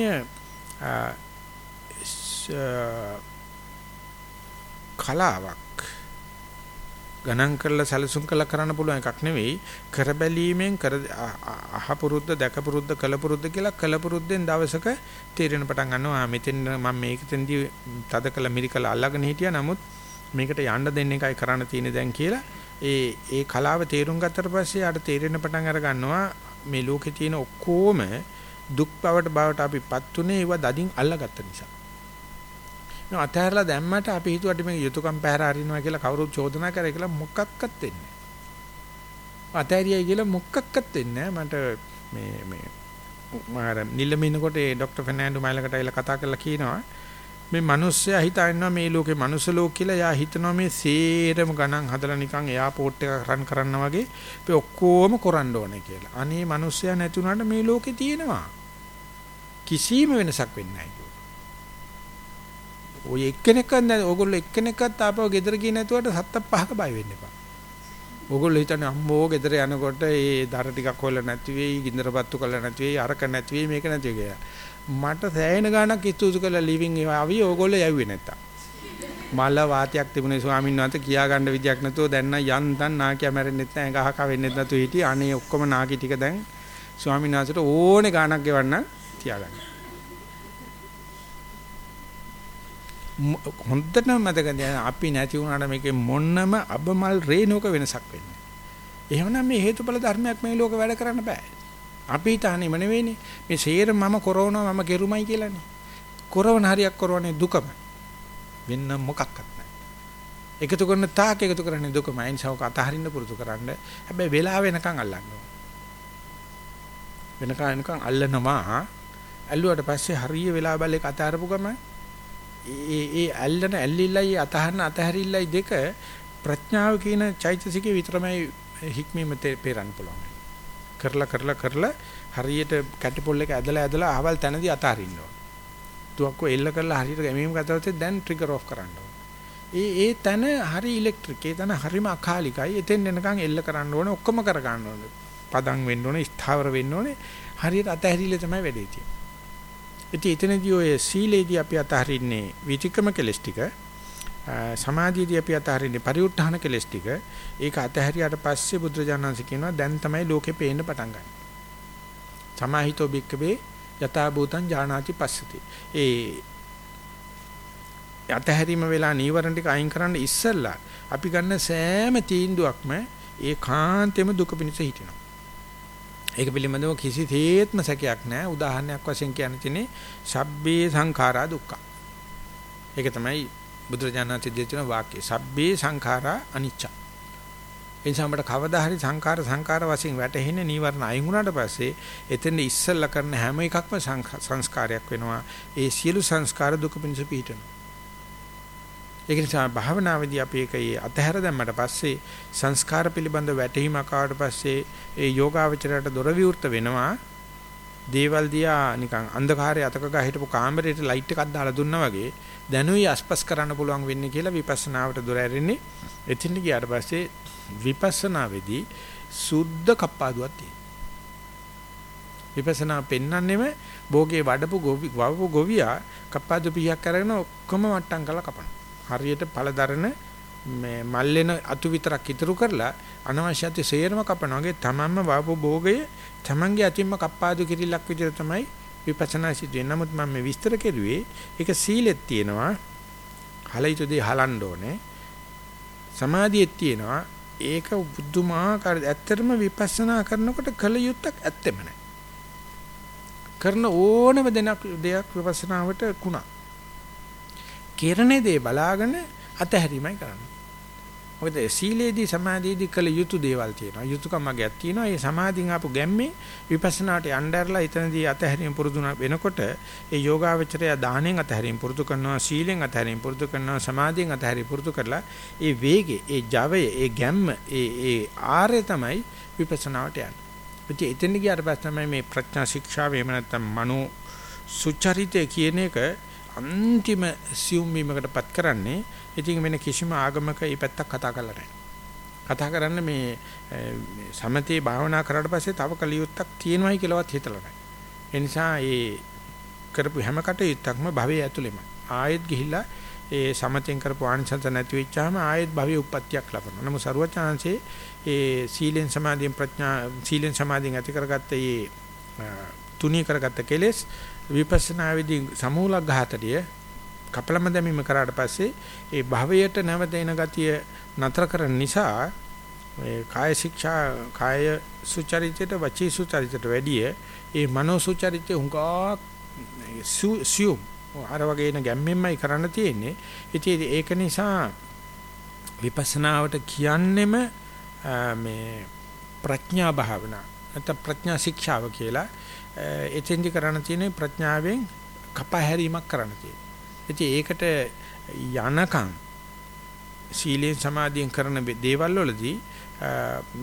කලාවක් ගණන් කරලා සැලසුම් කරලා කරන්න පුළුවන් එකක් නෙවෙයි. කර බැලීමෙන් කර අහපුරුද්ද දැකපුරුද්ද කලපුරුද්ද කියලා කලපුරුද්දෙන් දවසක තීරණ පටන් ගන්නවා. මෙතෙන් මම මේකෙන්දී තද කළ මිරිකල අල්ලගෙන හිටියා. නමුත් මේකට යන්න දෙන්න එකයි කරන්න තියෙන්නේ දැන් කියලා ඒ ඒ කලාව තේරුම් ගත්තට පස්සේ ආට තේරෙන පටන් අර ගන්නවා. මේ ලෝකේ තියෙන ඔක්කොම දුක් බවට බවට අපිපත් උනේ ඒව දඩින් අල්ලගත්ත නිසා. නෝ අතහැරලා දැම්මට අපි හිතුවට මේක යුතුයකම් පැහැර අරිනවා කියලා කවුරුත් චෝදනා කරේ කියලා මොකක්වත් වෙන්නේ නැහැ. අතහැරියයි කියලා මොකක්වත් වෙන්නේ නැහැ. මට මේ මේ මාර නිල්ලමිනකොට ඒ ડોક્ટર ෆර්නෑන්ඩෝ මයිලකට ඇවිල්ලා කතා කරලා කියනවා මේ මිනිස්සයා හිතා ඉන්නවා මේ ලෝකේ මනුස්ස ලෝක කියලා. යා හිතනවා මේ සේරම ගණන් හදලා නිකන් එයාපෝට් එක රන් කරන්න වගේ අපි ඔක්කොම කරන්න ඕනේ කියලා. අනේ මිනිස්සයා නැතුණාට මේ ලෝකේ තියෙනවා. කිසිම වෙනසක් වෙන්නේ නැහැ ඔය එක්කෙනෙක්වත් නැහැ. ඕගොල්ලෝ එක්කෙනෙක්වත් ආපහු ගෙදර ගියේ නැතුවට සත්ත පහක බය වෙන්න එපා. ඕගොල්ලෝ හිතන්නේ අම්මෝ ගෙදර යනකොට ඒ දර ටිකක් හොල්ල නැති වෙයි, ගින්දරපත්තු කළ නැති වෙයි, අරක නැති වෙයි, මේක නැති වෙයි කියලා. මට සෑහෙන ගාණක් ඉස්තුසු කළා ලිවිං ආවි ඕගොල්ලෝ යව්වේ නැත්තම්. මල වාතයක් තිබුණේ ස්වාමීන් වහන්සේ කියා ගන්න විදියක් නැතුව දැන් නම් යන්තම් නාකිය මැරෙන්නෙත් නැහැ ගහක වෙන්නෙත් නැතුව හිටියේ අනේ ඔක්කොම නාකි ටික දැන් ස්වාමීන් වහන්සේට ඕනේ ගාණක් ගෙවන්න තියාගන්න. හොඳටම මතක තියාගන්න අපි නැති වුණාට මේකේ මොන්නම අබමල් රේණුක වෙනසක් වෙන්නේ. එහෙමනම් මේ හේතුඵල ධර්මයක් මේ ලෝකේ වැඩ කරන්න බෑ. අපි හිතන්නේම නෙවෙයිනේ. මේ සේර මම කරවනවා මම කෙරුමයි කියලානේ. කරවන හරියක් කරවන්නේ දුකම. වෙන මොකක්වත් නැහැ. එකතු කරන තාක් එකතු කරන්නේ දුකම. ඒ නිසා ඔක අතහරින්න පුරුදු කරන්න. හැබැයි වෙලාව වෙනකන් අල්ලන්න ඕන. වෙනකන් වෙනකන් අල්ලනවා. ඇල්ලුවට පස්සේ හරිය වෙලාව බල එක අතහරපු ගම ඒ ඒ ඇල්ලන ඇල්ලිල්ලයි අතහරන අතහැරිල්ලයි දෙක ප්‍රඥාව කියන චෛතසිකේ විතරමයි හික්මීම පෙරන්න පුළුවන්. කරලා කරලා කරලා හරියට කැටිපොල් එක ඇදලා ඇදලා අහවල් තැනදී අතාරින්න ඕන. තුවක්කුව එල්ල කරලා හරියට ගැමීම ගතවොත් දැන් ට්‍රිගර් ඔෆ් කරන්න ඕන. ඒ ඒ තැන හරි ඉලෙක්ට්‍රික් ඒ තැන හරිම අකාලිකයි. එතෙන් එනකන් එල්ල කරන්න ඕනේ ඔක්කොම කර ගන්න ඕනේ. පදම් වෙන්න ඕනේ, ස්ථාවර වෙන්න ඕනේ. හරියට අතහැරිලා තමයි වැඩේ තියෙන්නේ. ඉතින් එතනදී ඔය සීලේදී අපි අතහරින්නේ විචිකම කෙලස් ටික සමාධියදී අපි අතහරින්නේ පරිඋත් ทาน කෙලස් ටික. ඒක අතහැරියාට පස්සේ බුදුරජාණන්සේ කියනවා දැන් තමයි ලෝකෙ පේන්න පටන් ගන්න. සමාහිතෝ බික්කවේ යථා භූතං ඥානාති පස්සති. ඒ අතහැරීම වෙලා නීවරණ ටික අයින් කරන්න ඉස්සෙල්ලා අපි ගන්න සෑම තීන්දුවක්ම ඒකාන්තෙම දුක පිණිස හිටිනවා. ඒක පිළිබඳව කිසිසේත්ම සැකයක් නැහැ. උදාහරණයක් වශයෙන් කියන්න තියෙන්නේ සබ්බේ සංඛාරා දුක්ඛ. ඒක තමයි බුදුරජාණන් සිද්ධ වාක්‍ය සබ්බේ සංඛාරා අනිච්ච. ඒ නිසා අපිට කවදා හරි සංඛාර සංඛාර වශයෙන් වැටෙන්නේ නීවරණ අයින් වුණාට පස්සේ එතන ඉස්සල්ලා කරන හැම එකක්ම සංස්කාරයක් වෙනවා. ඒ සියලු සංස්කාර දුක පිණිස පිහිටනවා. ඒක නිසා භාවනාවේදී අපි ඒක අතහැර දැම්මට පස්සේ සංස්කාර පිළිබඳ වැටහීමක් ආවට පස්සේ ඒ යෝගාවචරයට දොර විවෘත වෙනවා. දේවල් දිහා නිකන් අන්ධකාරයේ අතක ගහ හිටපු කාමරේට ලයිට් එකක් දාලා දුන්නා වගේ දැනුයි අස්පස් කරන්න පුළුවන් වෙන්නේ කියලා විපස්සනාවට දොර ඇරෙන්නේ. එතින් ගියාට පස්සේ විපස්සනාවේදී සුද්ධ කප්පාදුවක් තියෙනවා. විපස්සනා පෙන්වන්නෙම භෝගේ වඩපු ගොවි වවපු ගොවියා කප්පාදු පිහක් කරගෙන ඔක්කොම මට්ටම් කරලා කපනවා. හරියට පළදරන මේ මල්ලෙන අතු විතරක් ඉතුරු කරලා අනවශ්‍යත්‍ය සේරම කපනවා වගේ තමන්ම වාපු භෝගය තමන්ගේ අතින්ම කප්පාදු කිරිල්ලක් විදිහට තමයි විපස්සනා සිදුවේ. නමුත් මම මේ විස්තර කෙරුවේ ඒක සීලෙත් තියෙනවා. හලිතුදී හලන්න ඕනේ. සමාධියෙත් තියෙනවා. ඒක බුද්ධමාකාර ඇත්තටම විපස්සනා කරනකොට කල යුත්තක් ඇත්තෙම නැහැ. කරන ඕනම දෙයක් විපස්සනාවට කුණා. කෙරණ දේ බලාගෙන අතහැරීමයි කරන්නේ. මොකද සීලේදී සමාධියේදී කළ යුතු දේවල් තියෙනවා. යුතුයකමක් තියෙනවා. ඒ සමාධියෙන් ආපු ගැම්මේ විපස්සනාට යnderලා එතනදී අතහැරීම පුරුදු වෙනකොට ඒ යෝගාවචරය දාණයෙන් අතහැරීම පුරුදු කරනවා, සීලෙන් අතහැරීම පුරුදු කරනවා, සමාධියෙන් අතහැරීම පුරුදු කරලා ඒ වේගේ, ඒ ජවය, ඒ ගැම්ම, ඒ ඒ ආරය තමයි විපස්සනාවට යන්නේ. ඉතින් එතෙන් ගියාට පස්සේ තමයි මේ ප්‍රඥා ශික්ෂාව එහෙම නැත්නම් මනෝ සුචරිතය කියන එක අන්තිම සියුම් වීමකටපත් කරන්නේ ඉතින් වෙන කිසිම ආගමක මේ පැත්තක් කතා කරලා නැහැ. කතා කරන්න මේ සමතේ භාවනා කරාට පස්සේ තව කලියුත්තක් තියෙනවයි කියලාවත් හිතලා නැහැ. ඒ නිසා ඒ කරපු හැම කටයුත්තක්ම භවයේ ඇතුළෙම ආයෙත් ගිහිල්ලා ඒ සමතෙන් කරපු ආනිසංස නැති වෙච්චාම ආයෙත් භවයේ උප්පත්තියක් ලබනවා. නමුත් ਸਰුවචාන්සේ ඒ සීලෙන් සමාධියෙන් ප්‍රඥා සීලෙන් සමාධියෙන් ඇති කරගත්ත ඒ තුනී කරගත්ත කෙලෙස් විපස්සනා වේදී සමූලක් ඝාතරිය කපලම දැමීම කරාට පස්සේ ඒ භවයට නැවත එන ගතිය නතර කරන නිසා ඒ කාය ශික්ෂා කාය සුචරිතයට වචී සුචරිතයට වැඩිය ඒ මනෝ සුචරිතය හුඟා සියුම්. අර වගේ එන ගැම්මෙන්මයි කරන්න තියෙන්නේ. ඉතින් ඒක නිසා විපස්සනාවට කියන්නෙම මේ ප්‍රඥා භාවනා නැත්නම් ප්‍රඥා ශික්ෂාව කියලා එතෙන්දි කරන්න තියෙන්නේ ප්‍රඥාවෙන් කපහැරීමක් කරන්න තියෙනවා. ඉතින් ඒකට යනකම් සීලෙන් සමාධියෙන් කරන දේවල් වලදී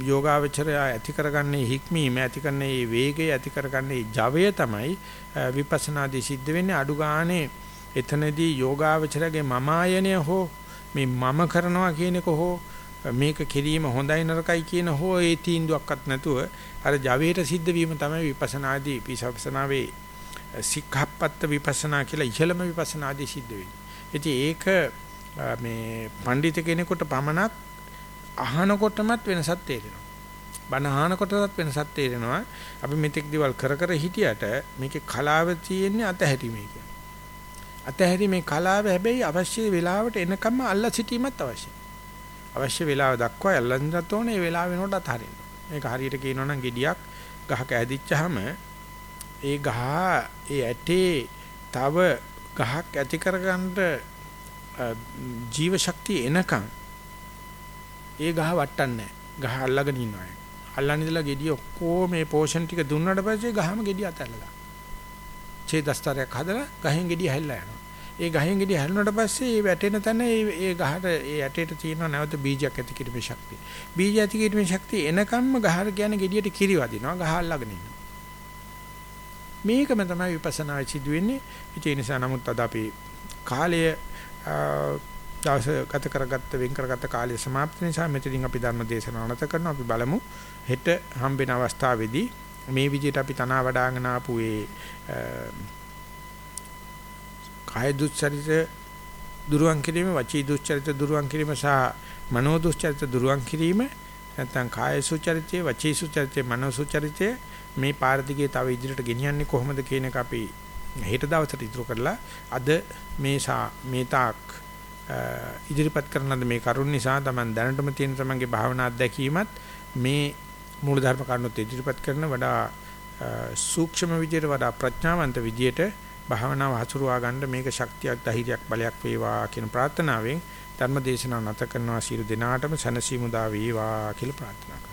යෝගාවචරය ඇති කරගන්නේ හික්මීම ඇති කරන්නේ වේගය ඇති කරගන්නේ ජවය තමයි විපස්සනාදී සිද්ධ වෙන්නේ අඩු ගානේ එතනදී යෝගාවචරගේ මම ආයනය හෝ මේ මම කරනවා කියන එක හෝ මේක කිරීම හොඳයි නරකයි කියන හෝ ඒ තීන්දුවක්වත් නැතුව අර ජවයට සිද්ධ වීම තමයි විපස්සනාදී විපස්සනාවේ සික්ඛප්පත්ත විපස්සනා කියලා ඉහළම විපස්සනාදී සිද්ධ වෙන්නේ. ඉතින් ඒක මේ පඬිත කෙනෙකුට පමණක් අහනකොටමත් වෙනසක් තේරෙනවා. බණ අහනකොටත් වෙනසක් තේරෙනවා. අපි මෙතෙක් දේවල් කර කර හිටියට මේකේ කලාව තියෙන්නේ අතහැරීමේ කියන්නේ. අතහැරීමේ කලාව හැබැයි අවශ්‍ය වෙලාවට එනකම්ම අල්ලා සිටීමත් අවශ්‍යයි. අවශ්‍ය වෙලාව දක්වා යල්ලන්නත් ඕනේ ඒ වෙලාව වෙනකොට අතහරින්න. මේක හරියට කියනවා නම් gediyak ගහක ඇදිච්චාම ඒ ගහ ඒ ඇටේ තව ගහක් ඇති කරගන්න ජීව ශක්තිය එනකන් ඒ ගහ වටන්නේ ගහ අල්ලගෙන ඉන්නවා. අල්ලන් ඉඳලා gediy ඔක්කොම මේ පෝෂන් ටික දුන්නාට පස්සේ ගහම gediy අතල්ලා. ඡේ දස්තරයක් හදලා ගහෙන් gediy හැල්ලා යනවා. ඒ ගහෙන් ගෙඩි හැලුණාට පස්සේ ඒ වැටෙන තැන ඒ ඒ ගහට ඒ ඇටයට තියෙන නැවත බීජයක් ඇති කිරීමේ ශක්තිය. බීජ ඇති කිරීමේ ශක්තිය එනකම්ම ගහර කියන්නේ ගෙඩියට කිරි වදිනවා ගහ අල්ලගෙන ඉන්නවා. මේකම තමයි විපස්සනා සිදු වෙන්නේ. ඒ නිසා නමුත් අද අපි කාලය දවස ගත කරගත්ත වෙන් කරගත්ත කාලය સમાප්ත නිසා මෙතනින් අපි ධර්ම දේශනාව නැත කරනවා. අපි බලමු හෙට හම්බෙන අවස්ථාවේදී මේ විදිහට අපි තනවා වඩාගෙන ආපු ඒ කාය දුස්චරිත දුරුවන් කිරීම, වචී දුස්චරිත දුරුවන් කිරීම සහ මනෝ දුස්චරිත දුරුවන් කිරීම නැත්නම් කාය සුචරිතය, වචී සුචරිතය, මනෝ සුචරිතය මේ පාර දිගේ තව ඉදිරියට ගෙනියන්නේ කොහොමද කියන එක අපි හෙට දවසට ඉදිරි කරලා අද මේ මේ තාක් ඉදිරිපත් කරන මේ කරුණ නිසා තමයි දැනටම තියෙන තමන්ගේ භාවනා අත්දැකීමත් මේ මූලධර්ම කරුණුත් ඉදිරිපත් කරන වඩා සූක්ෂම විදියට වඩා ප්‍රඥාවන්ත විදියට භාවනාව හසුරුවා ගන්න මේක ශක්තියක් ධෛර්යයක් බලයක් වේවා කියන ප්‍රාර්ථනාවෙන් ධර්ම දේශනාව නැත කරනවා. සියලු දෙනාටම සනසීමු දා වේවා කියලා ප්‍රාර්ථනා කරනවා.